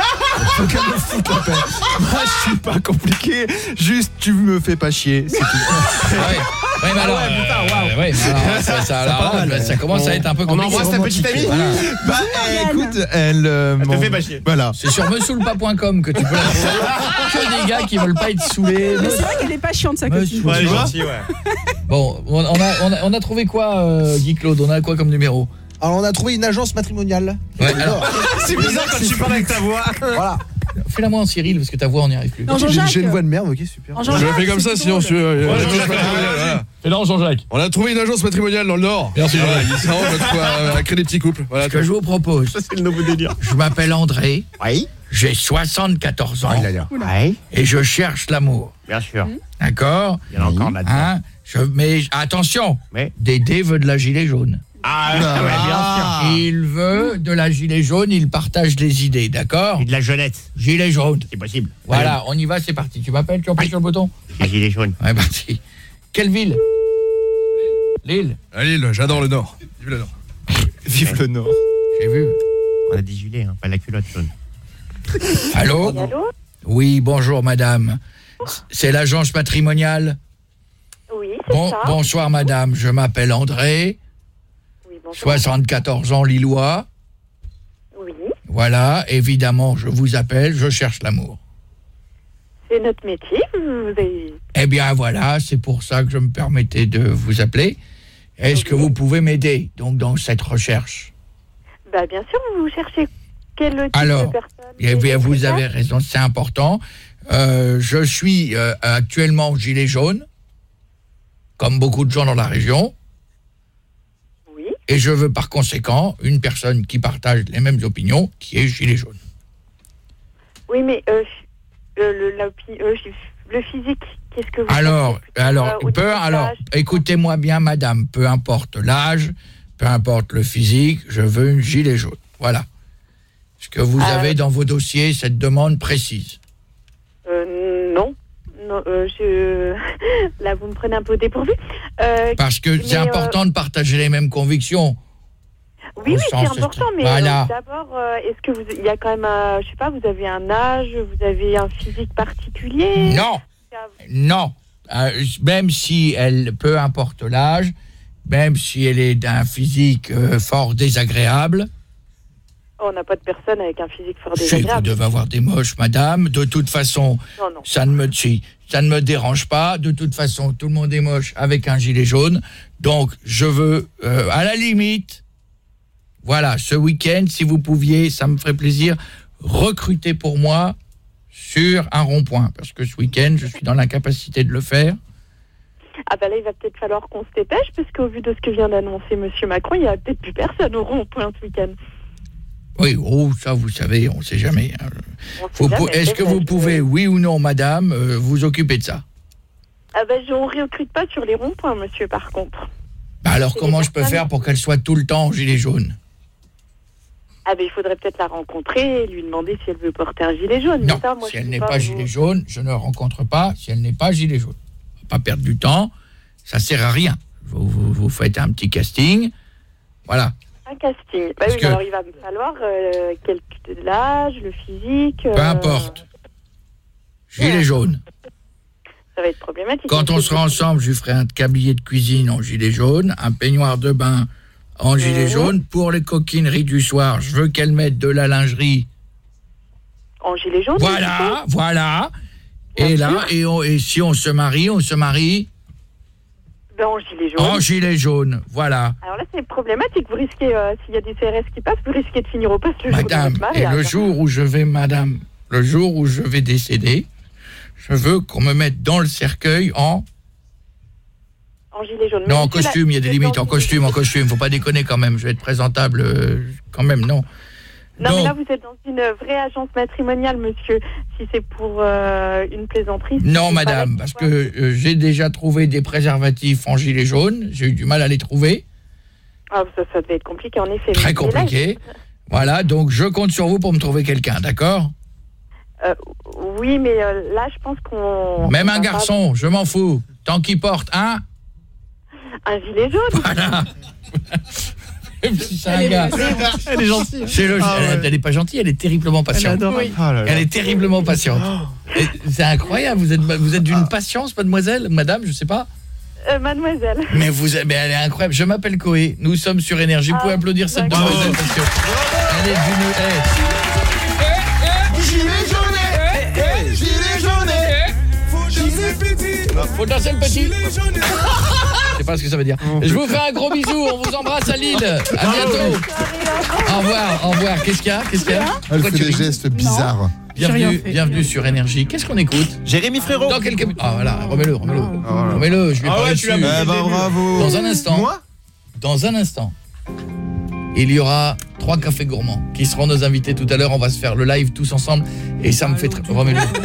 Faut qu'elle me foute la paix. [LAUGHS] Moi, je suis pas compliqué. Juste, tu me fais pas chier. C'est tout. Ouais. Ouais, mais alors, Ah ouais, putain, waouh. euh, ouais, mais alors, ça, ça, alors, là, ça commence à être un peu On compliqué. embrasse ta petite amie Voilà. Bah, eh, écoute, elle. euh, Elle te fait pas chier. Voilà. C'est sur mesoulpas.com que tu peux la trouver. [LAUGHS] que des gars qui veulent pas être saoulés. Mais c'est vrai qu'elle est pas chiante, sa copine. Ouais, elle est gentille, ouais. [LAUGHS] Bon, on on a, on a, on a trouvé quoi, euh, Guy Claude? On a quoi comme numéro? Alors on a trouvé une agence matrimoniale. Ouais, alors, [LAUGHS] C'est bizarre quand tu parles avec ta voix. Voilà. Fais-la moi en Cyril parce que ta voix on n'y arrive plus. J'ai une voix de merde, ok, super. En Je le Jean-Jacques, fais comme ça, sinon je. Fais-la en Jean-Jacques. On a trouvé une agence matrimoniale dans le Nord. Merci, Voilà, Jean-Jacques. il euh, créer des petits couples. Voilà. Ce que je vous propose, c'est le nouveau délire. je m'appelle André, Oui. j'ai 74 ans Ouais. et je cherche l'amour. Bien sûr. D'accord? Il y en a encore là-dedans. Hein? Je, Mais attention, Mais- Dédé veut de la gilet jaune. Ah, ouais, bien sûr. Il veut de la gilet jaune, il partage des idées, d'accord Et de la jeunette. Gilet jaune. C'est possible. Voilà, on y va, c'est parti. Tu m'appelles, tu appuies sur le bouton Les gilets jaunes. Ouais, parti. Quelle ville Lille À Lille, j'adore le Nord. Vive le Nord. Vive le Nord. J'ai vu. On a des gilets, hein, pas la culotte jaune. Allô Oui, bonjour madame. C'est l'agence matrimoniale Oui, c'est Bon, ça. bonsoir madame, je m'appelle André, Oui, bonjour. 74 ans lillois. Oui, Voilà, évidemment, je vous appelle, je cherche l'amour. c'est notre métier. Vous, avez... Eh bien voilà, c'est pour ça que je me permettais de vous appeler. Est-ce que vous pouvez m'aider donc dans cette recherche? Bah, bien sûr, vous cherchez quel type Alors, de personne Eh bien, vous avez raison, c'est important. Euh, je suis euh, actuellement gilet jaune, comme beaucoup de gens dans la région. Et je veux par conséquent une personne qui partage les mêmes opinions, qui est gilet jaune. Oui, mais euh, euh, le, euh, physique, qu'est-ce que vous Alors, alors, euh, peu, alors, l'âge écoutez-moi bien, madame, peu importe l'âge, peu importe le physique, je veux une gilet jaune. Voilà. Est-ce que vous avez dans vos dossiers cette demande précise. Non, euh, je... [LAUGHS] Là, vous me prenez un peu dépourvu. Euh, Parce que c'est euh, important de partager les mêmes convictions. Oui, oui, c'est important, mais Voilà. d'abord, est-ce que vous, il y a quand même, un- je sais pas, vous avez un âge, vous avez un physique particulier? Non. Non. Même si elle, peu importe l'âge, même si elle est d'un physique fort désagréable, Oh, On n'a pas de personne avec un physique fort si vous désagréable. devez avoir des moches, madame, de toute façon, Non, non. ça ne me si, ça ne me dérange pas. De toute façon, tout le monde est moche avec un gilet jaune. Donc, je veux, euh, à la limite, voilà, ce week-end, si vous pouviez, ça me ferait plaisir, recruter pour moi sur un rond-point. Parce que ce week-end, je suis dans l'incapacité de le faire. Ah bah là, il va peut-être falloir qu'on se dépêche, parce qu'au vu de ce que vient d'annoncer Monsieur Macron, il y a peut-être plus personne au rond-point ce week-end. Oui, oh, ça, vous savez, on ne sait jamais. hein. Jamais, Est-ce que vous pouvez, oui ou non, madame, euh, vous occuper de ça? Ah bah, je- on recrute pas sur les ronds-points, monsieur, par contre. Bah Alors, comment je peux faire pour qu'elle soit tout le temps en gilet jaune? Ah bah, il faudrait peut-être la rencontrer et lui demander si elle veut porter un gilet jaune. Non, Mais ça, moi, si elle n'est pas gilet jaune, je ne la rencontre pas si elle n'est pas gilet jaune. On va Pas perdre du temps, ça sert à rien. Vous, vous, vous faites un petit casting, voilà. Un casting. Bah oui, que- alors il va me falloir euh, l'âge, le physique. Peu euh, importe. Gilet jaune. Ça va être problématique. Quand on sera ensemble, je lui ferai un tablier de cuisine en gilet jaune, un peignoir de bain en gilet jaune. Pour les coquineries du soir, je veux qu'elle mette de la lingerie. En gilet jaune Voilà, voilà. Et là, et, on- et si on se marie, on se marie en gilet jaune. en gilet jaune. Voilà. Alors là, c'est problématique. Vous risquez, euh, s'il y a des CRS qui passent, vous risquez de finir au poste le jour Madame, votre et mariage. le jour où je vais, madame, le jour où je vais décéder, je veux qu'on me mette dans le cercueil en... En gilet jaune. Non, en costume, il y a des limites, en en costume, en costume, faut pas déconner quand même, je vais être présentable, euh, quand même, non. Non, mais là, vous êtes dans une vraie agence matrimoniale, monsieur. Si c'est pour euh, une plaisanterie. Non, madame, parce que euh, j'ai déjà trouvé des préservatifs en gilet jaune. J'ai eu du mal à les trouver. Ah, ça, ça devait être compliqué, en effet. Très compliqué. Voilà, donc je compte sur vous pour me trouver quelqu'un, d'accord? Euh, oui, mais euh, là, je pense qu'on. Même un garçon, je m'en fous. Tant qu'il porte un, Un gilet jaune. voilà. [LAUGHS] [LAUGHS] Elle est- gars. Elle est gentille. C'est logique. Ah ouais. elle, elle est pas gentille, elle est terriblement patiente. adore. Oui. Oh là là. Elle est terriblement patiente. Et C'est incroyable, vous êtes vous êtes d'une patience, mademoiselle, madame, je sais pas. Euh, mademoiselle. Mais vous mais elle est incroyable. Je m'appelle Coé. Nous sommes sur énergie. Vous pouvez applaudir cette demoiselle elle est d'une eh, Faut danser le petit. [LAUGHS] Je sais pas ce que ça veut dire. Je vous fais un gros bisou. On vous embrasse à Lille. À bientôt. Au revoir. Au revoir. Qu'est-ce qu'il y a Qu'est-ce qu'il y a Elle fait des gestes bizarres. Bienvenue, bienvenue sur Énergie. Qu'est-ce qu'on écoute Jérémy Frérot. Dans quelques minutes. Ah voilà, remets-le, remets-le. Remets-le, je vais Ah parler ouais, tu l'as dessus. Eh ben, bravo. Dans un instant. Moi Dans un instant. Il y aura trois cafés gourmands qui seront nos invités tout à l'heure. On va se faire le live tous ensemble et ça me fait très remets-le. [LAUGHS]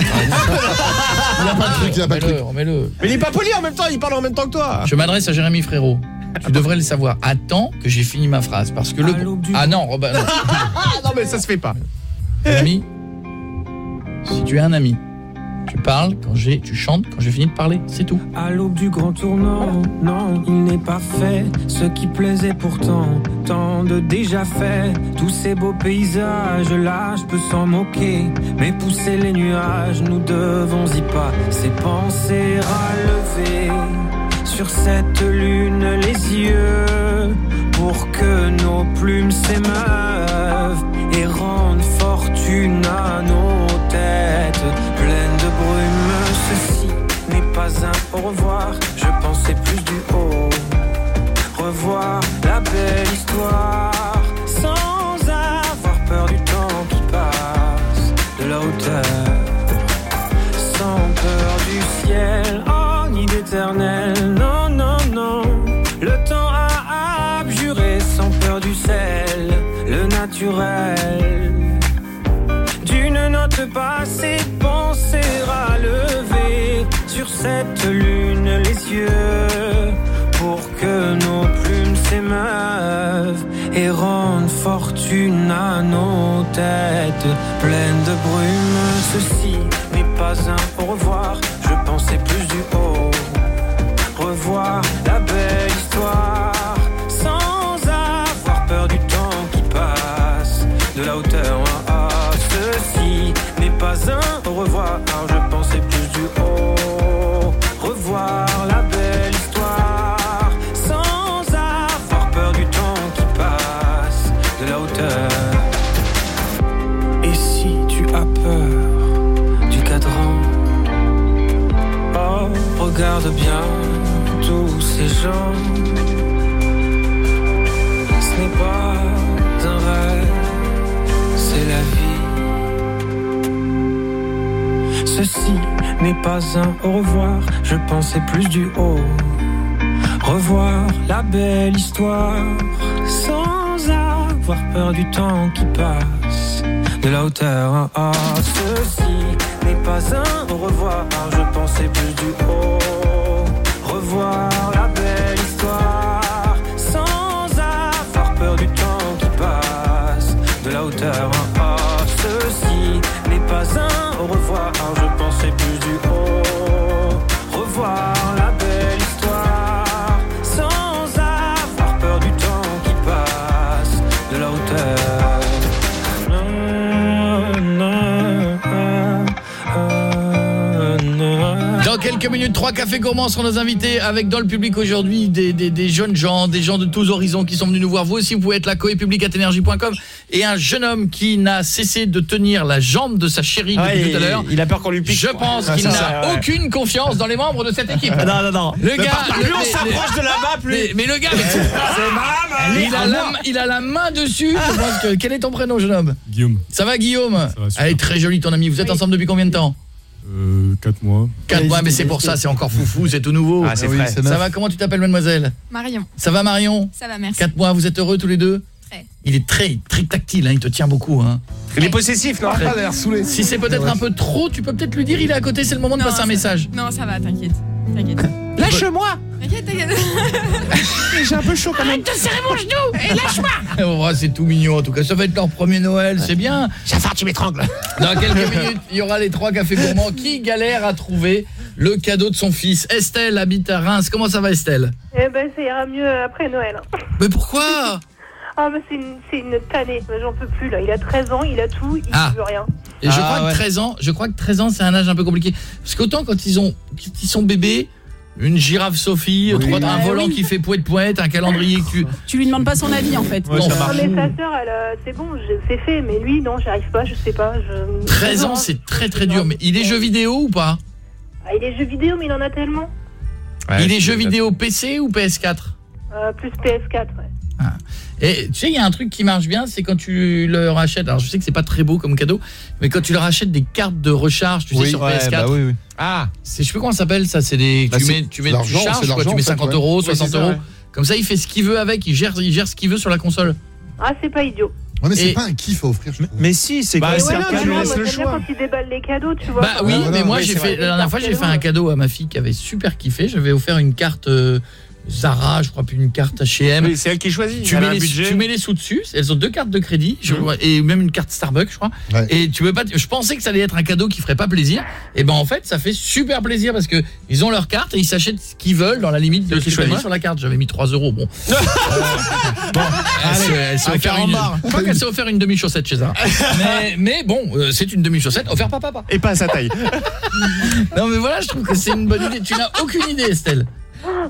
Il a pas de truc, il a pas de truc. remets-le. Mais il est pas poli en même temps, il parle en même temps que toi. Je m'adresse à Jérémy Frérot. Tu devrais le savoir. Attends que j'ai fini ma phrase parce que le Ah non, Robin. non. Ah [LAUGHS] non, mais ça se fait pas. Ami, si tu es un ami, tu parles quand j'ai tu chantes quand j'ai fini de parler, c'est tout. À l'aube du grand tournant, non, il n'est pas fait ce qui plaisait pourtant. Tant de déjà fait, tous ces beaux paysages là, je peux s'en moquer. Mais pousser les nuages, nous devons y pas. Ces pensées à lever sur cette lune les yeux pour que nos plumes s'émeuvent et rendent fortune à nos têtes brume. Ceci n'est pas un au revoir, je pensais plus du haut. Revoir la belle histoire sans avoir peur du temps qui passe, de la hauteur, sans peur du ciel, oh ni d'éternel, non, non, non. Le temps a abjuré sans peur du sel, le naturel. D'une note passée, cette lune les yeux pour que nos plumes s'émeuvent et rendent fortune à nos têtes pleines de brume. Ceci n'est pas un au revoir, je pensais plus du haut. Revoir la belle histoire sans avoir peur du temps qui passe, de la hauteur. ah, ah. Ceci n'est pas un au revoir, ces gens. Ce n'est pas un rêve, c'est la vie. Ceci n'est pas un au revoir, je pensais plus du haut. Revoir la belle histoire sans avoir peur du temps qui passe, de la hauteur. ah, ah. Ceci n'est pas un au revoir, je pensais plus du haut. Revoir trois cafés gourmands seront nos invités avec dans le public aujourd'hui des, des, des jeunes gens, des gens de tous horizons qui sont venus nous voir. Vous aussi, vous pouvez être là, coepublic.energie.com et un jeune homme qui n'a cessé de tenir la jambe de sa chérie Ouais, depuis tout à l'heure. il a peur qu'on lui pique. Je pense Ah, qu'il ça, n'a ça, ouais. aucune confiance dans les membres de cette équipe. Non, non, non. Le Mais gars, le- plus on mais- s'approche de la map, plus- Mais, mais le gars, mais- C'est il, a la, main- il a la main dessus. Je pense que quel est ton prénom, jeune homme? Guillaume. Ça va, Guillaume? Va, super. Elle est très jolie, ton ami. Vous êtes ensemble depuis combien de temps? Euh, 4 mois. 4 mois, mais c'est pour ça, c'est encore foufou, c'est tout nouveau. Ah, c'est vrai. Ça va, comment tu t'appelles, mademoiselle? Marion. Ça va, Marion? Ça va, merci. 4 mois, vous êtes heureux tous les deux? Très. il est très très tactile, hein, il te tient beaucoup. Hein. Il est possessif, non? Très. Ah, l'air saoulé. Si c'est peut-être un peu trop, tu peux peut-être lui dire il est à côté, c'est le moment de Non, passer un message. Non, ça va, t'inquiète. T'inquiète. Lâche-moi T'inquiète, t'inquiète. J'ai un peu chaud quand même. Arrête de serrer mon genou Et lâche-moi Oh, c'est tout mignon en tout cas, ça va être leur premier Noël, c'est bien. Jafar, tu m'étrangles. Dans quelques minutes, il y aura les trois cafés gourmands qui galèrent à trouver le cadeau de son fils? Estelle habite à Reims. Comment ça va Estelle? Eh ben, ça ira mieux après Noël. Mais pourquoi? [LAUGHS] Ah, mais c'est une, c'est une tannée. J'en peux plus, là. Il a 13 ans, il a tout, il Ah. veut rien. Et je Ah, crois ouais. que 13 ans, je crois que 13 ans c'est un âge un peu compliqué parce qu'autant quand ils ont quand ils sont bébés, une girafe Sophie, trois- un Ouais, volant oui. qui fait poète poète, un calendrier que tu Tu lui demandes pas son avis en fait. Non, ça marche. mais sa sœur, elle, euh, c'est bon, je- c'est fait. Mais lui, non, j'y arrive pas, je sais pas. Je... 13 Non, ans, c'est très très dur mais il est jeux vidéo ou pas Ah, il est jeux vidéo, mais il en a tellement. Il est jeux vidéo PC ou PS4 Euh, plus PS4, ouais. Et tu sais, il y a un truc qui marche bien, c'est quand tu leur achètes, alors je sais que c'est pas très beau comme cadeau, mais quand tu leur achètes des cartes de recharge, tu sais, sur ouais, PS4. bah oui, oui. Ah, c'est je sais plus comment ça s'appelle ça, c'est des Bah, tu mets tu mets tu l'argent, charges quoi, tu mets en fait, 50 ouais. euros, Oui, c'est 60 ça, euros. ouais. Comme ça, il fait ce qu'il veut avec, il gère il gère ce qu'il veut sur la console. Ah, c'est pas idiot. Ouais, mais c'est pas un kiff à offrir, je. Mais si, c'est quoi ouais, un cadeau, moi, laisse le choix. quand il déballe les cadeaux, tu vois. Bah oui, voilà, mais moi j'ai fait la dernière fois j'ai fait un cadeau à ma fille qui avait super kiffé, j'avais offert une carte euh, Zara, je crois puis une carte H&M. Oui, c'est elle qui choisit. Tu Elle mets, les, budget. tu mets les sous dessus, elles ont deux cartes de crédit je Mhm. et même une carte Starbucks je crois. Ouais. Et tu veux pas je pensais que ça allait être un cadeau qui ferait pas plaisir et ben en fait ça fait super plaisir parce que ils ont leur carte et ils s'achètent ce qu'ils veulent dans la limite de ce qui qu'ils choisissent sur la carte. J'avais mis 3 euros bon. [LAUGHS] Euh, bon, elle s'est- offert une, carambar. je crois qu'elle s'est offert une demi chaussette chez Zara. [LAUGHS] mais mais bon, euh, c'est une demi chaussette offerte par papa. Et pas à sa taille. [LAUGHS] Non mais voilà, je trouve que c'est une bonne idée. Tu n'as aucune idée Estelle.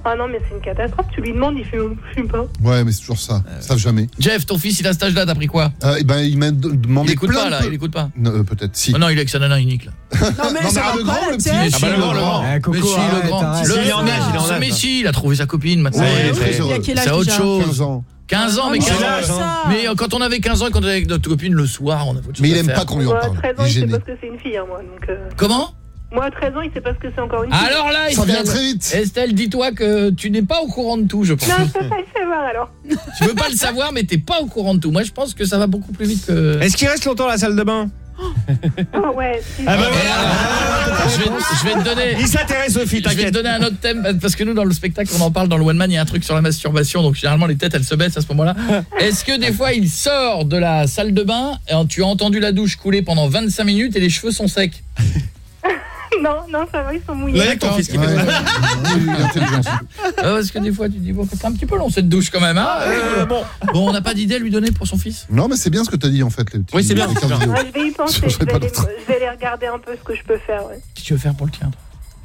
Ah non, mais c'est une catastrophe. Tu lui demandes, il fait, je sais pas. Ouais, mais c'est toujours ça. Ils savent jamais. Jeff, ton fils, il a cet âge-là, t'as pris quoi Euh, et ben, il m'a d- Il demandé écoute plein pas de là, peu- il écoute pas. Non, euh, peut-être, si. Oh non, il est avec sa nana unique là. [LAUGHS] Non mais Non, ça mais va le pas, grand, la le tienne. Mais Ah bah, le le grand, le grand. grand. Eh, Coco, Mais si, le arrête, grand. arrête. Le- Il est en âge, il est en âge. Mais si, il a trouvé sa copine maintenant. Ouais, il est très il y a heureux. quel âge C'est autre déjà chose. 15 ans. 15 ans, mais Oh, 15 c'est ans. l'âge. Mais euh, quand on avait 15 ans et qu'on était avec notre copine le soir, on avait autre chose Mais il à aime faire. pas qu'on lui en Moi, parle. 13 Il ans, est il sait gêné. pas ce que c'est une fille, hein, moi. Donc, euh, Comment? Moi, 13 ans, il sait pas ce que c'est encore une. Alors là, Ça vient Estelle, très vite. Estelle, dis-toi que tu n'es pas au courant de tout, je pense. Non, je peux pas le savoir alors. tu veux pas le savoir, mais t'es pas au courant de tout. Moi, je pense que ça va beaucoup plus vite que... Est-ce qu'il reste longtemps à la salle de bain? Oh, ouais, si. Ah bah voilà. alors, je, vais, je vais te donner... Il s'intéresse Sophie, Je vais te donner un autre thème parce que nous dans le spectacle on en parle dans le One Man il y a un truc sur la masturbation donc généralement les têtes elles se baissent à ce moment-là. Est-ce que des fois il sort de la salle de bain et tu as entendu la douche couler pendant 25 minutes et les cheveux sont secs? [LAUGHS] Non, non, ça va, ils sont mouillés. Là, il y a ton fils qui Ouais, fait ça. [LAUGHS] Ah, Parce que des fois tu dis bon c'est un petit peu long cette douche quand même hein Euh, bon. bon on n'a pas d'idée à lui donner pour son fils Non, mais c'est bien ce que t'as dit en fait. Les petits, Oui, c'est bien. Ah, je vais y penser, Je vais, aller, d'autre. je vais aller regarder un peu ce que je peux faire. Ouais. Qu'est-ce que tu veux faire pour le tien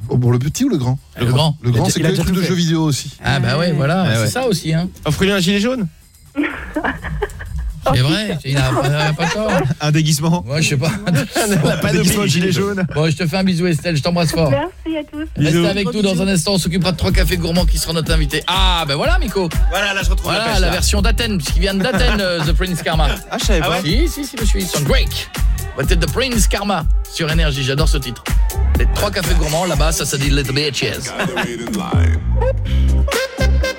Oh, Pour le petit ou le grand? Le grand Le grand, c'est que a les trucs de jeux vidéo aussi? Ah bah ouais voilà Ouais, c'est ça aussi hein Offrez-lui un gilet jaune? [LAUGHS] C'est vrai il a, il a pas tort [LAUGHS] Un déguisement Moi je sais pas a pas de Déguisement gilet jaune. Bon je te fais un bisou Estelle je t'embrasse fort Merci à tous. Reste avec nous dans un instant, on s'occupera de trois cafés gourmands qui seront notre invité. Ah, ben voilà, Miko. Voilà, là je retrouve la Voilà pêche. la version d'Athènes, puisqu'il vient d'Athènes, euh, The Prince Karma. Ah, je savais Ah pas. Si, si, si, monsieur, ils sont Drake. But The Prince Karma sur Énergie, j'adore ce titre. Les trois cafés gourmands, là-bas, ça, ça dit Little Bitches. [LAUGHS]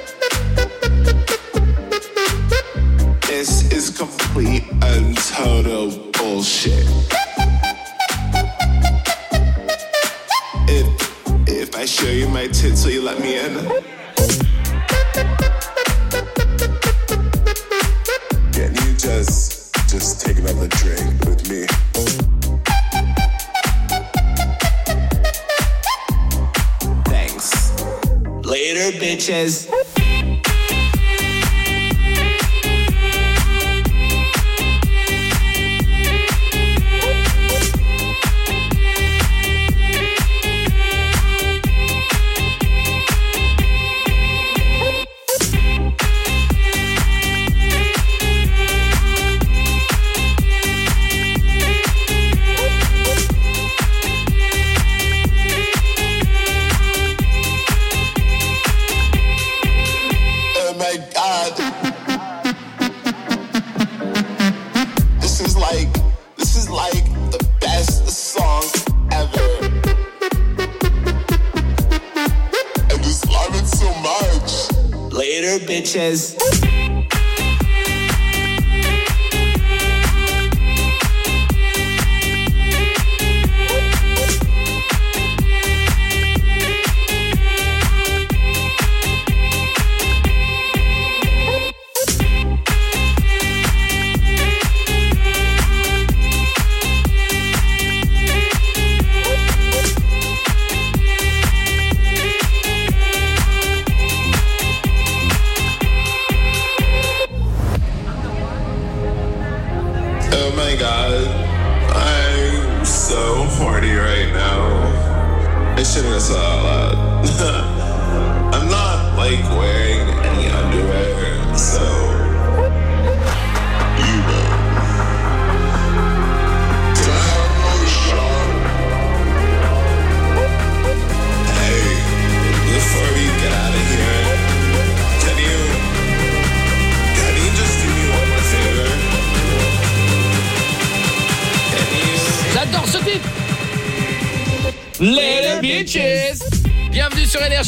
complete bullshit. If if I show you my tits, will you let me in? Can you just just take another drink with me? Thanks. Later, bitches. Bitches.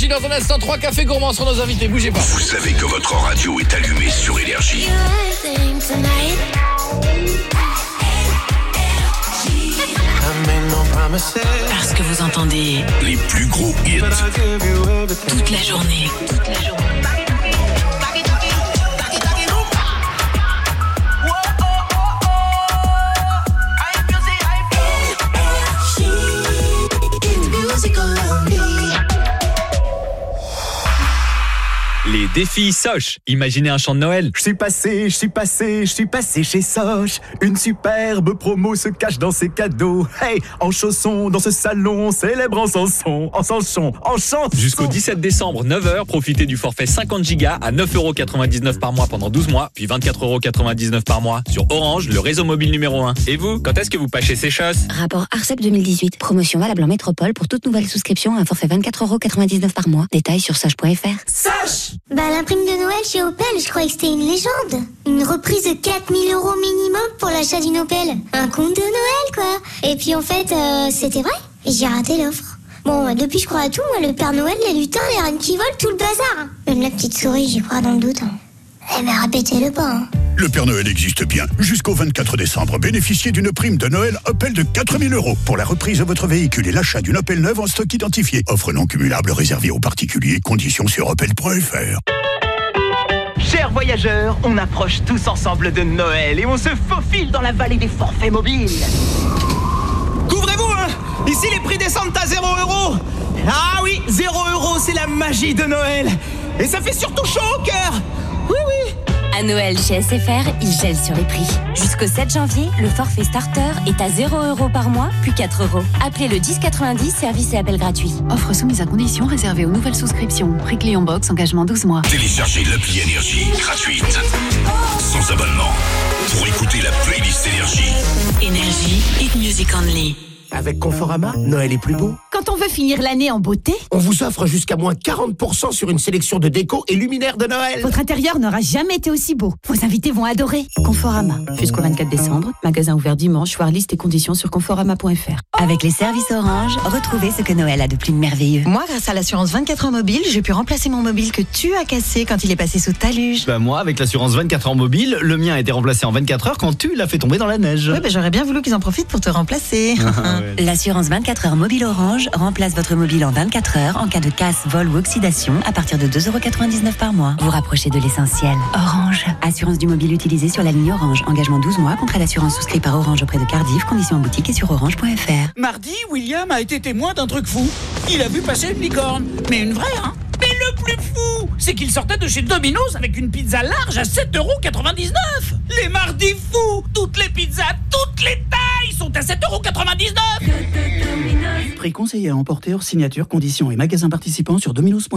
Énergie dans un instant, trois cafés gourmands seront nos invités, bougez pas. Vous savez que votre radio est allumée sur Énergie. Parce que vous entendez Les plus gros hits. toute la journée. Toute la journée. Les défis Soch. Imaginez un chant de Noël. Je suis passé, je suis passé, je suis passé chez Soch. Une superbe promo se cache dans ses cadeaux. Hey, en chaussons dans ce salon, célèbre en chanson, en chanson, en chanson. Jusqu'au 17 décembre, 9h, profitez du forfait 50 Go à 9,99€ par mois pendant 12 mois, puis 24,99€ par mois sur Orange, le réseau mobile numéro 1. Et vous, quand est-ce que vous pâchez ces choses Rapport ARCEP 2018. Promotion valable en métropole pour toute nouvelle souscription à un forfait 24,99€ par mois. Détails sur soch.fr. Sache Bah la prime de Noël chez Opel, je croyais que c'était une légende. Une reprise de 4000 euros minimum pour l'achat d'une Opel. Un compte de Noël quoi. Et puis en fait, euh, c'était vrai. J'ai raté l'offre. Bon, euh, depuis je crois à tout, moi, le Père Noël, les lutins, les reines qui volent, tout le bazar. Même la petite souris, j'y crois dans le doute. hein. Eh ben répétez-le pas. hein. Le Père Noël existe bien. Jusqu'au 24 décembre, bénéficiez d'une prime de Noël Opel de 4000 euros pour la reprise de votre véhicule et l'achat d'une Opel neuve en stock identifié. Offre non cumulable réservée aux particuliers. Conditions sur opel.fr. Chers voyageurs, on approche tous ensemble de Noël et on se faufile dans la vallée des forfaits mobiles. Couvrez-vous, hein Ici, les prix descendent à 0 euros. Ah oui, 0 euros, c'est la magie de Noël. Et ça fait surtout chaud au cœur. Oui, oui. À Noël chez SFR, ils gèlent sur les prix. Jusqu'au 7 janvier, le forfait starter est à 0 euros par mois, puis 4 euros. Appelez le 1090, service et appel gratuit. Offre soumise à condition réservée aux nouvelles souscriptions. Prix clé en box, engagement 12 mois. Téléchargez l'appli Énergie gratuite. Sans abonnement. Pour écouter la playlist Énergie. Énergie, hit music only. Avec Conforama, Noël est plus beau. Quand on veut finir l'année en beauté, On vous offre jusqu'à moins 40% sur une sélection de déco et luminaires de Noël. votre intérieur n'aura jamais été aussi beau. Vos invités vont adorer. Conforama. Jusqu'au 24 décembre. Magasin ouvert dimanche. Voir liste et conditions sur conforama.fr. Avec les services Orange, retrouvez ce que Noël a de plus merveilleux. Moi, grâce à l'assurance 24 heures mobile, j'ai pu remplacer mon mobile que tu as cassé quand il est passé sous ta luge. Bah moi, avec l'assurance 24 heures mobile, le mien a été remplacé en 24 heures quand tu l'as fait tomber dans la neige. Oui, bah, j'aurais bien voulu qu'ils en profitent pour te remplacer. L'assurance 24 heures mobile Orange remplace votre mobile en 24 heures en cas de casse, vol ou oxydation à partir de 2,99€ par mois. Vous rapprochez de l'essentiel. Orange. Assurance du mobile utilisée sur la ligne Orange. Engagement 12 mois. Contrat d'assurance souscrit par Orange auprès de Cardiff. Conditions en boutique et sur orange.fr. Mardi, William a été témoin d'un truc fou. Il a vu passer une licorne. Mais une vraie, hein Mais le plus fou, c'est qu'il sortait de chez Domino's avec une pizza large à 7,99€ Les mardis fous Toutes les pizzas, toutes les tailles sont à 7,99€ Prix conseillé à emporter hors signature, conditions et magasins participants sur dominos.fr.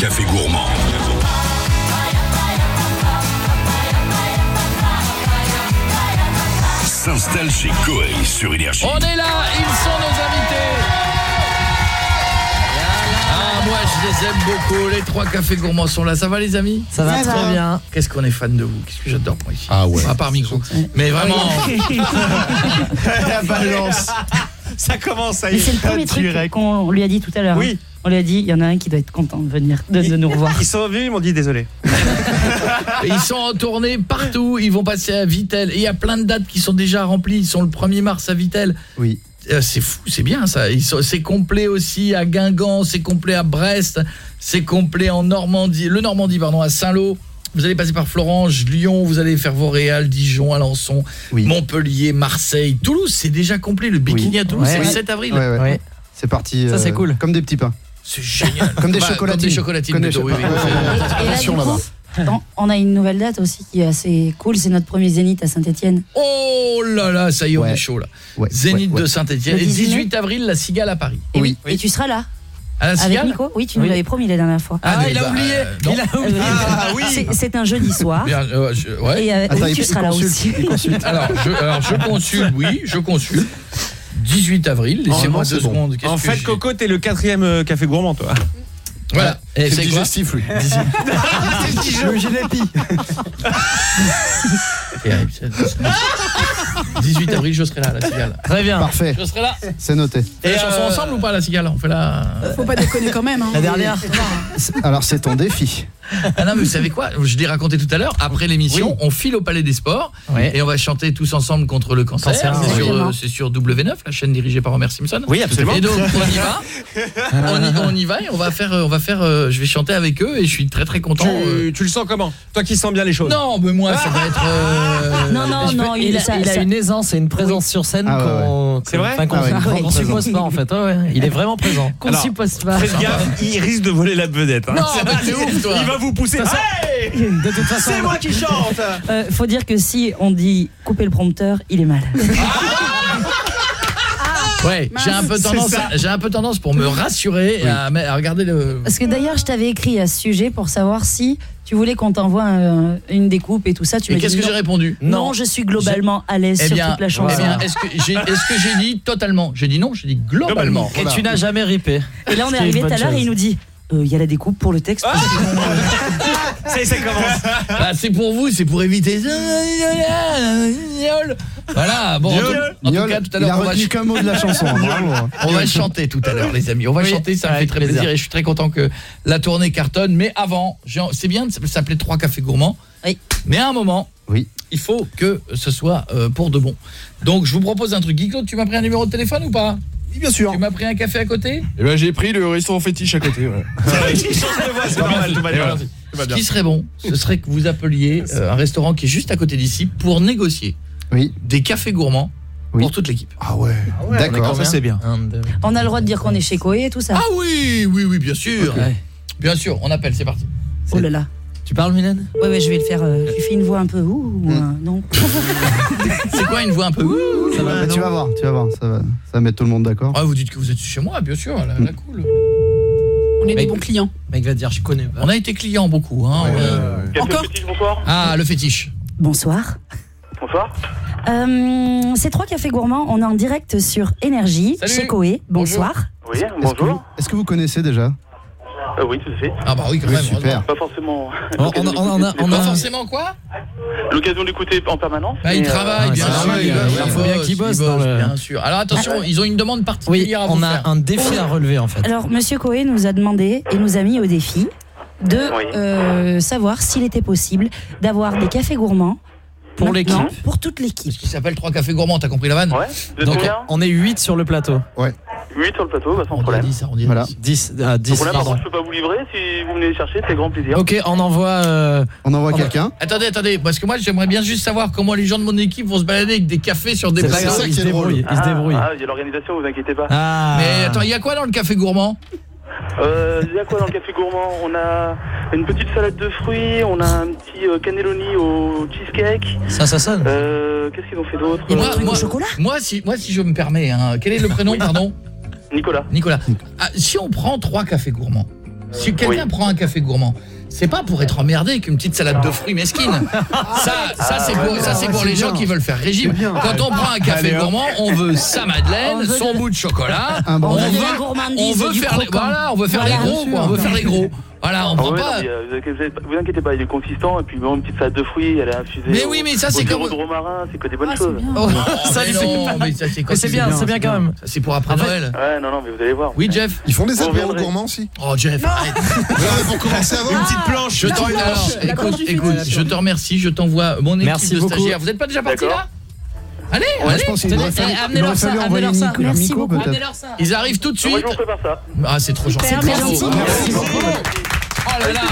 cafés gourmands. S'installe chez Coé sur Énergie. On est là, ils sont nos invités. Ah, moi je les aime beaucoup, les trois cafés gourmands sont là. Ça va les amis? Ça va Ça très va. bien. Qu'est-ce qu'on est fan de vous? Qu'est-ce que j'adore moi ici? Ah ouais. À part micro. Mais vraiment [LAUGHS] [LAUGHS] La balance. Ça commence à Mais c'est le premier truc qu'on lui a dit tout à l'heure. Oui. On lui a dit, il y en a un qui doit être content de venir, de, de nous revoir. Ils sont venus, ils m'ont dit désolé. [LAUGHS] Ils sont en tournée partout, ils vont passer à Vitel. Et il y a plein de dates qui sont déjà remplies. Ils sont le 1er mars à Vitel. Oui. Euh, C'est fou, c'est bien ça. C'est complet aussi à Guingamp, c'est complet à Brest, c'est complet en Normandie, le Normandie pardon, à Saint-Lô. Vous allez passer par Florange, Lyon, vous allez faire Vauréal, Dijon, Alençon, Montpellier, Marseille, Toulouse, c'est déjà complet. Le bikini à Toulouse, Ouais. c'est le Ouais. 7 avril. Ouais, ouais. C'est parti. Ça, c'est euh, cool. Comme des petits pains. C'est génial. Comme des Bah, chocolatines. Comme des chocolatines Comme des plutôt, oui. Et là, du coup, on- on a une nouvelle date aussi qui est assez cool, c'est notre premier zénith à Saint-Etienne. Oh là là, ça y est, on est chaud là. Zénith ouais, de Saint-Etienne. Le Et 18 18 avril, la Cigale à Paris. Et oui. Et tu seras là À la Avec Nico Oui, tu nous Oui. l'avais promis la dernière fois. Ah, il a oublié. non. Il a oublié. Ah, C'est- C'est un jeudi soir. Bien, euh, je- ouais. Et, euh, Attends, tu seras là consulte, aussi. alors, je, alors, je consulte, oui, je consulte. 18 avril, laissez-moi deux secondes. En fait, Coco, t'es le quatrième euh, café gourmand, toi. Voilà. C'est digestif, lui. [LAUGHS] Le c'est- 18 [LAUGHS] avril, je serai là, à la Cigale. Très bien. Parfait. Je serai là. C'est noté. Et la chanson ensemble ou pas, la Cigale? On fait la... Faut pas déconner quand même. Hein. La dernière. Alors c'est ton défi. Ah non mais vous savez quoi? Je l'ai raconté tout à l'heure Après l'émission on file au Palais des Sports. Et on va chanter tous ensemble contre le cancer, C'est sur, exactement. euh, c'est sur W9 La chaîne dirigée par Homer Simpson Oui, absolument. Et donc on y va [LAUGHS] on, y, on y va et on va faire, euh, on va faire euh, Je vais chanter avec eux et je suis très très content Tu, euh. tu le sens comment? Toi qui sens bien les choses. Non mais moi ça va être euh, [LAUGHS] Non, non, je non, peux- il, il a- ça- il a ça- une aisance et une présence sur scène Ah ouais, qu'on C'est vrai qu'on Ah ouais. suppose pas en fait. Ouais. Il est vraiment présent. [LAUGHS] Qu'on suppose pas. Faites gaffe, il risque de voler la vedette. hein. Non, [LAUGHS] t'es ouf, toi. Il va vous pousser. Hey De toute façon, C'est moi qui chante Euh, faut dire que si on dit couper le prompteur, il est mal. Ouais j'ai un peu tendance J'ai un peu tendance pour me rassurer à, à regarder le Parce que d'ailleurs, je t'avais écrit à ce sujet pour savoir si tu voulais qu'on t'envoie un- une découpe et tout ça. Tu Et qu'est-ce que j'ai non. répondu Non, je suis globalement à l'aise Eh sur toute la chanson. eh bien, est-ce que j'ai est-ce que j'ai dit totalement? J'ai dit non, j'ai dit globalement. et tu n'as jamais ripé. Et là, on est arrivé tout à l'heure et il nous dit euh, il y a la découpe pour le texte. Ça est, ça commence. Bah, c'est pour vous, c'est pour éviter. Voilà, bon, en tout, en tout cas, tout à il a l'heure, on va, retenu ch- qu'un mot de la chanson. hein, bravo. on va chanter tout à l'heure, les amis. On va Oui, chanter, ça me fait très plaisir. plaisir. et je suis très content que la tournée cartonne. Mais avant, c'est bien de s'appeler Trois Cafés Gourmands. Oui. Mais à un moment, Oui. il faut que ce soit euh, pour de bon. Donc, je vous propose un truc. Guy Claude, tu m'as pris un numéro de téléphone ou pas? Oui, bien sûr. Tu m'as pris un café à côté Eh ben j'ai pris le restaurant fétiche à côté. ouais. [LAUGHS] C'est normal, tout va bien. Ce qui serait bon, ce serait que vous appeliez euh, un restaurant qui est juste à côté d'ici pour négocier Oui. des cafés gourmands Oui. pour toute l'équipe. Ah ouais. D'accord. Ça c'est bien. On a le droit de dire qu'on est chez Koé et tout ça. Ah oui, oui, oui, bien sûr. Bien sûr, on appelle, c'est parti. oh là là. Tu parles Mylène Ouais, ouais, je vais le faire. euh, tu fais une voix un peu ouh ou un- non [LAUGHS] C'est quoi une voix un peu ouh Ça va, tu vas voir, tu vas voir, ça va, ça va mettre tout le monde d'accord. Ah, vous dites que vous êtes chez moi, bien sûr, la, la cool. On est des bons clients. Mec va dire je connais pas. On a été clients beaucoup hein. on Encore bonsoir. Ah, le fétiche. Bonsoir. Bonsoir. Euh, c'est trois cafés gourmands. On est en direct sur Énergie Salut. chez Koé. Bonsoir. Oui, Est-ce que, vous- est-ce que vous connaissez déjà? Euh, oui, tout à fait. Ah bah oui, quand Oui, même. super. Pas forcément. On- on a- on a- on a- Pas forcément quoi L'occasion d'écouter en permanence. Bah, ils euh, travaillent, Ah, bien sûr. il faut bien qu'ils ils bossent Bien sûr. Alors attention, ils ont une demande Oui, particulière à vous on a faire. un défi à relever en fait. Alors, Monsieur Koé nous a demandé et nous a mis au défi de euh, savoir s'il était possible d'avoir des cafés gourmands Pour l'équipe. Pour toute l'équipe. Qui s'appelle 3 cafés gourmands, t'as compris la vanne Ouais. Donc on est 8 sur le plateau. Ouais. 8 sur le plateau, bah, sans problème. 10, on dit Voilà. 10, ah, 10 Problème, par pardon. contre, je peux pas vous livrer. Si vous venez les chercher, c'est grand plaisir. Ok, on envoie. euh, On envoie on- quelqu'un. Attendez, attendez, parce que moi j'aimerais bien juste savoir comment les gens de mon équipe vont se balader avec des cafés sur des C'est ils se débrouillent. Ils se Ah, débrouillent. Ah, il y a l'organisation, vous inquiétez pas. Ah. Mais attends, il y a quoi dans le café gourmand? Euh, il y a quoi dans le café gourmand? On a une petite salade de fruits, on a un petit euh, cannelloni au cheesecake. Ça, ça sonne. Euh, Qu'est-ce qu'ils ont fait d'autre? Et moi, Euh, moi, moi, si, moi, si je me permets, hein, quel est le prénom, pardon? Nicolas. Nicolas. Ah, si on prend trois cafés gourmands, si quelqu'un Oui. prend un café gourmand, c'est pas pour être emmerdé avec une petite salade de fruits mesquine. [LAUGHS] Ça, ça c'est pour, ça, c'est pour les gens qui veulent faire régime. Quand on prend un café gourmand, on veut sa madeleine, son bout de chocolat. Un On bon- veut on faire les, voilà, on veut faire les gros, quoi. On veut faire les gros. Voilà, on Ah prend ouais, pas. non, mais, euh, vous, inquiétez, pas, il est consistant et puis bon, une petite salade de fruits, elle est infusée. Mais oui, mais ça, c'est comme- de romarin, c'est que des Ah, bonnes choses. Oh, [LAUGHS] Ça, mais c'est- non, mais ça c'est quoi Mais c'est bien, c'est bien quand même. Ça, c'est pour après En fait- Noël. Ouais, non, non, mais vous allez voir. Oui, Jeff. Ils font des apéros gourmands aussi Oh, Jeff, arrête. Commencer à voir. Une petite planche. Je écoute, écoute, je te remercie, je t'envoie mon équipe Merci de stagiaires. Vous n'êtes pas déjà D'accord. là Allez, Ouais, allez. amenez-leur ça, amenez-leur ça. Merci beaucoup. Ils arrivent tout de Ah, Moi, suite. Ah, c'est trop gentil. Merci beaucoup. Oh là là.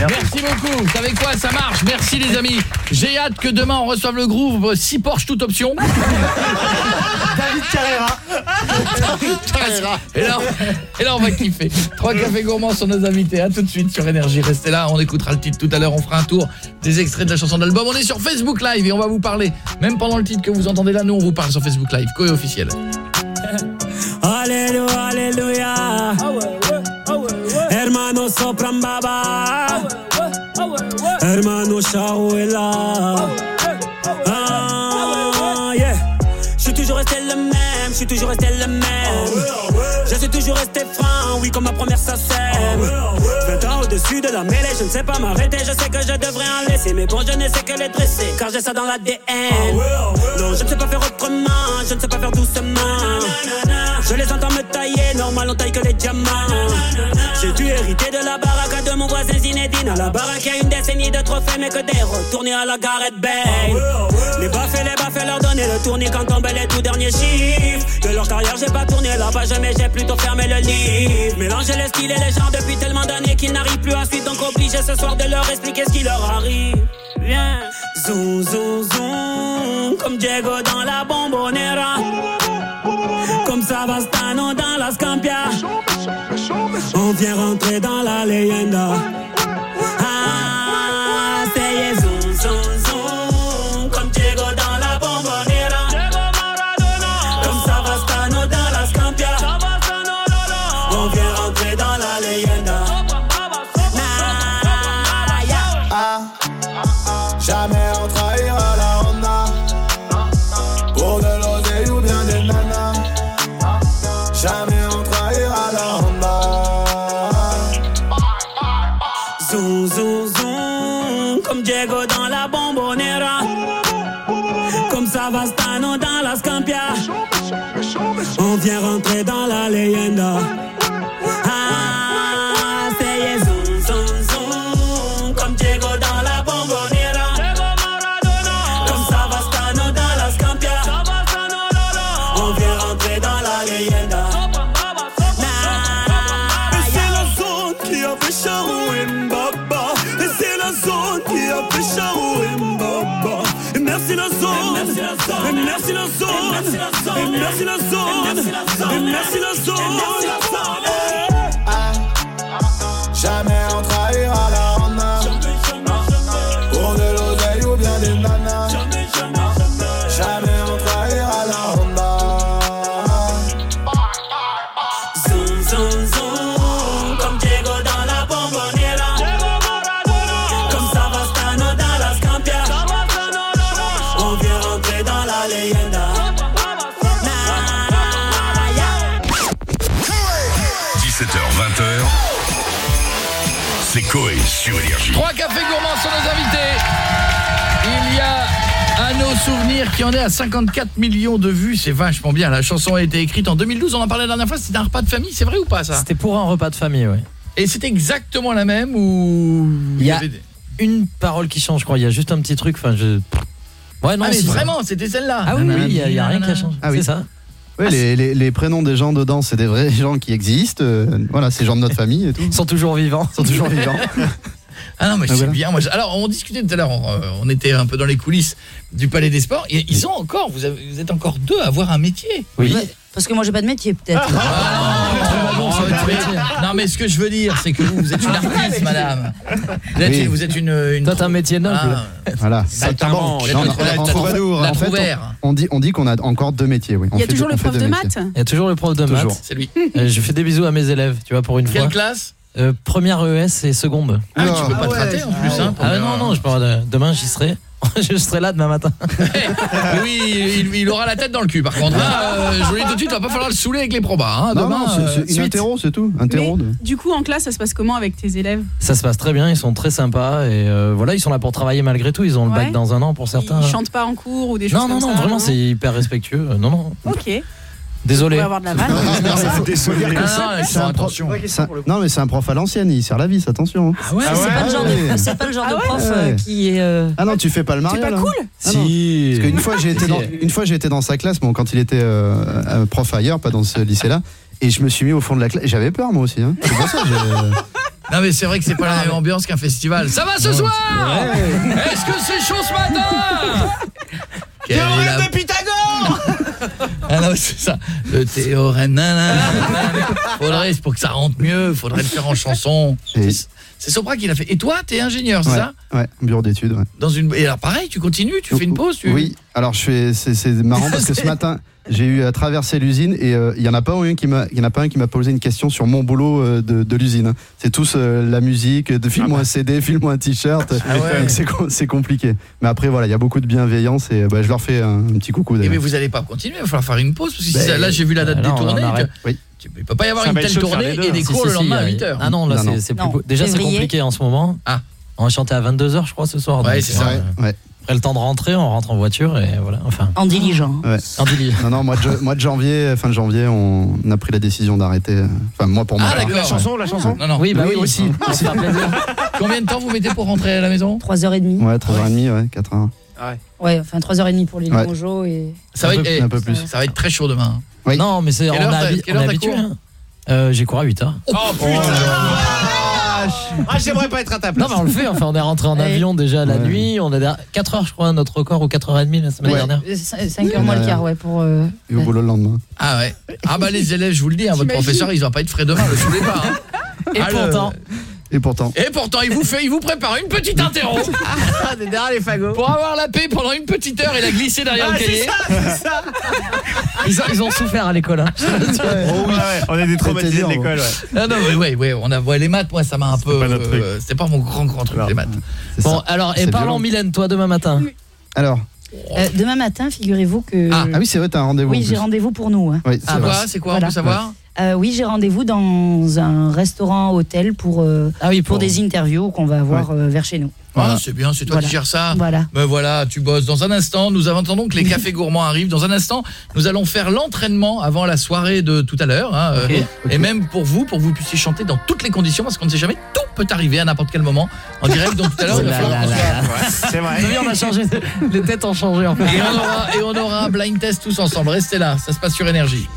Merci beaucoup. Vous savez quoi, ça marche. Merci les amis. J'ai hâte que demain on reçoive le groove 6 Porsche toute option. [LAUGHS] David Carrera. Et là, et là on va kiffer. Trois cafés gourmands sur nos invités. À tout de suite sur énergie. Restez là, on écoutera le titre tout à l'heure, on fera un tour des extraits de la chanson d'album. On est sur Facebook Live et on va vous parler même pendant le titre que vous entendez là, nous on vous parle sur Facebook Live. Coé officiel. [LAUGHS] Alléluia, alléluia. Hermano baba. Hermano. Ah. Je suis toujours resté le même, je suis toujours resté le même. Je suis toujours resté franc, oui, comme ma première. 20 ans au-dessus de la mêlée, je ne sais pas m'arrêter, je sais que je devrais en laisser. Mais bon, je ne sais que les dresser, car j'ai ça dans l'ADN. Non, je ne sais pas faire autrement, je ne sais pas faire doucement. Je les entends me tailler, normal on taille que les diamants. J'ai dû hériter de la baraque de mon voisin Zinedine. À la baraque, y a une décennie de trophées, mais que des retournés à la Gareth Bale. Les baffes et les baffes, leur donner le tournis quand tombent les tout derniers chiffres. De leur carrière, j'ai pas tourné la page, mais j'ai plutôt fermé le livre. Mélanger les styles et les genres depuis tellement d'années qu'ils n'arrivent plus à suivre. Donc obligé ce soir de leur expliquer ce qui leur arrive. Viens, zoom, zoom, zoom, comme Diego dans la bombonera. Comme Savastano dans la Scampia. On vient rentrer dans la leyenda. On vient rentrer dans la leyenda. Et merci la zone. Et merci Trois cafés gourmands sont nos invités. Il y a à nos souvenirs qui en est à 54 millions de vues, c'est vachement bien. La chanson a été écrite en 2012, on en parlait la dernière fois, c'était un repas de famille, c'est vrai ou pas ça? C'était pour un repas de famille, oui. Et c'est exactement la même ou Il y a une parole qui change, je crois. Il y a juste un petit truc. Enfin, je. Ouais, non, Ah, mais vraiment, c'était celle-là. Ah oui, oui, il y, a- il y a rien qui a changé. Ah oui. C'est ça. Les, les- les prénoms des gens dedans, c'est des vrais [LAUGHS] gens qui existent. euh, voilà, c'est gens de notre famille et tout. Ils sont toujours vivants. Ils sont toujours vivants. [LAUGHS] Ah non mais Ah, c'est voilà. bien. Moi, alors on discutait tout à l'heure, on, euh, on était un peu dans les coulisses du Palais des Sports et ils ont encore vous, avez- vous êtes encore deux à avoir un métier. Oui. Parce que moi j'ai pas de métier peut-être. Ah, non, mais- non mais ce que je veux dire c'est que vous, vous êtes une artiste madame. Vous êtes, Oui. vous êtes une, une Toi, t'as un métier noble. Ah, Voilà. Trouvère. On dit, on dit qu'on a encore deux métiers, oui. On Il y a fait toujours le prof de maths Il y a toujours le prof de maths. C'est lui. Euh, je fais des bisous à mes élèves, tu vois, pour une Quelle fois. classe Euh, première ES et seconde. Ah, mais tu peux Ah pas te ouais, rater en plus hein. Ah non, non, je peux, euh, demain j'y serai. [LAUGHS] je serai là demain matin. [LAUGHS] Oui, il, il aura la tête dans le cul par contre. Là, euh, je vous le dis tout de suite, il va pas falloir le saouler avec les probas hein. Non, Demain, non, c'est- euh, c'est une suite. interro, c'est tout. Interro. De- du coup, en classe, ça se passe comment avec tes élèves? Ça se passe très bien, ils sont très sympas et euh, voilà, ils sont là pour travailler malgré tout. Ils ont le Ouais. bac dans un an pour certains. Ils chantent pas en cours ou des choses Non, non, comme non, ça vraiment, c'est hyper respectueux. Euh, Non, non, Ok. Désolé. On va avoir de la vanne. [LAUGHS] Ah, non, C'est attention. c'est mais c'est un prof à l'ancienne, il sert la vis, attention. hein. Ah ouais, C'est pas, le genre ouais. de- c'est pas le genre Ah de ouais prof Ouais. euh, qui est. euh, Ah non, tu fais pas le C'est mariole. pas cool Ah si. Parce qu'une fois j'ai été dans une fois j'ai été dans sa classe bon quand il était euh, prof ailleurs pas dans ce lycée là et je me suis mis au fond de la classe et j'avais peur moi aussi hein. C'est pour ça [LAUGHS] Non mais c'est vrai que c'est pas la même ambiance qu'un festival. Ça va ce soir Est-ce que c'est chaud ce matin? La- de Pythagore Ah non, c'est ça. Le théorème. nanana, nanana. Faudrait, pour que ça rentre mieux, faudrait le faire en chanson. C'est- Sopra qui l'a fait. Et toi, t'es ingénieur, c'est ouais, ça ouais, bureau d'études ouais. Dans une et alors pareil, tu continues, tu fais une pause, tu Oui, alors je fais c'est marrant parce que ce [LAUGHS] matin j'ai eu à traverser l'usine et euh, il y en a pas un qui m'a il y en a pas un qui m'a posé une question sur mon boulot euh, de, de l'usine. C'est tous euh, la musique, de file-moi un CD, file-moi un t-shirt. Ah ouais. C'est com- c'est compliqué. Mais après voilà, il y a beaucoup de bienveillance et bah, je leur fais un, un petit coucou mais vous allez pas continuer, il va falloir faire une pause parce que si Ben, là j'ai vu la date là, des tournées. que- Oui. Il peut pas y avoir Ça une telle tournée et des hein. Si, cours si, le si, lendemain à euh, 8h. Ah non, là c'est- plus. Déjà c'est compliqué en ce moment. Ah. On va chanter à 22h je crois ce soir. Ouais, c'est ça. euh, Ouais. Après le temps de rentrer, on rentre en voiture et voilà, enfin. en diligent. Ouais. En délire. Non, non, mois de, jo- mois de janvier, fin de janvier, on a pris la décision d'arrêter. euh, Enfin, moi pour moi. Ah d'accord. La chanson, la chanson Non non. Oui, bah Oui, oui, aussi. Combien de temps vous mettez pour rentrer à la maison? 3h30. Ouais, 3h30, ouais, 4h. Ouais, enfin 3h30 pour les Ouais. Monjo et. Ça va être eh, un peu plus. Ça va être très chaud demain. Oui. Non, mais c'est on on t'as habitué. hein. Euh, J'ai cours à 8h. Oh putain Ah, j'aimerais pas être à ta Non, place. mais on le fait. Enfin, on est rentré en avion déjà la Ouais. nuit. On a 4 heures, je crois, notre record ou 4h30 la semaine Ouais, dernière. 5h moins le quart, ouais, pour. euh, Et au boulot le lendemain. Ah ouais. Ah bah les élèves, je vous le dis, hein, votre T'imagines professeur, il va pas être frais demain, le saoulez pas. hein. Et Ah, le- pourtant, Et pourtant. Et pourtant, il vous fait, il vous prépare une petite interro [LAUGHS] Ah, derrière les fagots. pour avoir la paix pendant une petite heure et la glisser derrière Ah, le c'est cahier. ça, c'est ça. [LAUGHS] ils ont, ils ont souffert à l'école. hein. Oh [LAUGHS] oui, ouais, on est des traumatisés de l'école, ouais. Ah non, mais ouais, ouais, on a ouais, les maths, moi, ça m'a un peu. pas notre truc. euh, C'était pas mon grand grand truc Non. les maths. Bon, ça. alors, et parlons, violent. Mylène, toi, demain matin. Alors, euh, demain matin, figurez-vous que. Ah, ah oui, c'est vrai, t'as un rendez-vous. oui, j'ai rendez-vous pour nous. hein. Oui, C'est vrai. quoi C'est quoi on Voilà. peut savoir Euh, oui, j'ai rendez-vous dans un restaurant hôtel pour euh, Ah oui, pour des interviews qu'on va avoir euh, vers chez nous. Ah, c'est bien, c'est toi Voilà. qui gères ça. Voilà. Ben voilà, tu bosses. Dans un instant, nous attendons que les [LAUGHS] cafés gourmands arrivent. Dans un instant, nous allons faire l'entraînement avant la soirée de tout à l'heure. hein, euh, Et même pour vous, pour que vous puissiez chanter dans toutes les conditions, parce qu'on ne sait jamais, tout peut arriver à n'importe quel moment. En direct, donc tout à l'heure, il va Oh falloir. C'est vrai. Oui, on a changé. Les têtes ont changé en fait. Et on, aura, et on aura un blind test tous ensemble. Restez là, ça se passe sur Énergie.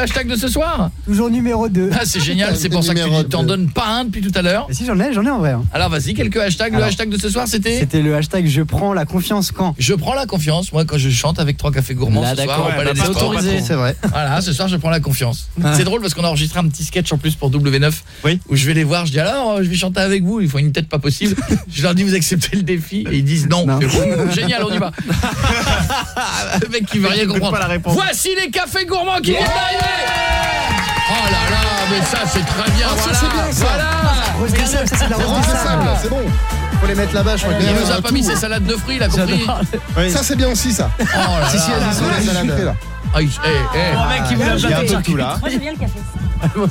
Le hashtag de ce soir Toujours numéro 2. Ah, c'est génial, c'est pour ça que tu t'en donnes pas un depuis tout à l'heure. Si j'en ai, j'en ai en vrai. hein. Alors vas-y, quelques hashtags. Le Alors, hashtag de ce soir, c'était C'était le hashtag je prends la confiance quand? Je prends la confiance, moi quand je chante avec trois cafés gourmands Là, ce soir d'accord, au ouais, Palais bah, des Sports. trop. C'est vrai. Voilà, ce soir je prends la confiance. Ah. C'est drôle parce qu'on a enregistré un petit sketch en plus pour W9 où je vais les voir, je dis alors euh, je vais chanter avec vous, ils font une tête pas possible. [LAUGHS] je leur dis vous acceptez le défi? Et ils disent non. Je fais, Ouh, génial, on y va. [LAUGHS] le [LAUGHS] mec qui veut rien comprendre. Voici les cafés gourmands qui viennent d'arriver. Oh là là, mais ça c'est très bien. Ah, ça, voilà. c'est bien, ça. Voilà. Ça c'est de la C'est rose bon. Faut les mettre là-bas, je crois. Il nous a pas mis ses salades de fruits, il a compris. Ça, c'est bien aussi, ça. Oh là Si, si, les salades. là. Ah, il- eh, eh. Oh, mec, il vous a Il y a un planté. peu tout là. Moi, j'aime bien le café.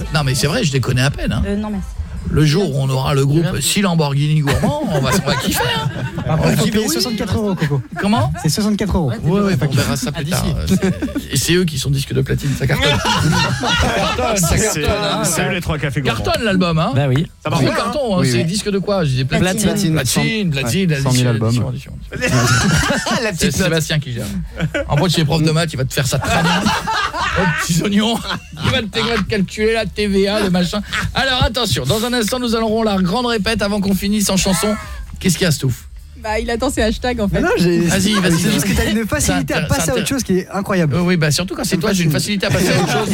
[LAUGHS] Non mais c'est vrai, je les connais à peine. hein. Euh, non, merci. Le jour où on aura le groupe Si Lamborghini Gourmand, on va, on va [LAUGHS] kiffer. Hein. On Après, va il faut kiffer, payer oui. 64 euros, Coco. Comment C'est 64 euros. Ouais, ouais, on verra ça plus tard. C'est- Et c'est eux qui sont disques de platine, ça cartonne. [LAUGHS] ça cartonne, ça C'est- cartonne. hein. c'est eux les trois cafés gourmands. Cartonne l'album, hein Bah oui. Ça marche hein carton, hein, Oui, c'est oui. disque de quoi Je disais platine. Platine. Platine, platine, Ouais, 100 000 édition, albums. [LAUGHS] C'est Sébastien qui gère. En plus, chez les profs de maths, il va te faire ça très bien. Aux petits oignons. Il va, te, il va te calculer la TVA, le machin. Alors attention, dans un instant, nous allons la grande répète avant qu'on finisse en chanson. Qu'est-ce qu'il y a, Stouff Bah, il attend ses hashtags en fait. Mais non, j'ai- Vas-y, vas-y. C'est juste que t'as une facilité à passer à autre chose qui est incroyable. Euh, Oui, bah surtout quand c'est toi, j'ai une facilité à passer à autre [LAUGHS] chose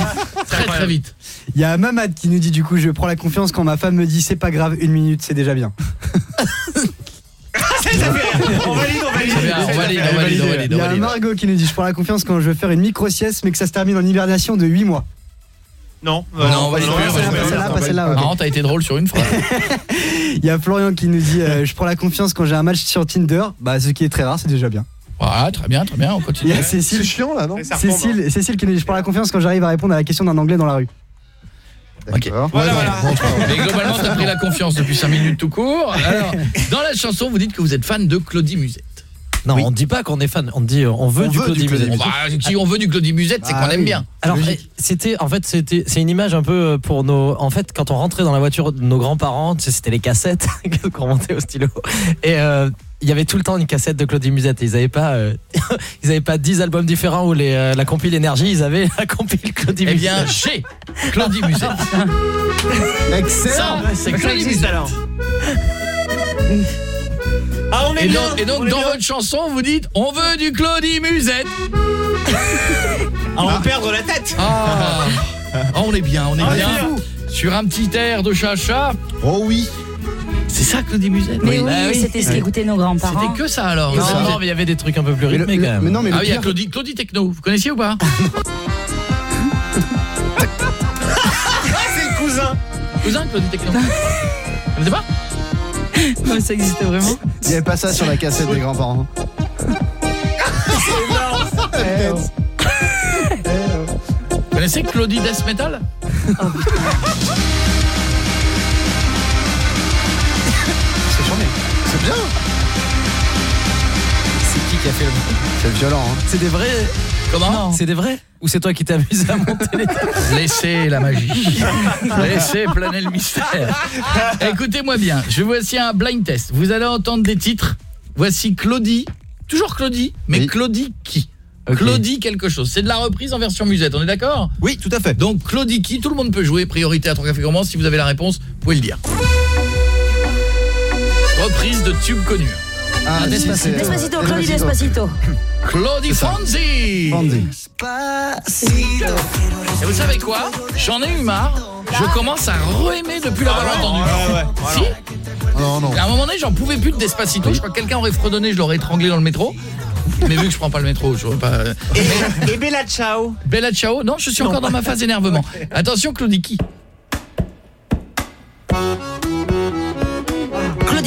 très très vite. Il y a Mamad qui nous dit du coup je prends la confiance quand ma femme me dit c'est pas grave, une minute c'est déjà bien. On valide, on valide. On valide, on valide, on valide, Il y a. Margot qui nous dit je prends la confiance quand je veux faire une micro-sieste mais que ça se termine en hibernation de 8 mois. Non, Non, on valide plus, on valide pas plus. celle-là, pas celle-là. Marrant, t'as été drôle sur une phrase. [LAUGHS] Il y a Florian qui nous dit euh, je prends la confiance quand j'ai un match sur Tinder, bah ce qui est très rare, c'est déjà bien. Voilà, très bien, très bien, on Il continue. y a Cécile, C'est chiant, là, non Cécile, Cécile qui nous dit je prends la confiance quand j'arrive à répondre à la question d'un anglais dans la rue. Ok. Voilà, voilà. Mais globalement, t'as pris la confiance depuis 5 minutes tout court. Alors, dans la chanson, vous dites que vous êtes fan de Claudie Musette. Non, on dit pas qu'on est fan, on dit on veut On du veut Claudie Musette. Bah, si on veut du Claudie Musette, c'est qu'on aime bien. Alors eh, c'était en fait c'était c'est une image un peu euh, pour nos en fait quand on rentrait dans la voiture de nos grands-parents, c'était les cassettes [LAUGHS] qu'on montait au stylo et euh, il y avait tout le temps une cassette de Claudie Musette. Et ils avaient pas euh, [LAUGHS] ils avaient pas 10 albums différents ou les euh, la compile énergie, ils avaient la compile Claudie Eh Musette. bien, chez Claudie Musette. [LAUGHS] Excellent. C'est Claudie Musette. Ah, on est Et bien. donc, et dans bien. votre chanson, vous dites on veut du Claudie Musette. [LAUGHS] Ah, on va perdre la tête. Ah, Ah, on est bien, on est Ah, bien. Sur un petit air de chacha. Oh oui. C'est ça Claudie Musette Mais oui, Bah c'était ce qu'écoutaient nos grands-parents. C'était que ça alors. Non, mais il y avait des trucs un peu plus Mais le- rythmés quand même. mais non, mais ah oui, il y a Claudie, Claudie Techno. Vous connaissiez ou pas [LAUGHS] [LAUGHS] C'est le cousin. Cousin Claudie Techno. Vous connaissez pas [LAUGHS] Non, ça existait vraiment. Il n'y avait pas ça sur la cassette des grands-parents. Vous connaissez Claudie Death Metal? C'est bien. C'est qui qui a fait le C'est violent. Hein. C'est des vrais Comment C'est des vrais Ou c'est toi qui t'amuses à monter les Laissez la magie. [LAUGHS] Laissez planer le mystère. Écoutez-moi bien, je voici un blind test. Vous allez entendre des titres. Voici Claudie, toujours Claudie, mais Oui. Claudie qui. Claudie quelque chose. C'est de la reprise en version musette, on est d'accord Oui, tout à fait. Donc Claudie qui, tout le monde peut jouer, priorité à 3 cafés gourmands, si vous avez la réponse, vous pouvez le dire. Reprise de tube connu. Ah, si, Despacito. Despacito, Claudie Despacito. Claudie Fonzi Fonzi. Et vous savez quoi? J'en ai eu marre. Je commence à re-aimer depuis l'avoir entendu. Si? Non, non. À un moment donné, j'en pouvais plus de Despacito. Je crois que quelqu'un aurait fredonné, je l'aurais étranglé dans le métro. Mais vu que je prends pas le métro, je vois pas. Et, et Bella Ciao. Bella ciao? Non, je suis encore dans ma phase d'énervement. [LAUGHS] Attention, Claudie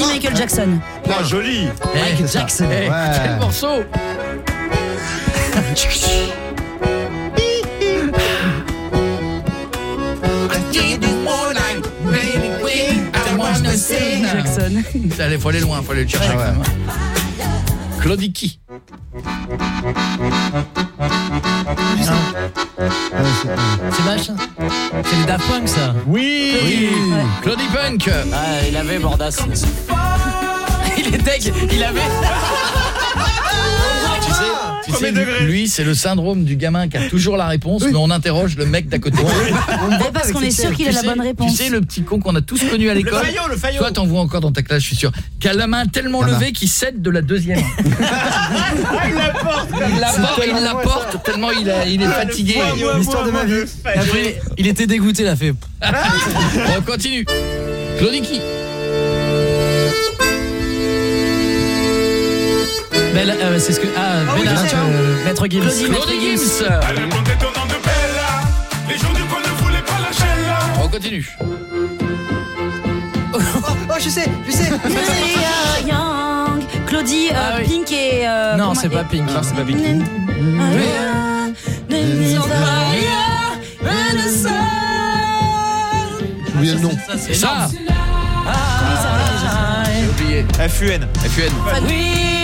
Michael Jackson. Ah, joli. Michael Jackson. Eh, Ouais. Quel morceau Jackson. Allez, faut aller loin, faut aller le chercher Ah quand ouais. même. Hein. Claudie qui C'est machin. C'est les Daft Punk ça. Oui, Claudie Punk. Ah, il avait Bordas. [LAUGHS] Il il est deg, il avait tu sais, lui, lui, c'est le syndrome du gamin qui a toujours la réponse, mais on interroge le mec d'à côté. Mais parce qu'on est sûr qu'il a la bonne réponse. Tu sais, le petit con qu'on a tous connu à Le l'école. faillot, le faillot. Toi, t'en vois encore dans ta classe, je suis sûr. Qui a la main tellement levée qu'il cède de la deuxième. [LAUGHS] Ah, il la porte Il la porte, il la porte tellement il, a- il est fatigué. L'histoire de ma vie. Après, il était dégoûté, il a fait. On continue. Claudie Belle, euh, c'est ce que. Ah, Ah oui, Bella, sais. euh, Maître Gims. Claudie, Maître Gims. On continue. Oh, oh, je sais, je sais. Euh, Young, Claudie, euh, Pink et. euh, Non, c'est pas Pink. Non, c'est pas Pink. J'ai oublié le nom. C'est ça. Ah, J'ai oublié. FUN. FUN.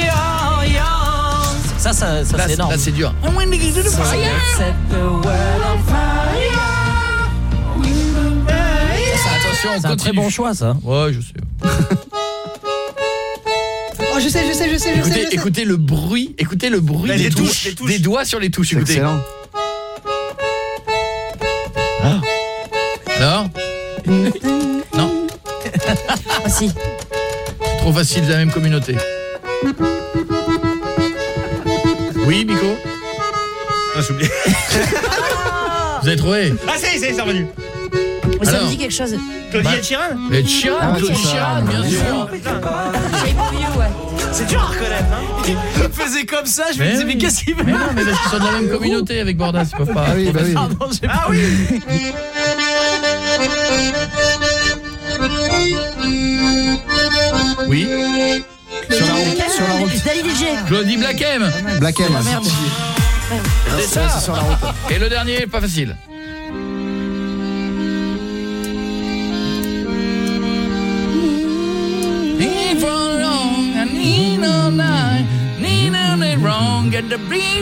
Ça, ça, ça c'est énorme. là, c'est dur. Set the world on fire. Attention, on C'est un très bon choix, ça. Ouais, je sais. [LAUGHS] Oh, je sais, je sais, je sais, je sais. Écoutez, je sais. écoutez le bruit, écoutez le bruit des, touches, touches, les touches. des doigts sur les touches. Écoutez. excellent. Alors [LAUGHS] Non, Ah, si. trop facile, c'est la même communauté. Oui, Miko Ah, j'ai oublié. [LAUGHS] Vous avez trouvé Ah, c'est, c'est, c'est revenu. Ça Alors me dit quelque chose. Claudie Alors. et Chirin Ed Sheeran, Ah, Claudie c'est ça. Bien sûr. Shape of You, ouais. C'est dur à reconnaître, hein. Il faisait comme ça, je me Mais disais, oui. mais qu'est-ce qu'il veut Mais non, mais parce qu'ils sont de la même communauté avec Bordas, ils peuvent pas. Ah oui, bah oui. Pardon, j'ai Ah oui Oui Sur la route, sur la route. Dali DJ. Claudie Blackem Black M. Merde. C'est ça C'est sur la route. Et le dernier, pas facile.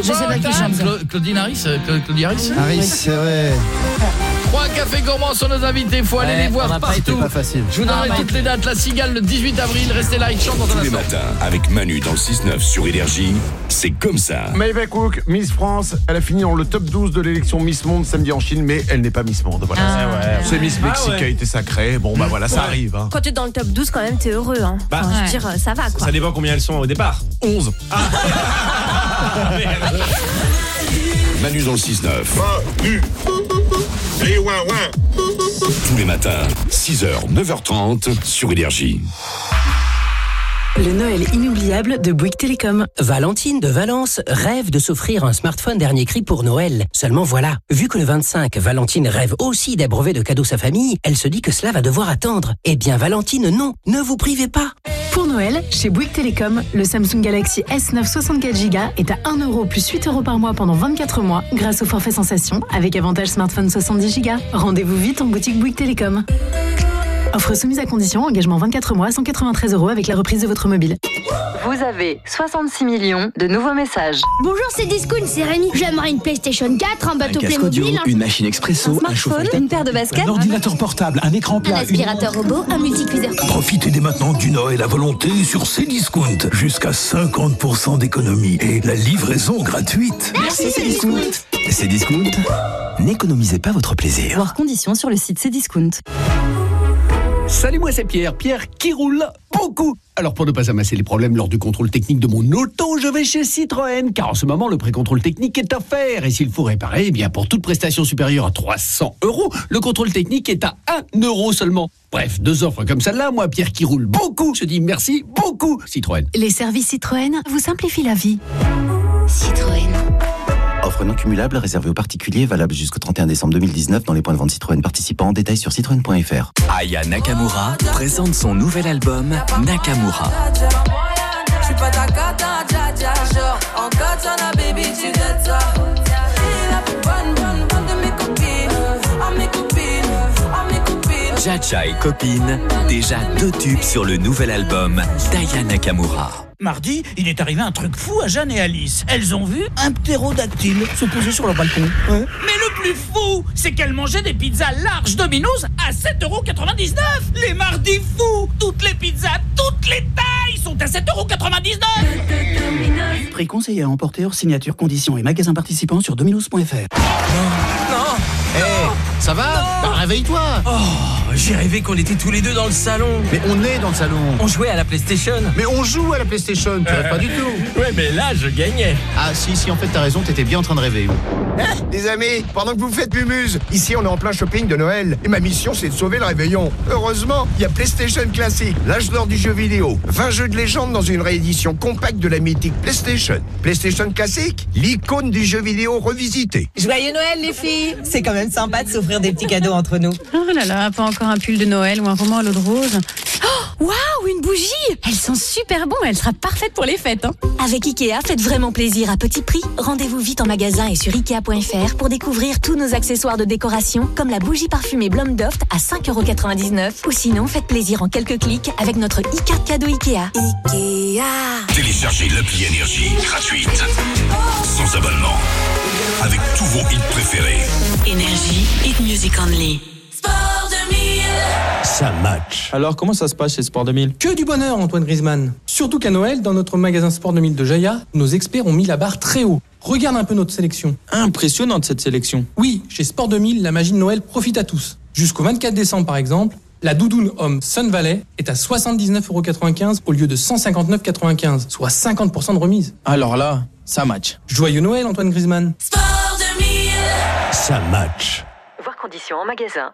Je sais pas qui chante Claudine Harris euh, Cla- Claudie Harris Harris, c'est vrai. Trois cafés gourmands sont nos invités, faut aller Ouais, les voir partout. Pas facile. Je vous donnerai Ah, toutes les dates. La Cigale le 18 avril, restez là, ils chantent dans un Tous les instant. matins, avec Manu dans le 6-9 sur Énergie, c'est comme ça. Maeve Cook, Miss France, elle a fini dans le top 12 de l'élection Miss Monde samedi en Chine, mais elle n'est pas Miss Monde. Voilà. Ah. C'est Miss Mexique ouais. qui a été sacrée. Bon, bah voilà, ça arrive. hein. Quand t'es dans le top 12, quand même, t'es heureux. Hein. Bah, Enfin, je veux ouais. dire, ça va quoi. Ça dépend combien elles sont au départ. 11. [LAUGHS] Manu dans le 6-9. Tous les matins, 6h, 9h30 sur Énergie. Le Noël inoubliable de Bouygues Télécom. Valentine de Valence rêve de s'offrir un smartphone dernier cri pour Noël. Seulement voilà, vu que le 25, Valentine rêve aussi d'abreuver de cadeaux sa famille, elle se dit que cela va devoir attendre. Eh bien Valentine, non, ne vous privez pas. Pour Noël, chez Bouygues Télécom, le Samsung Galaxy S9 64 Go est à 1 euro plus 8 euros par mois pendant 24 mois grâce au forfait sensation avec avantage smartphone 70 Go. Rendez-vous vite en boutique Bouygues Télécom. Offre soumise à condition, engagement 24 mois, 193 euros avec la reprise de votre mobile. Vous avez 66 millions de nouveaux messages. Bonjour, c'est Discount, c'est Rémi. J'aimerais une PlayStation 4, un bateau casque audio, Playmobil, un une machine expresso, un, chauffage une paire de baskets, un ordinateur portable, un écran un plat, une... aspirateur robot, un multicuiseur. Profitez dès maintenant du Noël à volonté sur Cdiscount. Jusqu'à 50% d'économie et la livraison gratuite. Merci, Cdiscount. Cdiscount, n'économisez pas votre plaisir. Voir conditions sur le site Cdiscount. Salut, moi c'est Pierre. Pierre qui roule beaucoup. Alors pour ne pas amasser les problèmes lors du contrôle technique de mon auto, je vais chez Citroën, car en ce moment le pré-contrôle technique est offert. Et s'il faut réparer, eh bien pour toute prestation supérieure à 300 euros, le contrôle technique est à 1 euro seulement. Bref, deux offres comme celle-là, moi Pierre qui roule beaucoup, je dis merci beaucoup Citroën. Les services Citroën vous simplifient la vie. Citroën. Offre non cumulable réservée aux particuliers, valable jusqu'au 31 décembre 2019 dans les points de vente Citroën participants. Détails sur citroën.fr. Aya Nakamura présente son nouvel album Nakamura. Jaja et copine, déjà deux tubes sur le nouvel album d'Aya Nakamura. Mardi, il est arrivé un truc fou à Jeanne et Alice. Elles ont vu un ptérodactyle se poser sur leur balcon. Mais le plus fou, c'est qu'elle mangeait des pizzas larges Domino's à 7,99€ Les mardis fous Toutes les pizzas, toutes les tailles sont à 7,99€ Prix conseillé à emporter hors signature, conditions et magasins participants sur dominos.fr. Non. Ça va? Bah, Réveille-toi. Oh, j'ai rêvé qu'on était tous les deux dans le salon. Mais on est dans le salon. On jouait à la PlayStation. Mais on joue à la PlayStation, tu rêves pas du tout. [LAUGHS] Ouais, mais là, je gagnais. Ah si, si, en fait t'as raison, t'étais bien en train de rêver. Les amis, pendant que vous faites mumuse, ici on est en plein shopping de Noël et ma mission c'est de sauver le réveillon. Heureusement, il y a PlayStation Classic, l'âge d'or du jeu vidéo. 20 jeux de légende dans une réédition compacte de la mythique PlayStation. PlayStation Classic, l'icône du jeu vidéo revisité. Joyeux Noël les filles C'est quand même sympa de s'offrir des petits cadeaux entre nous. Oh là là, pas encore un pull de Noël ou un roman à l'eau de rose. Oh, waouh, une bougie Elles sont super bon, elle sera parfaite pour les fêtes. Hein. Avec Ikea, faites vraiment plaisir à petit prix. Rendez-vous vite en magasin et sur Ikea.fr pour découvrir tous nos accessoires de décoration, comme la bougie parfumée Blomdoft à 5,99€. Ou sinon, faites plaisir en quelques clics avec notre e-carte cadeau Ikea. Ikea Téléchargez l'appli Énergie gratuite. Sans abonnement. Avec tous vos hits préférés. Énergie, hit music only. Sport 2000 Ça match. Alors, comment ça se passe chez Sport 2000 Que du bonheur, Antoine Griezmann. Surtout qu'à Noël, dans notre magasin Sport 2000 de Jaya, nos experts ont mis la barre très haut. Regarde un peu notre sélection. Impressionnante cette sélection. Oui, chez Sport 2000, la magie de Noël profite à tous. Jusqu'au 24 décembre, par exemple, la doudoune homme Sun Valley est à 79,95€ au lieu de 159,95€, soit 50% de remise. Alors là, ça match. Joyeux Noël, Antoine Griezmann. Sport 2000 Ça match. Voir conditions en magasin.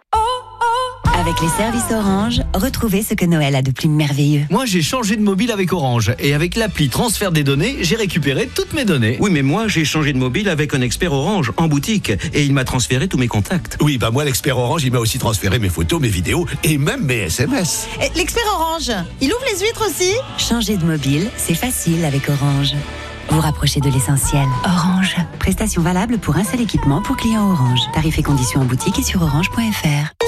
Avec les services Orange, retrouvez ce que Noël a de plus merveilleux. Moi, j'ai changé de mobile avec Orange et avec l'appli transfert des données, j'ai récupéré toutes mes données. Oui, mais moi, j'ai changé de mobile avec un expert Orange en boutique et il m'a transféré tous mes contacts. Oui, bah moi, l'expert Orange, il m'a aussi transféré mes photos, mes vidéos et même mes SMS. L'expert Orange, il ouvre les huîtres aussi? Changer de mobile, c'est facile avec Orange. Vous rapprochez de l'essentiel. Orange. Prestation valable pour un seul équipement pour clients Orange. Tarifs et conditions en boutique et sur orange.fr.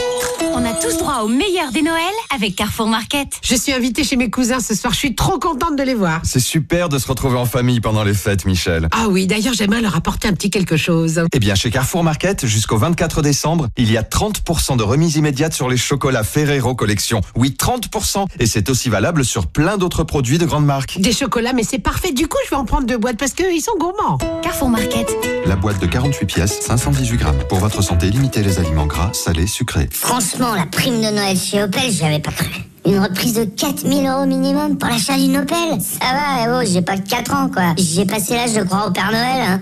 On a tous droit au meilleur des Noëls avec Carrefour Market. Je suis invitée chez mes cousins ce soir. Je suis trop contente de les voir. C'est super de se retrouver en famille pendant les fêtes, Michel. Ah oui, d'ailleurs, j'aimerais leur apporter un petit quelque chose. Eh bien, chez Carrefour Market, jusqu'au 24 décembre, il y a 30% de remise immédiate sur les chocolats Ferrero Collection. Oui, 30%. Et c'est aussi valable sur plein d'autres produits de grandes marques. Des chocolats, mais c'est parfait. Du coup, je vais en prendre deux boîtes parce qu'ils sont gourmands. Carrefour Market. La boîte de 48 pièces, 518 grammes. Pour votre santé, limitez les aliments gras, salés, sucrés. Franchement, la prime de Noël chez Opel, j'y avais pas cru. Une reprise de 4000 euros minimum pour l'achat d'une Opel Ça va, oh, j'ai pas que 4 ans, quoi. J'ai passé l'âge de croire au Père Noël, hein.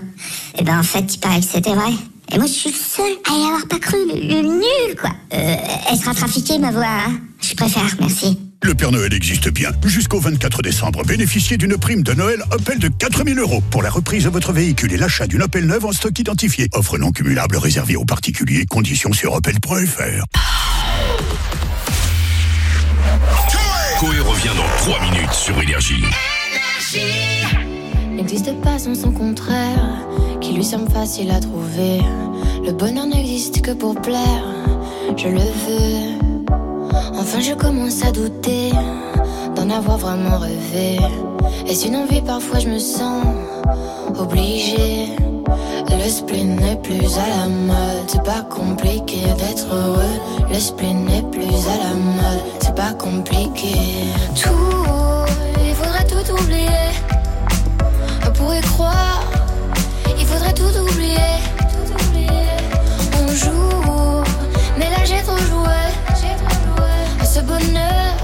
Et ben, en fait, il paraît que c'était vrai. Et moi, je suis le seul à y avoir pas cru. Le, le nul, quoi. Euh, elle sera trafiquée, ma voix, hein. Je préfère, merci. Le Père Noël existe bien. Jusqu'au 24 décembre, bénéficiez d'une prime de Noël Opel de 4000 euros pour la reprise de votre véhicule et l'achat d'une Opel neuve en stock identifié. Offre non cumulable réservée aux particuliers. Conditions sur opel.fr. Coé revient dans 3 minutes sur Énergie. N'existe pas sans son contraire, qui lui semble facile à trouver. Le bonheur n'existe que pour plaire, je le veux. Enfin, je commence à douter d'en avoir vraiment rêvé. Est-ce une envie Parfois, je me sens obligée. Le spleen n'est plus à la mode, c'est pas compliqué d'être heureux. Le spleen n'est plus à la mode, c'est pas compliqué. Tout, il faudrait tout oublier. Pour y croire, il faudrait tout oublier. On ce bonheur,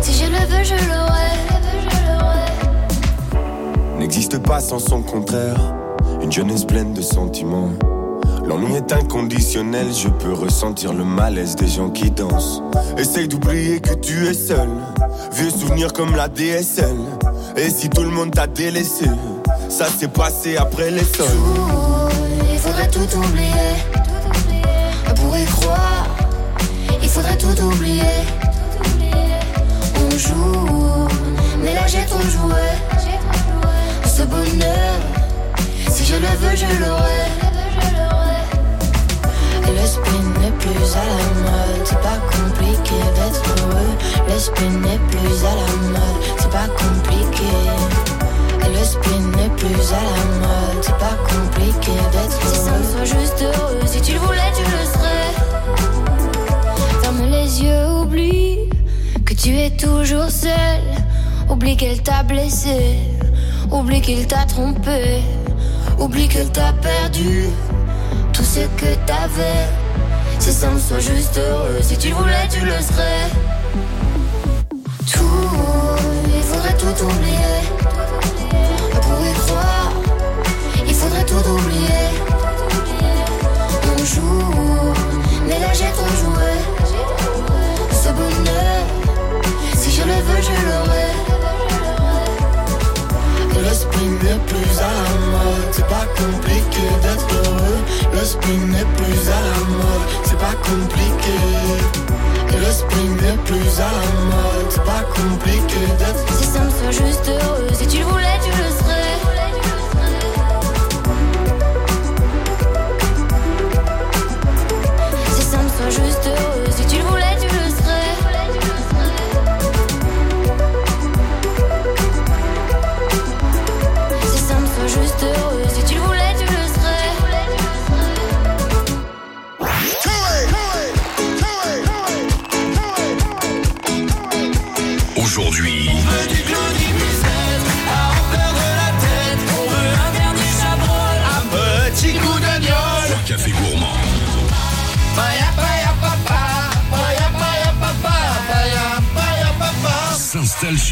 si je le veux, je l'aurai. N'existe pas sans son contraire. Une jeunesse pleine de sentiments. L'ennui est inconditionnel, je peux ressentir le malaise des gens qui dansent. Essaye d'oublier que tu es seul. Vieux souvenirs comme la DSL. Et si tout le monde t'a délaissé, ça s'est passé après les sols. Il faudrait tout oublier. Pour y croire, faudrait tout oublier. On joue, mais là j'ai trop joué. Ce bonheur, si je le veux, je l'aurai. Et le spin n'est plus à la mode, c'est pas compliqué d'être heureux. Le spin n'est plus à la mode, c'est pas compliqué. Et le spin n'est plus à la mode, c'est pas compliqué d'être heureux. C'est ça, sois juste heureux, Tu es toujours seul. Oublie qu'elle t'a blessé. Oublie qu'il t'a trompé. Oublie qu'elle t'a perdu. Tout ce que t'avais. C'est simple, sois juste heureux. Si tu voulais, tu le serais. Tout, il faudrait tout oublier. Pour y croire, il faudrait tout oublier. On joue, mais là j'ai trop joué. Si je le veux, je l'aurai. Le spin n'est plus à la mode C'est pas compliqué d'être heureux. Le spin n'est plus à la mode C'est pas compliqué. Le spin n'est plus à la mode C'est pas compliqué d'être Si ça me soit juste heureux, si tu le voulais, tu le serais. Si ça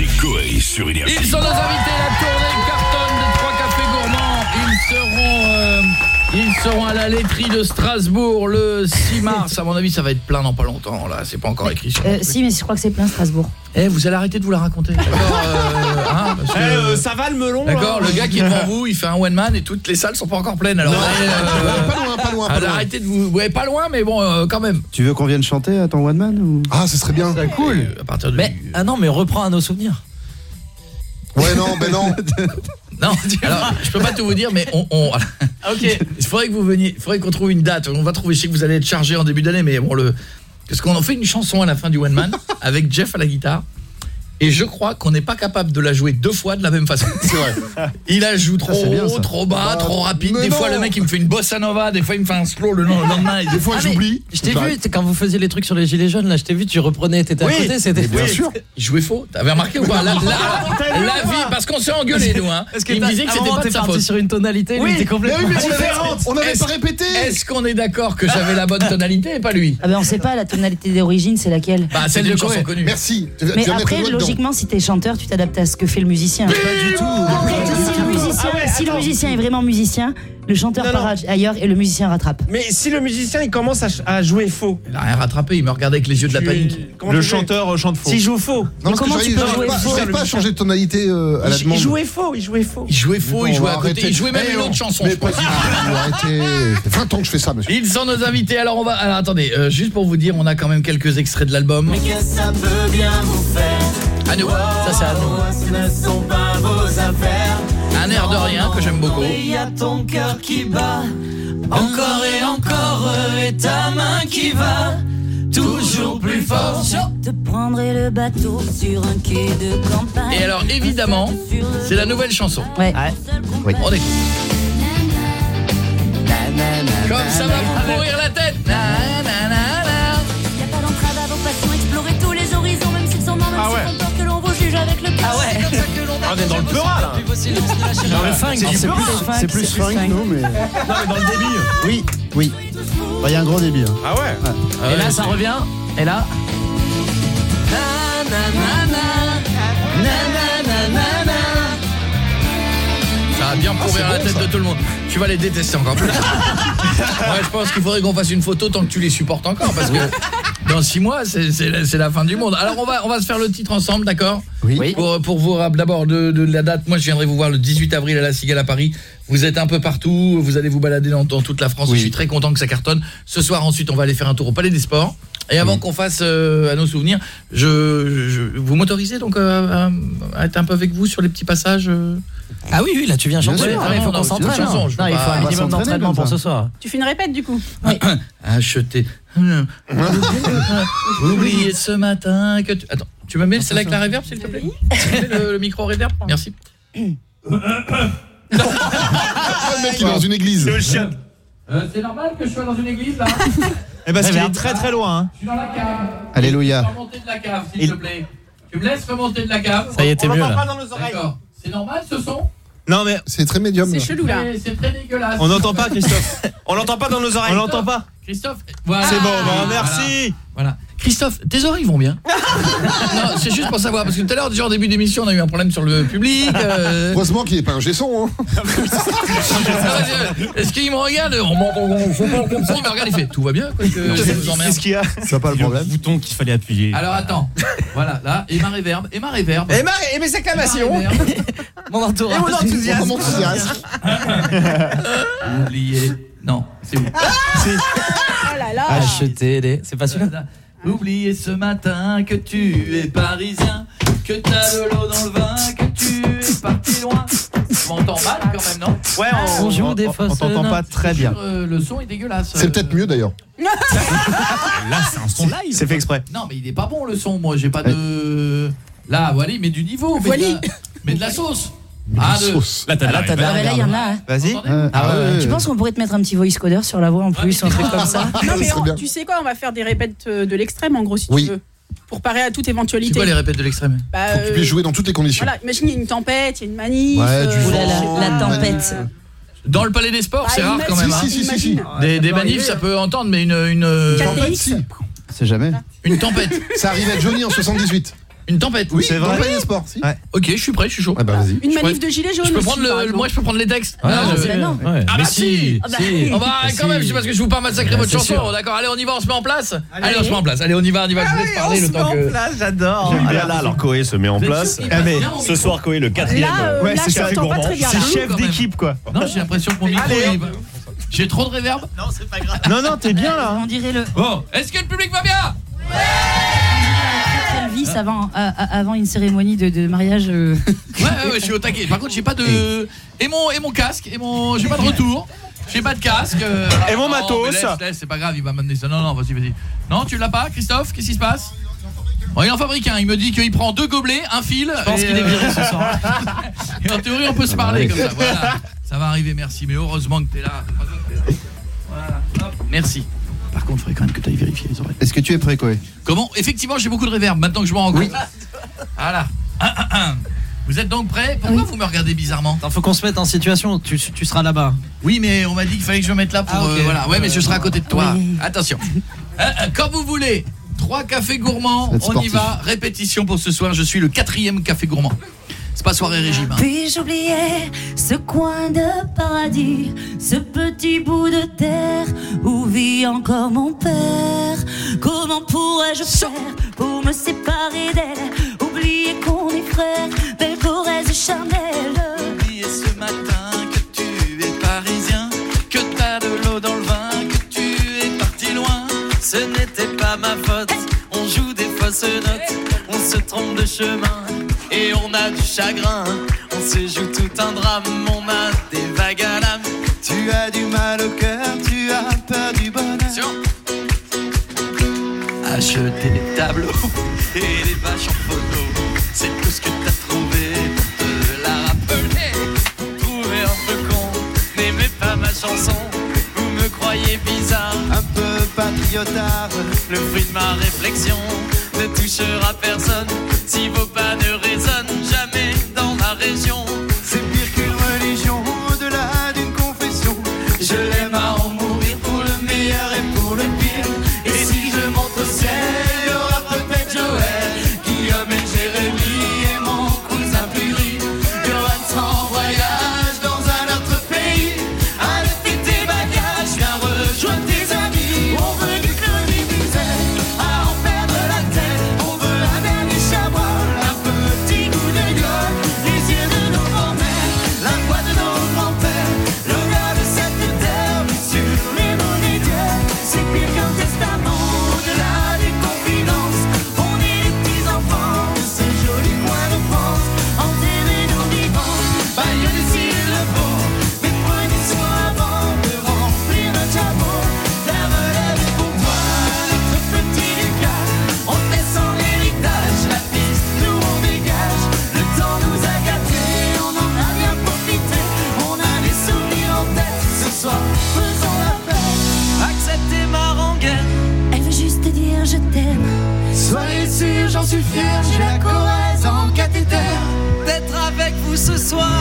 s'installe chez Coé sur Énergie. Ils sont nos invités, la tournée cartonne des trois cafés gourmands. Ils seront euh, ils seront à la laiterie de Strasbourg le 6 mars. À mon avis, ça va être plein dans pas longtemps là, c'est pas encore écrit sur. Euh, si, mais je crois que c'est plein Strasbourg. Eh, vous allez arrêter de vous la raconter. [LAUGHS] D'accord euh, hein, parce que- Eh, euh, ça va le melon D'accord, le gars qui est devant vous, il fait un one man et toutes les salles sont pas encore pleines. Alors, Non. allez, euh, Pas loin, pas loin, pas allez, loin. Arrêtez de vous ouais, pas loin mais bon euh, quand même. Tu veux qu'on vienne chanter à ton one man ou? Ah, ce serait bien. cool. À partir de Mais ah non, mais reprends à nos souvenirs. Ouais, non, ben non. [LAUGHS] Non, alors je peux pas tout vous dire mais on, on [LAUGHS] OK, il faudrait que vous veniez, il faudrait qu'on trouve une date. On va trouver je sais que vous allez être chargé en début d'année mais bon le parce qu'on en fait une chanson à la fin du one man [LAUGHS] avec Jeff à la guitare. Et je crois qu'on n'est pas capable de la jouer deux fois de la même façon. C'est vrai. [LAUGHS] Il la joue trop bien, haut, trop bas, Bah, trop rapide. Des fois le mec il me fait une bossa nova, des fois il me fait un slow le le lendemain. Des fois, Ah, j'oublie. Je t'ai vu quand vous faisiez les trucs sur les gilets jaunes là, je t'ai vu, tu reprenais, t'étais Oui, à côté, c'était bien sûr. Il jouait faux. T'avais remarqué ou pas? La, la- la vie parce qu'on s'est engueulé nous hein. Parce que il me disait que c'était pas de sa parti faute. sur une tonalité, Oui, t'es complètement mais oui, mais différente. On n'avait pas répété. Est-ce qu'on est d'accord que j'avais la bonne tonalité et pas lui? Ah ben on sait pas, la tonalité d'origine, c'est laquelle Bah celle d'une chanson connue. Merci. Mais après. Logiquement, si t'es chanteur, tu t'adaptes à ce que fait le musicien. Pas du tout. Après, si le musicien, Ah ouais, si le attends. musicien est vraiment musicien, le chanteur Non, part non. ailleurs et le musicien rattrape. Mais si le musicien il commence à, ch- à jouer faux, Il a rien rattrapé, il me regardait avec les yeux de la tu- panique. comment Le tu fais chanteur chante faux. S'il joue faux. Non, parce que comment tu peux j'arrive jouer pas, faux, j'arrive le pas à musicien changer de tonalité euh, à la Il, il demande. jouait faux, il jouait faux. Il jouait faux, il jouait à côté, il jouait même une autre chanson. Mais je crois. pas arrêtez. Ça fait 20 ans que je fais ça, monsieur. Ils sont nos invités. Alors on va alors attendez, euh, juste pour vous dire, on a quand même quelques extraits de l'album. Que ça peut bien vous faire. À nous. Ça c'est à nous. Ce ne sont pas vos affaires. Un air de rien que j'aime beaucoup. Il y a ton cœur qui bat. Encore et encore, et ta main qui va. Toujours plus fort. Te prendrai le bateau sur un quai de campagne. Et alors évidemment, c'est la nouvelle chanson. Ouais. On écoute. Comme ça va vous pourrir la tête. Na, na, na, na. Y a pas d'entrave à vos passions, explorer tous les horizons, même s'ils sont morts, même Ah s'ils ouais. Avec le Ah ouais. On est dans le peura là. Dans le funk, C'est plus C'est plus funk, nous, mais. Non mais dans le débit. Oui, oui. Il y a un gros débit. hein. Ah ouais. Ah Et ouais, là ça c'est- revient. Et là Ça va bien pourrir la tête de tout le monde. Tu vas les détester encore plus. [LAUGHS] ouais, je pense qu'il faudrait qu'on fasse une photo tant que tu les supportes encore parce que dans six mois, c'est la, fin du monde. Alors on va on va se faire le titre ensemble, d'accord? Oui. Pour pour vous rappeler d'abord de, de la date. Moi, je viendrai vous voir le 18 avril à la Cigale à Paris. Vous êtes un peu partout, vous allez vous balader dans, dans toute la France. Oui. Je suis très content que ça cartonne. Ce soir ensuite, on va aller faire un tour au Palais des Sports. Et avant qu'on fasse euh, à nos souvenirs, je, je- vous m'autorisez donc euh, à, à être un peu avec vous sur les petits passages euh Ah oui oui, là tu viens chanter. sûr. Ah, il faut qu'on s'entraîne. hein. il faut un minimum d'entraînement pour ça. ce soir. Tu fais une répète du coup [COUGHS] acheter. Oublié ce matin que tu... Attends, tu me mets celle avec la reverb s'il te plaît? Le, le micro reverb Merci. [COUGHS] Le mec, il est dans une église. Le chien. Euh, c'est normal que je sois dans une église là [LAUGHS] Eh ben, parce qu'il Reverb. est très très loin. hein. Je suis dans la cave. Alléluia. Remonté de la cave s'il Il- te plaît. Tu me laisses remonter de la gamme. Ça y est, t'es On mieux l'entend pas là. dans nos oreilles. D'accord. C'est normal ce son? Non mais C'est très médium. C'est chelou là. Mais C'est très dégueulasse. on n'entend pas Christophe. [LAUGHS] On l'entend pas dans nos oreilles. On l'entend pas. Christophe, voilà. C'est bon, bon, Voilà. merci. Voilà. Christophe, tes oreilles vont bien [LAUGHS] Non, c'est juste pour savoir parce que tout à l'heure déjà en début d'émission, on a eu un problème sur le public. euh, Heureusement qu'il n'est pas un gesson. Hein. Est-ce qu'il me regarde On ça, il me regarde, il fait tout va bien quoi, vous. Qu'est-ce qu'il y a C'est pas le problème. bouton qu'il fallait appuyer. Alors attends. Voilà, là, et ma réverb, et ma réverb. Et, ma, et mes acclamations. [LAUGHS] Mon entourage. Et mon enthousiasme. Mon enthousiasme. [LAUGHS] Oublié. Non, c'est où? Oh là là. Acheter des. C'est pas celui-là Oubliez ce matin que tu es parisien, que t'as de l'eau dans le vin, que tu es parti loin. Tu m'entends mal quand même, non Ouais, on, On joue on- des on- fausses on t'entend pas très bien. Euh, le son est dégueulasse. C'est peut-être mieux d'ailleurs. Là, c'est un son live. C'est fait exprès. Non, mais il est pas bon le son, moi, j'ai pas de... Là, voilà, mais du niveau. Mais, Voilà. de, la... mais de la sauce. Ah. Là, t'as t'as de la Ah, bah là, il y en a. hein. Vas-y. Ah ouais, Tu penses qu'on pourrait te mettre un petit voice coder sur la voix en plus, un truc comme ça [LAUGHS] Non mais on- tu sais quoi, on va faire des répètes euh, de l'extrême en gros si Oui. tu veux. Pour parer à toute C'est éventualité. quoi les répètes de l'extrême? Bah, tu euh, puisses jouer dans toutes les conditions. Voilà, imagine il y a une tempête, il y a une manif. Ouais, du euh, là là, vent, la une tempête. manif. Dans le palais des sports, bah, c'est rare quand même. hein. Si, si, si, si. Des, des manifs, ça peut entendre, mais une... une... Quatre Tempête, TX. si. C'est jamais. Une tempête. Ça arrivait à Johnny en 78. Une tempête. Oui, c'est vrai. Sports. Si. Ouais. Ok, je suis prêt, je suis chaud. Ah bah vas-y. Une Je manif de gilets jaunes. Je peux prendre le, moi je peux prendre les textes. Ah, je- bah non. Ouais. Ah bah si, Ah bah si. Oh bah quand même, c'est parce que je vous pas massacrer votre c'est chanson. D'accord, allez, on y va, on se met en place. Allez, on se met en place. Allez, on y va, on y va. Je vous laisse parler le temps que j'adore. Ah là là, alors Koé se met en place. passe mais Ce soir, Koé, le quatrième. Là, euh, Ouais, c'est je ça. pas. C'est chef d'équipe quoi. Non, j'ai l'impression que mon micro va- J'ai trop de réverb Non non, t'es bien là. On dirait le Bon, est-ce que le public va bien? Elvis avant, euh, avant une cérémonie de, de mariage. euh. Ouais, ouais, ouais, je suis au taquet. Par contre, j'ai pas de et mon et mon casque et mon j'ai pas de retour. J'ai pas de casque. euh, Et mon non, matos. mais Laisse, laisse, c'est pas grave, il va m'amener ça. Non non, vas-y, vas-y. Non, tu l'as pas, Christophe? Qu'est-ce qui se passe? Bon, il en fabrique un, il me dit qu'il prend deux gobelets, un fil. Je pense et, qu'il est euh, viré ce soir. Et [LAUGHS] en théorie, on peut se parler comme ça. Voilà. Ça va arriver, merci. Mais heureusement que t'es là. Voilà. Hop. Merci. Il faudrait quand même que tu ailles vérifier les oreilles. Est-ce que tu es prêt, Koé? Comment? Effectivement, j'ai beaucoup de réverb maintenant que je m'en rends compte. [LAUGHS] Voilà. Un, un, un. Vous êtes donc prêts? Pourquoi vous me regardez bizarrement? Attends, faut qu'on se mette en situation. Tu, tu seras là-bas. Oui, mais on m'a dit qu'il fallait que je me mette là pour... Ah, euh, voilà. Ouais, mais je serai à côté de toi. Oui. Attention. Quand vous voulez, trois cafés gourmands, on y va. Répétition pour ce soir. Je suis le quatrième café gourmand. C'est pas soirée régime. hein. Puis-je oublier ce coin de paradis, ce petit bout de terre où vit encore mon père? Comment pourrais-je faire pour me séparer d'elle? Oublier qu'on est frères, belle Corrèze charnelle Oublier ce matin que tu es parisien, que t'as de l'eau dans le vin, que tu es parti loin. Ce n'était pas ma faute, on joue des fausses notes, on se trompe de chemin et on a du chagrin. On se joue tout un drame, on a des vagues à l'âme. Tu as du mal au cœur, tu as peur du bonheur Acheter des tableaux et des vaches en photo, c'est tout ce que t'as trouvé pour te la rappeler. Vous trouvez un peu con, n'aimez pas ma chanson. Vous me croyez bizarre, Un peu patriotard le fruit de ma réflexion ne touchera personne. Si vos pas ne résonnent jamais dans ma région, soir,